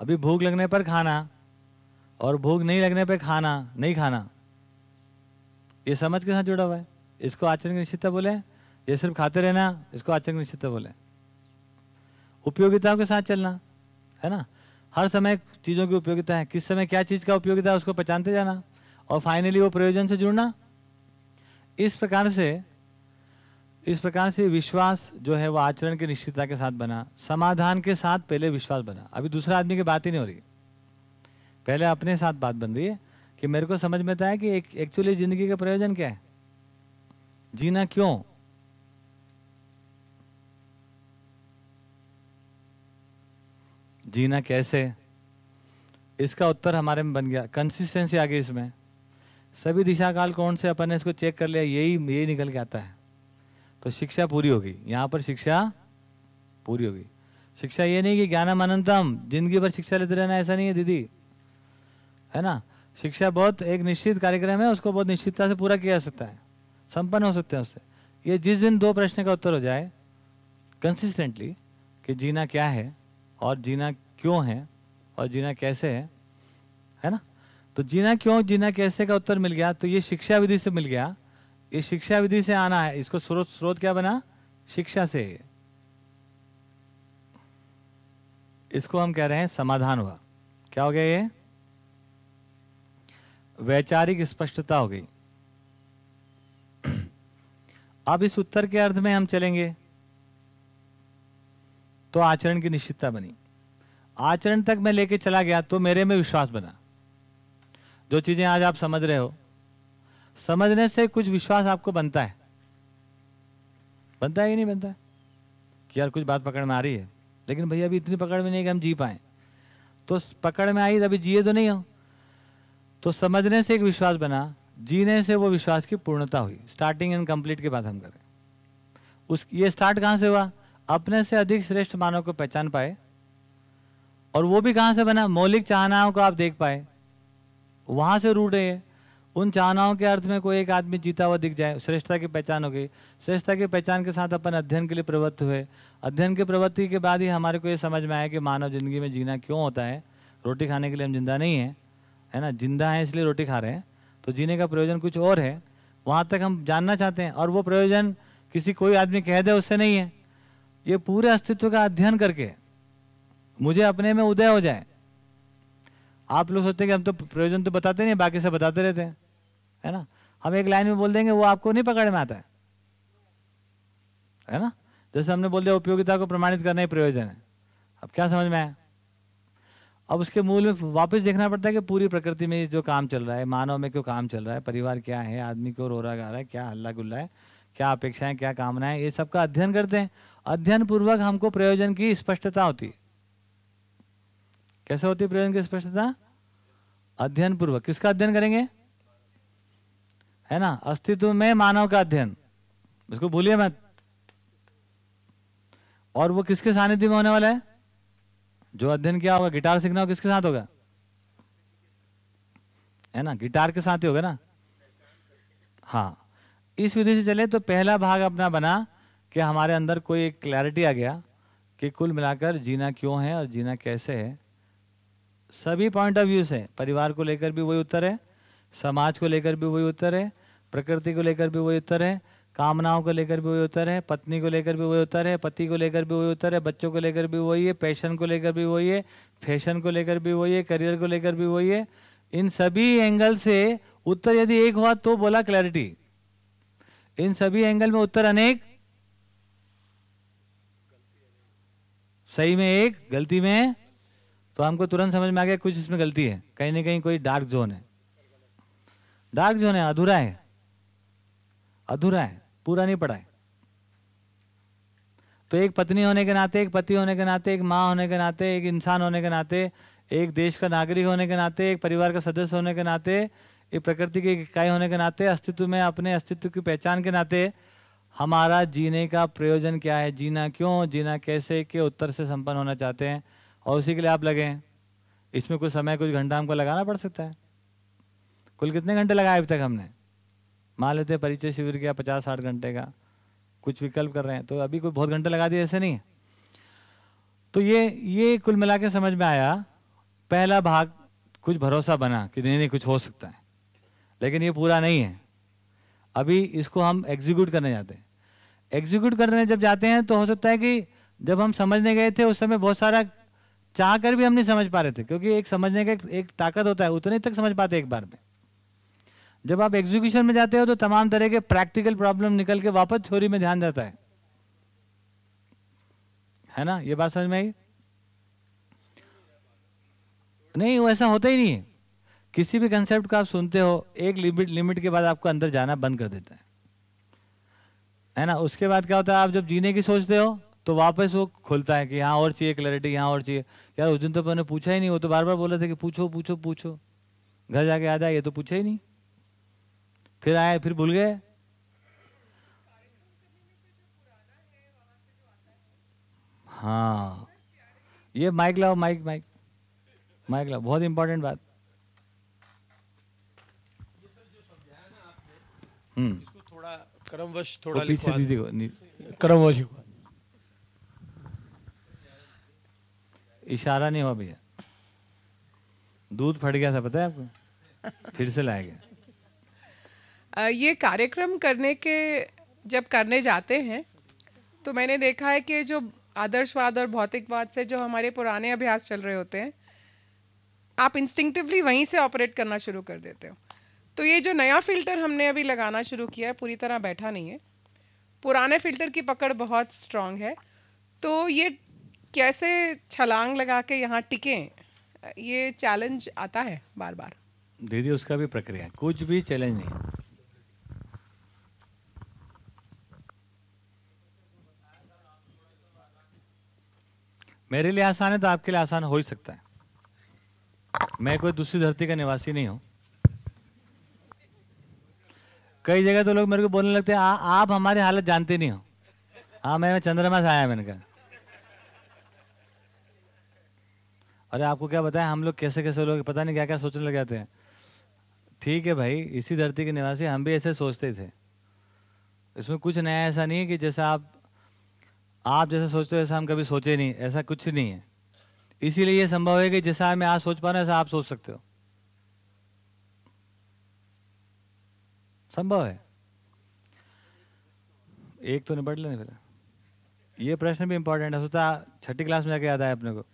अभी भूख लगने पर खाना और भूख नहीं लगने पर खाना, नहीं खाना। ये समझ के साथ जुड़ा हुआ है। इसको आचरण की निश्चितता बोले। ये सिर्फ़ खाते रहना, इसको आचरण की निश्चितता बोले। उपयोगिताओं के साथ चलना, है ना? हर समय चीज़ों की उपयोगिता है। किस समय क्या चीज़ का उपयोगिता है उसको पहचानते जाना और फाइनली वो प्रयोजन से जुड़ना। इस प्रकार से, इस प्रकार से विश्वास जो है वो आचरण की निश्चितता के साथ बना, समाधान के साथ पहले विश्वास बना। अभी दूसरा आदमी की बात ही नहीं हो रही। पहले अपने साथ बात बन रही है कि मेरे को समझ में आता है कि एक एक्चुअली ज़िंदगी का प्रयोजन क्या है? जीना क्यों? जीना कैसे? इसका उत्तर हमारे में बन गया। कंसिस्टेंसी आ गई इसमें। सभी दिशा काल कौन से अपन ने इसको चेक कर लिया, यही यही निकल के आता है। तो शिक्षा पूरी होगी। यहाँ पर शिक्षा पूरी होगी। शिक्षा ये नहीं कि ज्ञानम अनंतम, ज़िंदगी भर शिक्षा लेते रहना ऐसा नहीं है, दीदी। है ना? शिक्षा बहुत एक निश्चित कार्यक्रम है, उसको बहुत निश्चितता से पूरा किया जा सकता है। संपन्न हो सकते हैं उससे। ये जिस दिन दो प्रश्न का उत्तर हो जाए कंसिस्टेंटली कि जीना क्या है, और जीना क्यों है, और जीना कैसे है है ना? तो जीना क्यों, जीना कैसे का उत्तर मिल गया? तो ये शिक्षा विधि से मिल गया। ये शिक्षा विधि से आना है। इसको स्रोत स्रोत क्या बना? शिक्षा से। इसको हम कह रहे हैं समाधान हुआ। क्या हो गया ये? वैचारिक स्पष्टता हो गई। अब इस उत्तर के अर्थ में हम चलेंगे। तो आचरण की निश्चितता बनी। आचरण तक मैं लेके चला गया तो मेरे में विश्वास बना। जो चीज़ें आज आप समझ रहे हो। समझने से कुछ विश्वास आपको बनता है। बनता है कि नहीं बनता? है कि यार कुछ बात पकड़ में आ रही है। लेकिन भैया, अभी इतनी पकड़ में नहीं कि हम जी पाए। तो पकड़ में आई, अभी जिए तो नहीं हो। तो समझने से एक विश्वास बना। जीने से वो विश्वास की पूर्णता हुई। स्टार्टिंग एंड कंप्लीट की बात हम करें। उस, ये स्टार्ट कहाँ से हुआ? अपने से अधिक श्रेष्ठ मानव को पहचान पाए। और वो भी कहाँ से बना? मौलिक चाहनाओं को आप देख पाए। वहाँ से रूट है। उन चाहनाओं के अर्थ में कोई एक आदमी जीता हुआ दिख जाए। श्रेष्ठता की पहचान हो गई। श्रेष्ठता की पहचान के साथ अपन अध्ययन के लिए प्रवृत्त हुए। अध्ययन के प्रवृत्ति के बाद ही हमारे को ये समझ में आया कि मानव ज़िंदगी में जीना क्यों होता है। रोटी खाने के लिए हम ज़िंदा नहीं है है ना? ज़िंदा है इसलिए रोटी खा रहे हैं। तो जीने का प्रयोजन कुछ और है। वहाँ तक हम जानना चाहते हैं और वो प्रयोजन किसी कोई आदमी कह दे उससे नहीं है। ये पूरे अस्तित्व का अध्ययन करके मुझे अपने में उदय हो जाए। आप लोग सोचते हैं कि हम तो प्रयोजन तो बताते नहीं, बाकी से बताते रहते हैं, है ना? हम एक लाइन में बोल देंगे, वो आपको नहीं पकड़ में आता है है ना? जैसे हमने बोल दिया, उपयोगिता को प्रमाणित करना ही प्रयोजन है। अब क्या समझ में आया? अब उसके मूल में वापस देखना पड़ता है कि पूरी प्रकृति में जो काम चल रहा है, मानव में क्यों काम चल रहा है, परिवार क्या है, आदमी क्यों रो रहा, गा रहा है, क्या हल्ला गुल्ला है, क्या अपेक्षाएँ, क्या कामनाएँ, ये सब का अध्ययन करते हैं। अध्ययन पूर्वक हमको प्रयोजन की स्पष्टता होती है। कैसे होती है प्रयोजन की स्पष्टता? अध्ययन पूर्वक किसका अध्ययन करेंगे? है ना? अस्तित्व में मानव का अध्ययन। इसको भूलिए मत। और वो किसके सानिध्य में होने वाला है? जो अध्ययन किया होगा, गिटार सीखना हो किसके साथ होगा? है ना? गिटार के साथ ही होगा ना? हाँ। इस विधि से चले तो पहला भाग अपना बना कि हमारे अंदर कोई एक क्लैरिटी आ गया कि कुल मिलाकर जीना क्यों है और जीना कैसे है। सभी पॉइंट ऑफ़ व्यू से परिवार को लेकर भी वही उत्तर है समाज को लेकर भी वही उत्तर है प्रकृति को लेकर भी वही उत्तर है कामनाओं को लेकर भी वही उत्तर है पत्नी को लेकर भी वही उत्तर है पति को लेकर भी वही उत्तर है बच्चों को लेकर भी वही है पैशन को लेकर भी वही है फ़ैशन को लेकर भी वही है करियर को लेकर भी वही है इन सभी एंगल से उत्तर यदि एक हुआ तो बोला क्लैरिटी इन सभी एंगल में उत्तर अनेक सही में एक गलती में तो हमको तुरंत समझ में आ गया कुछ इसमें गलती है। कहीं ना कहीं कोई डार्क जोन है। डार्क जोन है, अधूरा है। अधूरा है, पूरा नहीं पड़ा है। तो एक पत्नी होने के नाते, एक पति होने के नाते, एक माँ होने के नाते, एक इंसान होने के नाते, एक देश का नागरिक होने के नाते, एक परिवार का सदस्य होने के नाते, एक प्रकृति की इकाई होने के नाते, अस्तित्व में, अपने अस्तित्व की पहचान के नाते, हमारा जीने का प्रयोजन क्या है? जीना क्यों? जीना कैसे के उत्तर से संपन्न होना चाहते हैं? और उसी के लिए आप लगे हैं। इसमें कुछ समय, कुछ घंटा हमको लगाना पड़ सकता है। कुल कितने घंटे लगाए अभी तक हमने? मान लेते परिचय शिविर किया पचास साठ घंटे का, कुछ विकल्प कर रहे हैं तो अभी कोई बहुत घंटे लगा दिए ऐसे नहीं तो ये ये कुल मिला के समझ में आया, पहला भाग कुछ भरोसा बना कि नहीं नहीं, कुछ हो सकता है। लेकिन ये पूरा नहीं है। अभी इसको हम एग्जीक्यूट करने जाते हैं। एग्जीक्यूट करने जब जाते हैं तो हो सकता है कि जब हम समझने गए थे, उस समय बहुत सारा चाह कर भी हम नहीं समझ पा रहे थे क्योंकि एक समझने का एक, एक ताकत होता है उतने तक समझ पाते एक बार में। जब आप एग्जीक्यूशन में जाते हो तो तमाम तरह के प्रैक्टिकल प्रॉब्लम निकल के वापस थ्योरी में ध्यान जाता है। है ना? ये बात समझ में आई? नहीं वो ऐसा होता ही नहीं है। किसी भी कंसेप्ट को आप सुनते हो एक लिमिट लिमिट के बाद आपको अंदर जाना बंद कर देता है। है ना? उसके बाद क्या होता है आप जब जीने की सोचते हो तो वापस वो खुलता है कि यहाँ और चाहिए क्लैरिटी यहाँ और चाहिए। यार उस दिन तो मैंने पूछा ही नहीं वो तो बार बार बोला था कि पूछो पूछो पूछो। घर जाके याद आया ये तो पूछा ही नहीं। फिर आए फिर भूल गए। हाँ। ये माइक लाओ माइक माइक माइक लाओ बहुत इंपॉर्टेंट बात। हम्म। थोड़ा क्रमवश थोड़ा लिखवा क्रमवश इशारा नहीं हुआ भैया। दूध फट गया था, पता है आपको? फिर से लाया गया। ये कार्यक्रम करने के, जब करने जाते हैं तो मैंने देखा है कि जो आदर्शवाद और भौतिकवाद से जो हमारे पुराने अभ्यास चल रहे होते हैं, आप इंस्टिंक्टिवली वहीं से ऑपरेट करना शुरू कर देते हो। तो ये जो नया फ़िल्टर हमने अभी लगाना शुरू किया है, पूरी तरह बैठा नहीं है। पुराने फ़िल्टर की पकड़ बहुत स्ट्रांग है। तो ये कैसे छलांग लगा के यहाँ टिके, ये चैलेंज आता है बार बार दीदी, उसका भी प्रक्रिया कुछ भी चैलेंज नहीं। मेरे लिए आसान है तो आपके लिए आसान हो ही सकता है। मैं कोई दूसरी धरती का निवासी नहीं हूँ। कई जगह तो लोग मेरे को बोलने लगते हैं आप हमारी हालत जानते नहीं हो। हाँ मैं चंद्रमा से आया मैंने कहा। अरे आपको क्या बताया हम लोग कैसे कैसे लोग, पता नहीं क्या क्या सोचने लग जाते हैं। ठीक है भाई, इसी धरती के निवासी, हम भी ऐसे सोचते थे। इसमें कुछ नया ऐसा नहीं है कि जैसा आप आप जैसा सोचते हो, ऐसा हम कभी सोचे नहीं, ऐसा कुछ नहीं है। इसीलिए ये संभव है कि जैसा मैं आज सोच पा रहा हूँ, ऐसा आप सोच सकते हो। संभव है। एक तो निपट लेने फिर ये प्रश्न भी इंपॉर्टेंट है, सोचा छठी क्लास में जाके याद आया अपने को।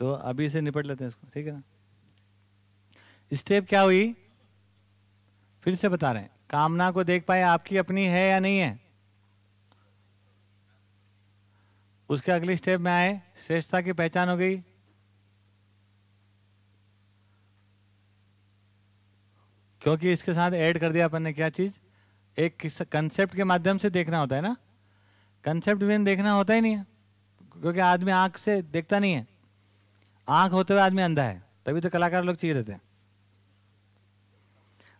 तो अभी से निपट लेते हैं इसको, ठीक है ना? स्टेप क्या हुई? फिर से बता रहे हैं। कामना को देख पाए आपकी अपनी है या नहीं है? उसके अगली स्टेप में आए, श्रेष्ठता की पहचान हो गई। क्योंकि इसके साथ ऐड कर दिया अपन ने, क्या चीज़? एक कंसेप्ट के माध्यम से देखना होता है ना? कंसेप्ट देखना होता ही नहीं है, क्योंकि आदमी आँख से देखता नहीं है। आँख होते हुए आदमी अंधा है, तभी तो कलाकार लोग चाहिए रहते हैं।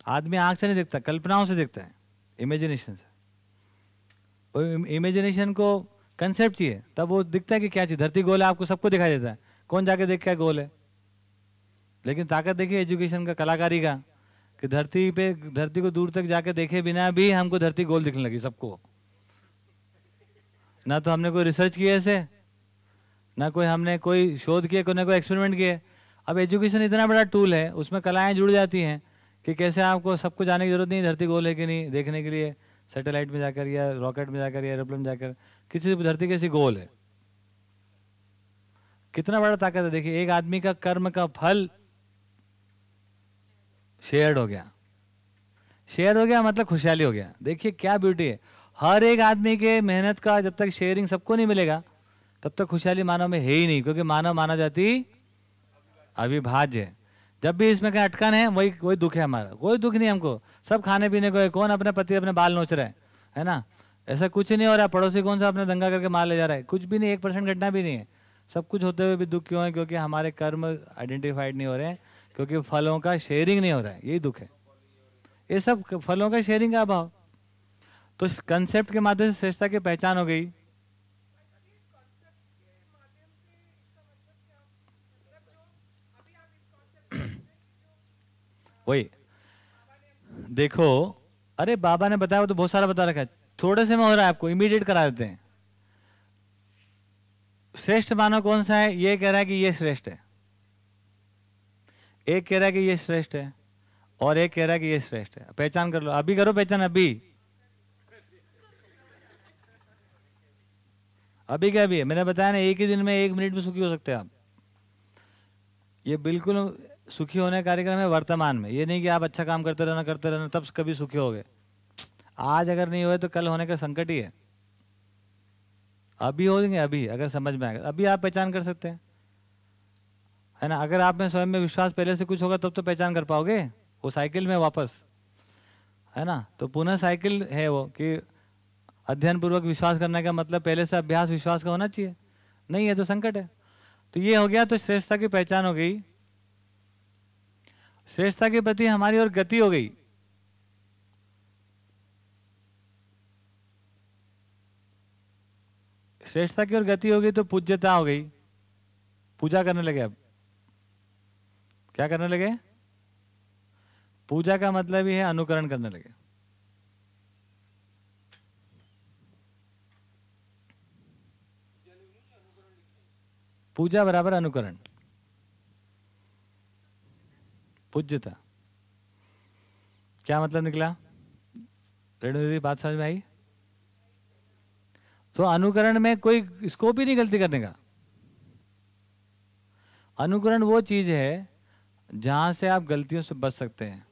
आदमी आँख से नहीं देखता, कल्पनाओं से देखता है इमेजिनेशन से। इमेजिनेशन को कंसेप्ट चाहिए, तब वो दिखता है कि क्या चीज़, धरती गोल है, आपको सबको दिखाई देता है। कौन जाके देख क्या गोल है? लेकिन ताकत देखिए एजुकेशन का, कलाकारी का, कि धरती पे, धरती को दूर तक जाके देखे बिना भी हमको धरती गोल दिखने लगी सबको। ना तो हमने कोई रिसर्च किया ऐसे ना कोई हमने कोई शोध किया, कोई ना कोई एक्सपेरिमेंट किए अब एजुकेशन इतना बड़ा टूल है, उसमें कलाएँ जुड़ जाती हैं कि कैसे आपको सबको जाने की ज़रूरत नहीं, धरती गोल है कि नहीं, देखने के लिए सैटेलाइट में जाकर या रॉकेट में जाकर या एरोप्लेन में जाकर, किसी धरती कैसी गोल है। कितना बड़ा ताकत है, देखिए, एक आदमी का कर्म का फल शेयर्ड हो गया। शेयर हो गया मतलब खुशहाली हो गया। देखिए क्या ब्यूटी है। हर एक आदमी के मेहनत का जब तक शेयरिंग सबको नहीं मिलेगा तब तक खुशहाली मानव में है ही नहीं, क्योंकि मानव मानव जाति अविभाज्य। है जब भी इसमें कहीं अटकन है, वही वही दुख है हमारा। कोई दुख नहीं हमको। सब खाने पीने को है। कौन अपने पति, अपने बाल नोच रहे हैं? है ना? ऐसा कुछ नहीं हो रहा। पड़ोसी कौन सा अपने दंगा करके मार ले जा रहा है? कुछ भी नहीं, एक परसेंट घटना भी नहीं है। सब कुछ होते हुए भी दुख क्यों है? क्योंकि हमारे कर्म आइडेंटिफाइड नहीं हो रहे हैं। क्योंकि फलों का शेयरिंग नहीं हो रहा है। यही दुख है। ये सब फलों का शेयरिंग का अभाव। तो कंसेप्ट के माध्यम से श्रेष्ठता की पहचान हो गई। वही। देखो, अरे बाबा ने बताया, वो तो बहुत सारा बता रखा है। थोड़े से में हो रहा है आपको इमीडिएट करा देते हैं। श्रेष्ठ मानव कौन सा है? ये कह रहा है कि ये श्रेष्ठ है। एक कह रहा है कि ये श्रेष्ठ है, और एक कह रहा है कि ये श्रेष्ठ है। पहचान कर लो। अभी करो पहचान, अभी। अभी क्या भी है? मैंने बताया ना, एक ही दिन में एक मिनट में सुखी हो सकते हैं आप। ये बिल्कुल सुखी होने का कार्यक्रम है वर्तमान में। ये नहीं कि आप अच्छा काम करते रहना करते रहना, तब कभी सुखी होगे आज अगर नहीं हुए तो कल होने का संकट ही है। अभी होंगे अभी, अगर समझ में आएगा अभी आप पहचान कर सकते हैं। है ना? अगर आप में स्वयं में विश्वास पहले से कुछ होगा, तब तो पहचान कर पाओगे। वो साइकिल में वापस। है ना? तो पुनः साइकिल है वो कि अध्ययन पूर्वक विश्वास करने का मतलब पहले से अभ्यास विश्वास का होना चाहिए। नहीं है तो संकट है। तो ये हो गया तो श्रेष्ठता की पहचान हो गई। श्रेष्ठता के प्रति हमारी और गति हो गई। श्रेष्ठता की ओर गति हो गई तो पूज्यता हो गई। पूजा करने लगे अब। क्या करने लगे? पूजा का मतलब ही है अनुकरण करने लगे। पूजा बराबर अनुकरण। पूज्यता क्या मतलब निकला? रेणु दीदी, बात समझ में आई? तो अनुकरण में कोई स्कोप ही नहीं गलती करने का। अनुकरण वो चीज़ है जहाँ से आप गलतियों से बच सकते हैं।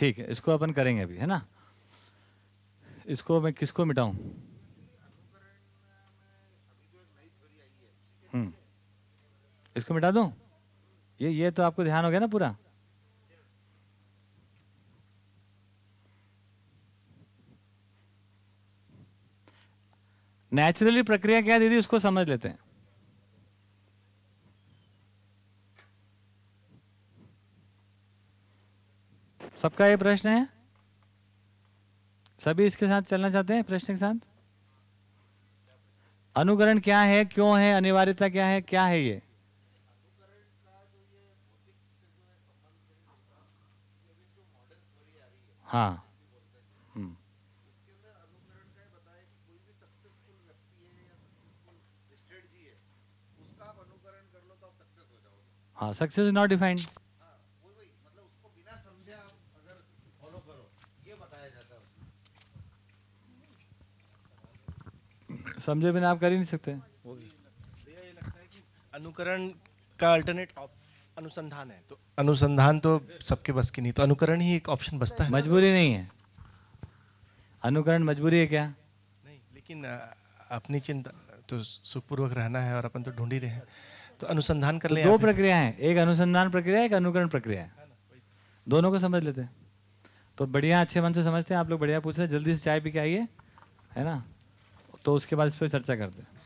ठीक है, इसको अपन करेंगे अभी, है ना? इसको मैं किसको मिटाऊं? हम्म। इसको मिटा दूँ? ये ये तो आपको ध्यान हो गया ना पूरा? नेचुरली प्रक्रिया क्या दीदी, उसको समझ लेते हैं। सबका ये प्रश्न है? सभी इसके साथ चलना चाहते हैं प्रश्न के साथ? अनुकरण क्या है, क्यों है, अनिवार्यता क्या है क्या है ये? हाँ। हम्म। हाँ सक्सेस इज़ नॉट डिफाइंड समझे बिना आप कर ही नहीं सकते। अनुकरण का अल्टरनेट अनुसंधान है। तो अनुसंधान तो सबके बस की नहीं तो अनुकरण ही एक ऑप्शन बचता है मजबूरी नहीं है। अनुकरण मजबूरी है क्या? नहीं लेकिन अपनी चिंता तो सुखपूर्वक रहना है और अपन तो ढूंढ ही रहे हैं। तो अनुसंधान कर तो ले दो प्रक्रिया है एक अनुसंधान प्रक्रिया एक अनुकरण प्रक्रिया है। दोनों को समझ लेते हैं। तो बढ़िया अच्छे मन से समझते हैं। आप लोग बढ़िया पूछ रहे हैं जल्दी से चाय पी के आइए है ना? तो उसके बाद इस पर चर्चा करते हैं।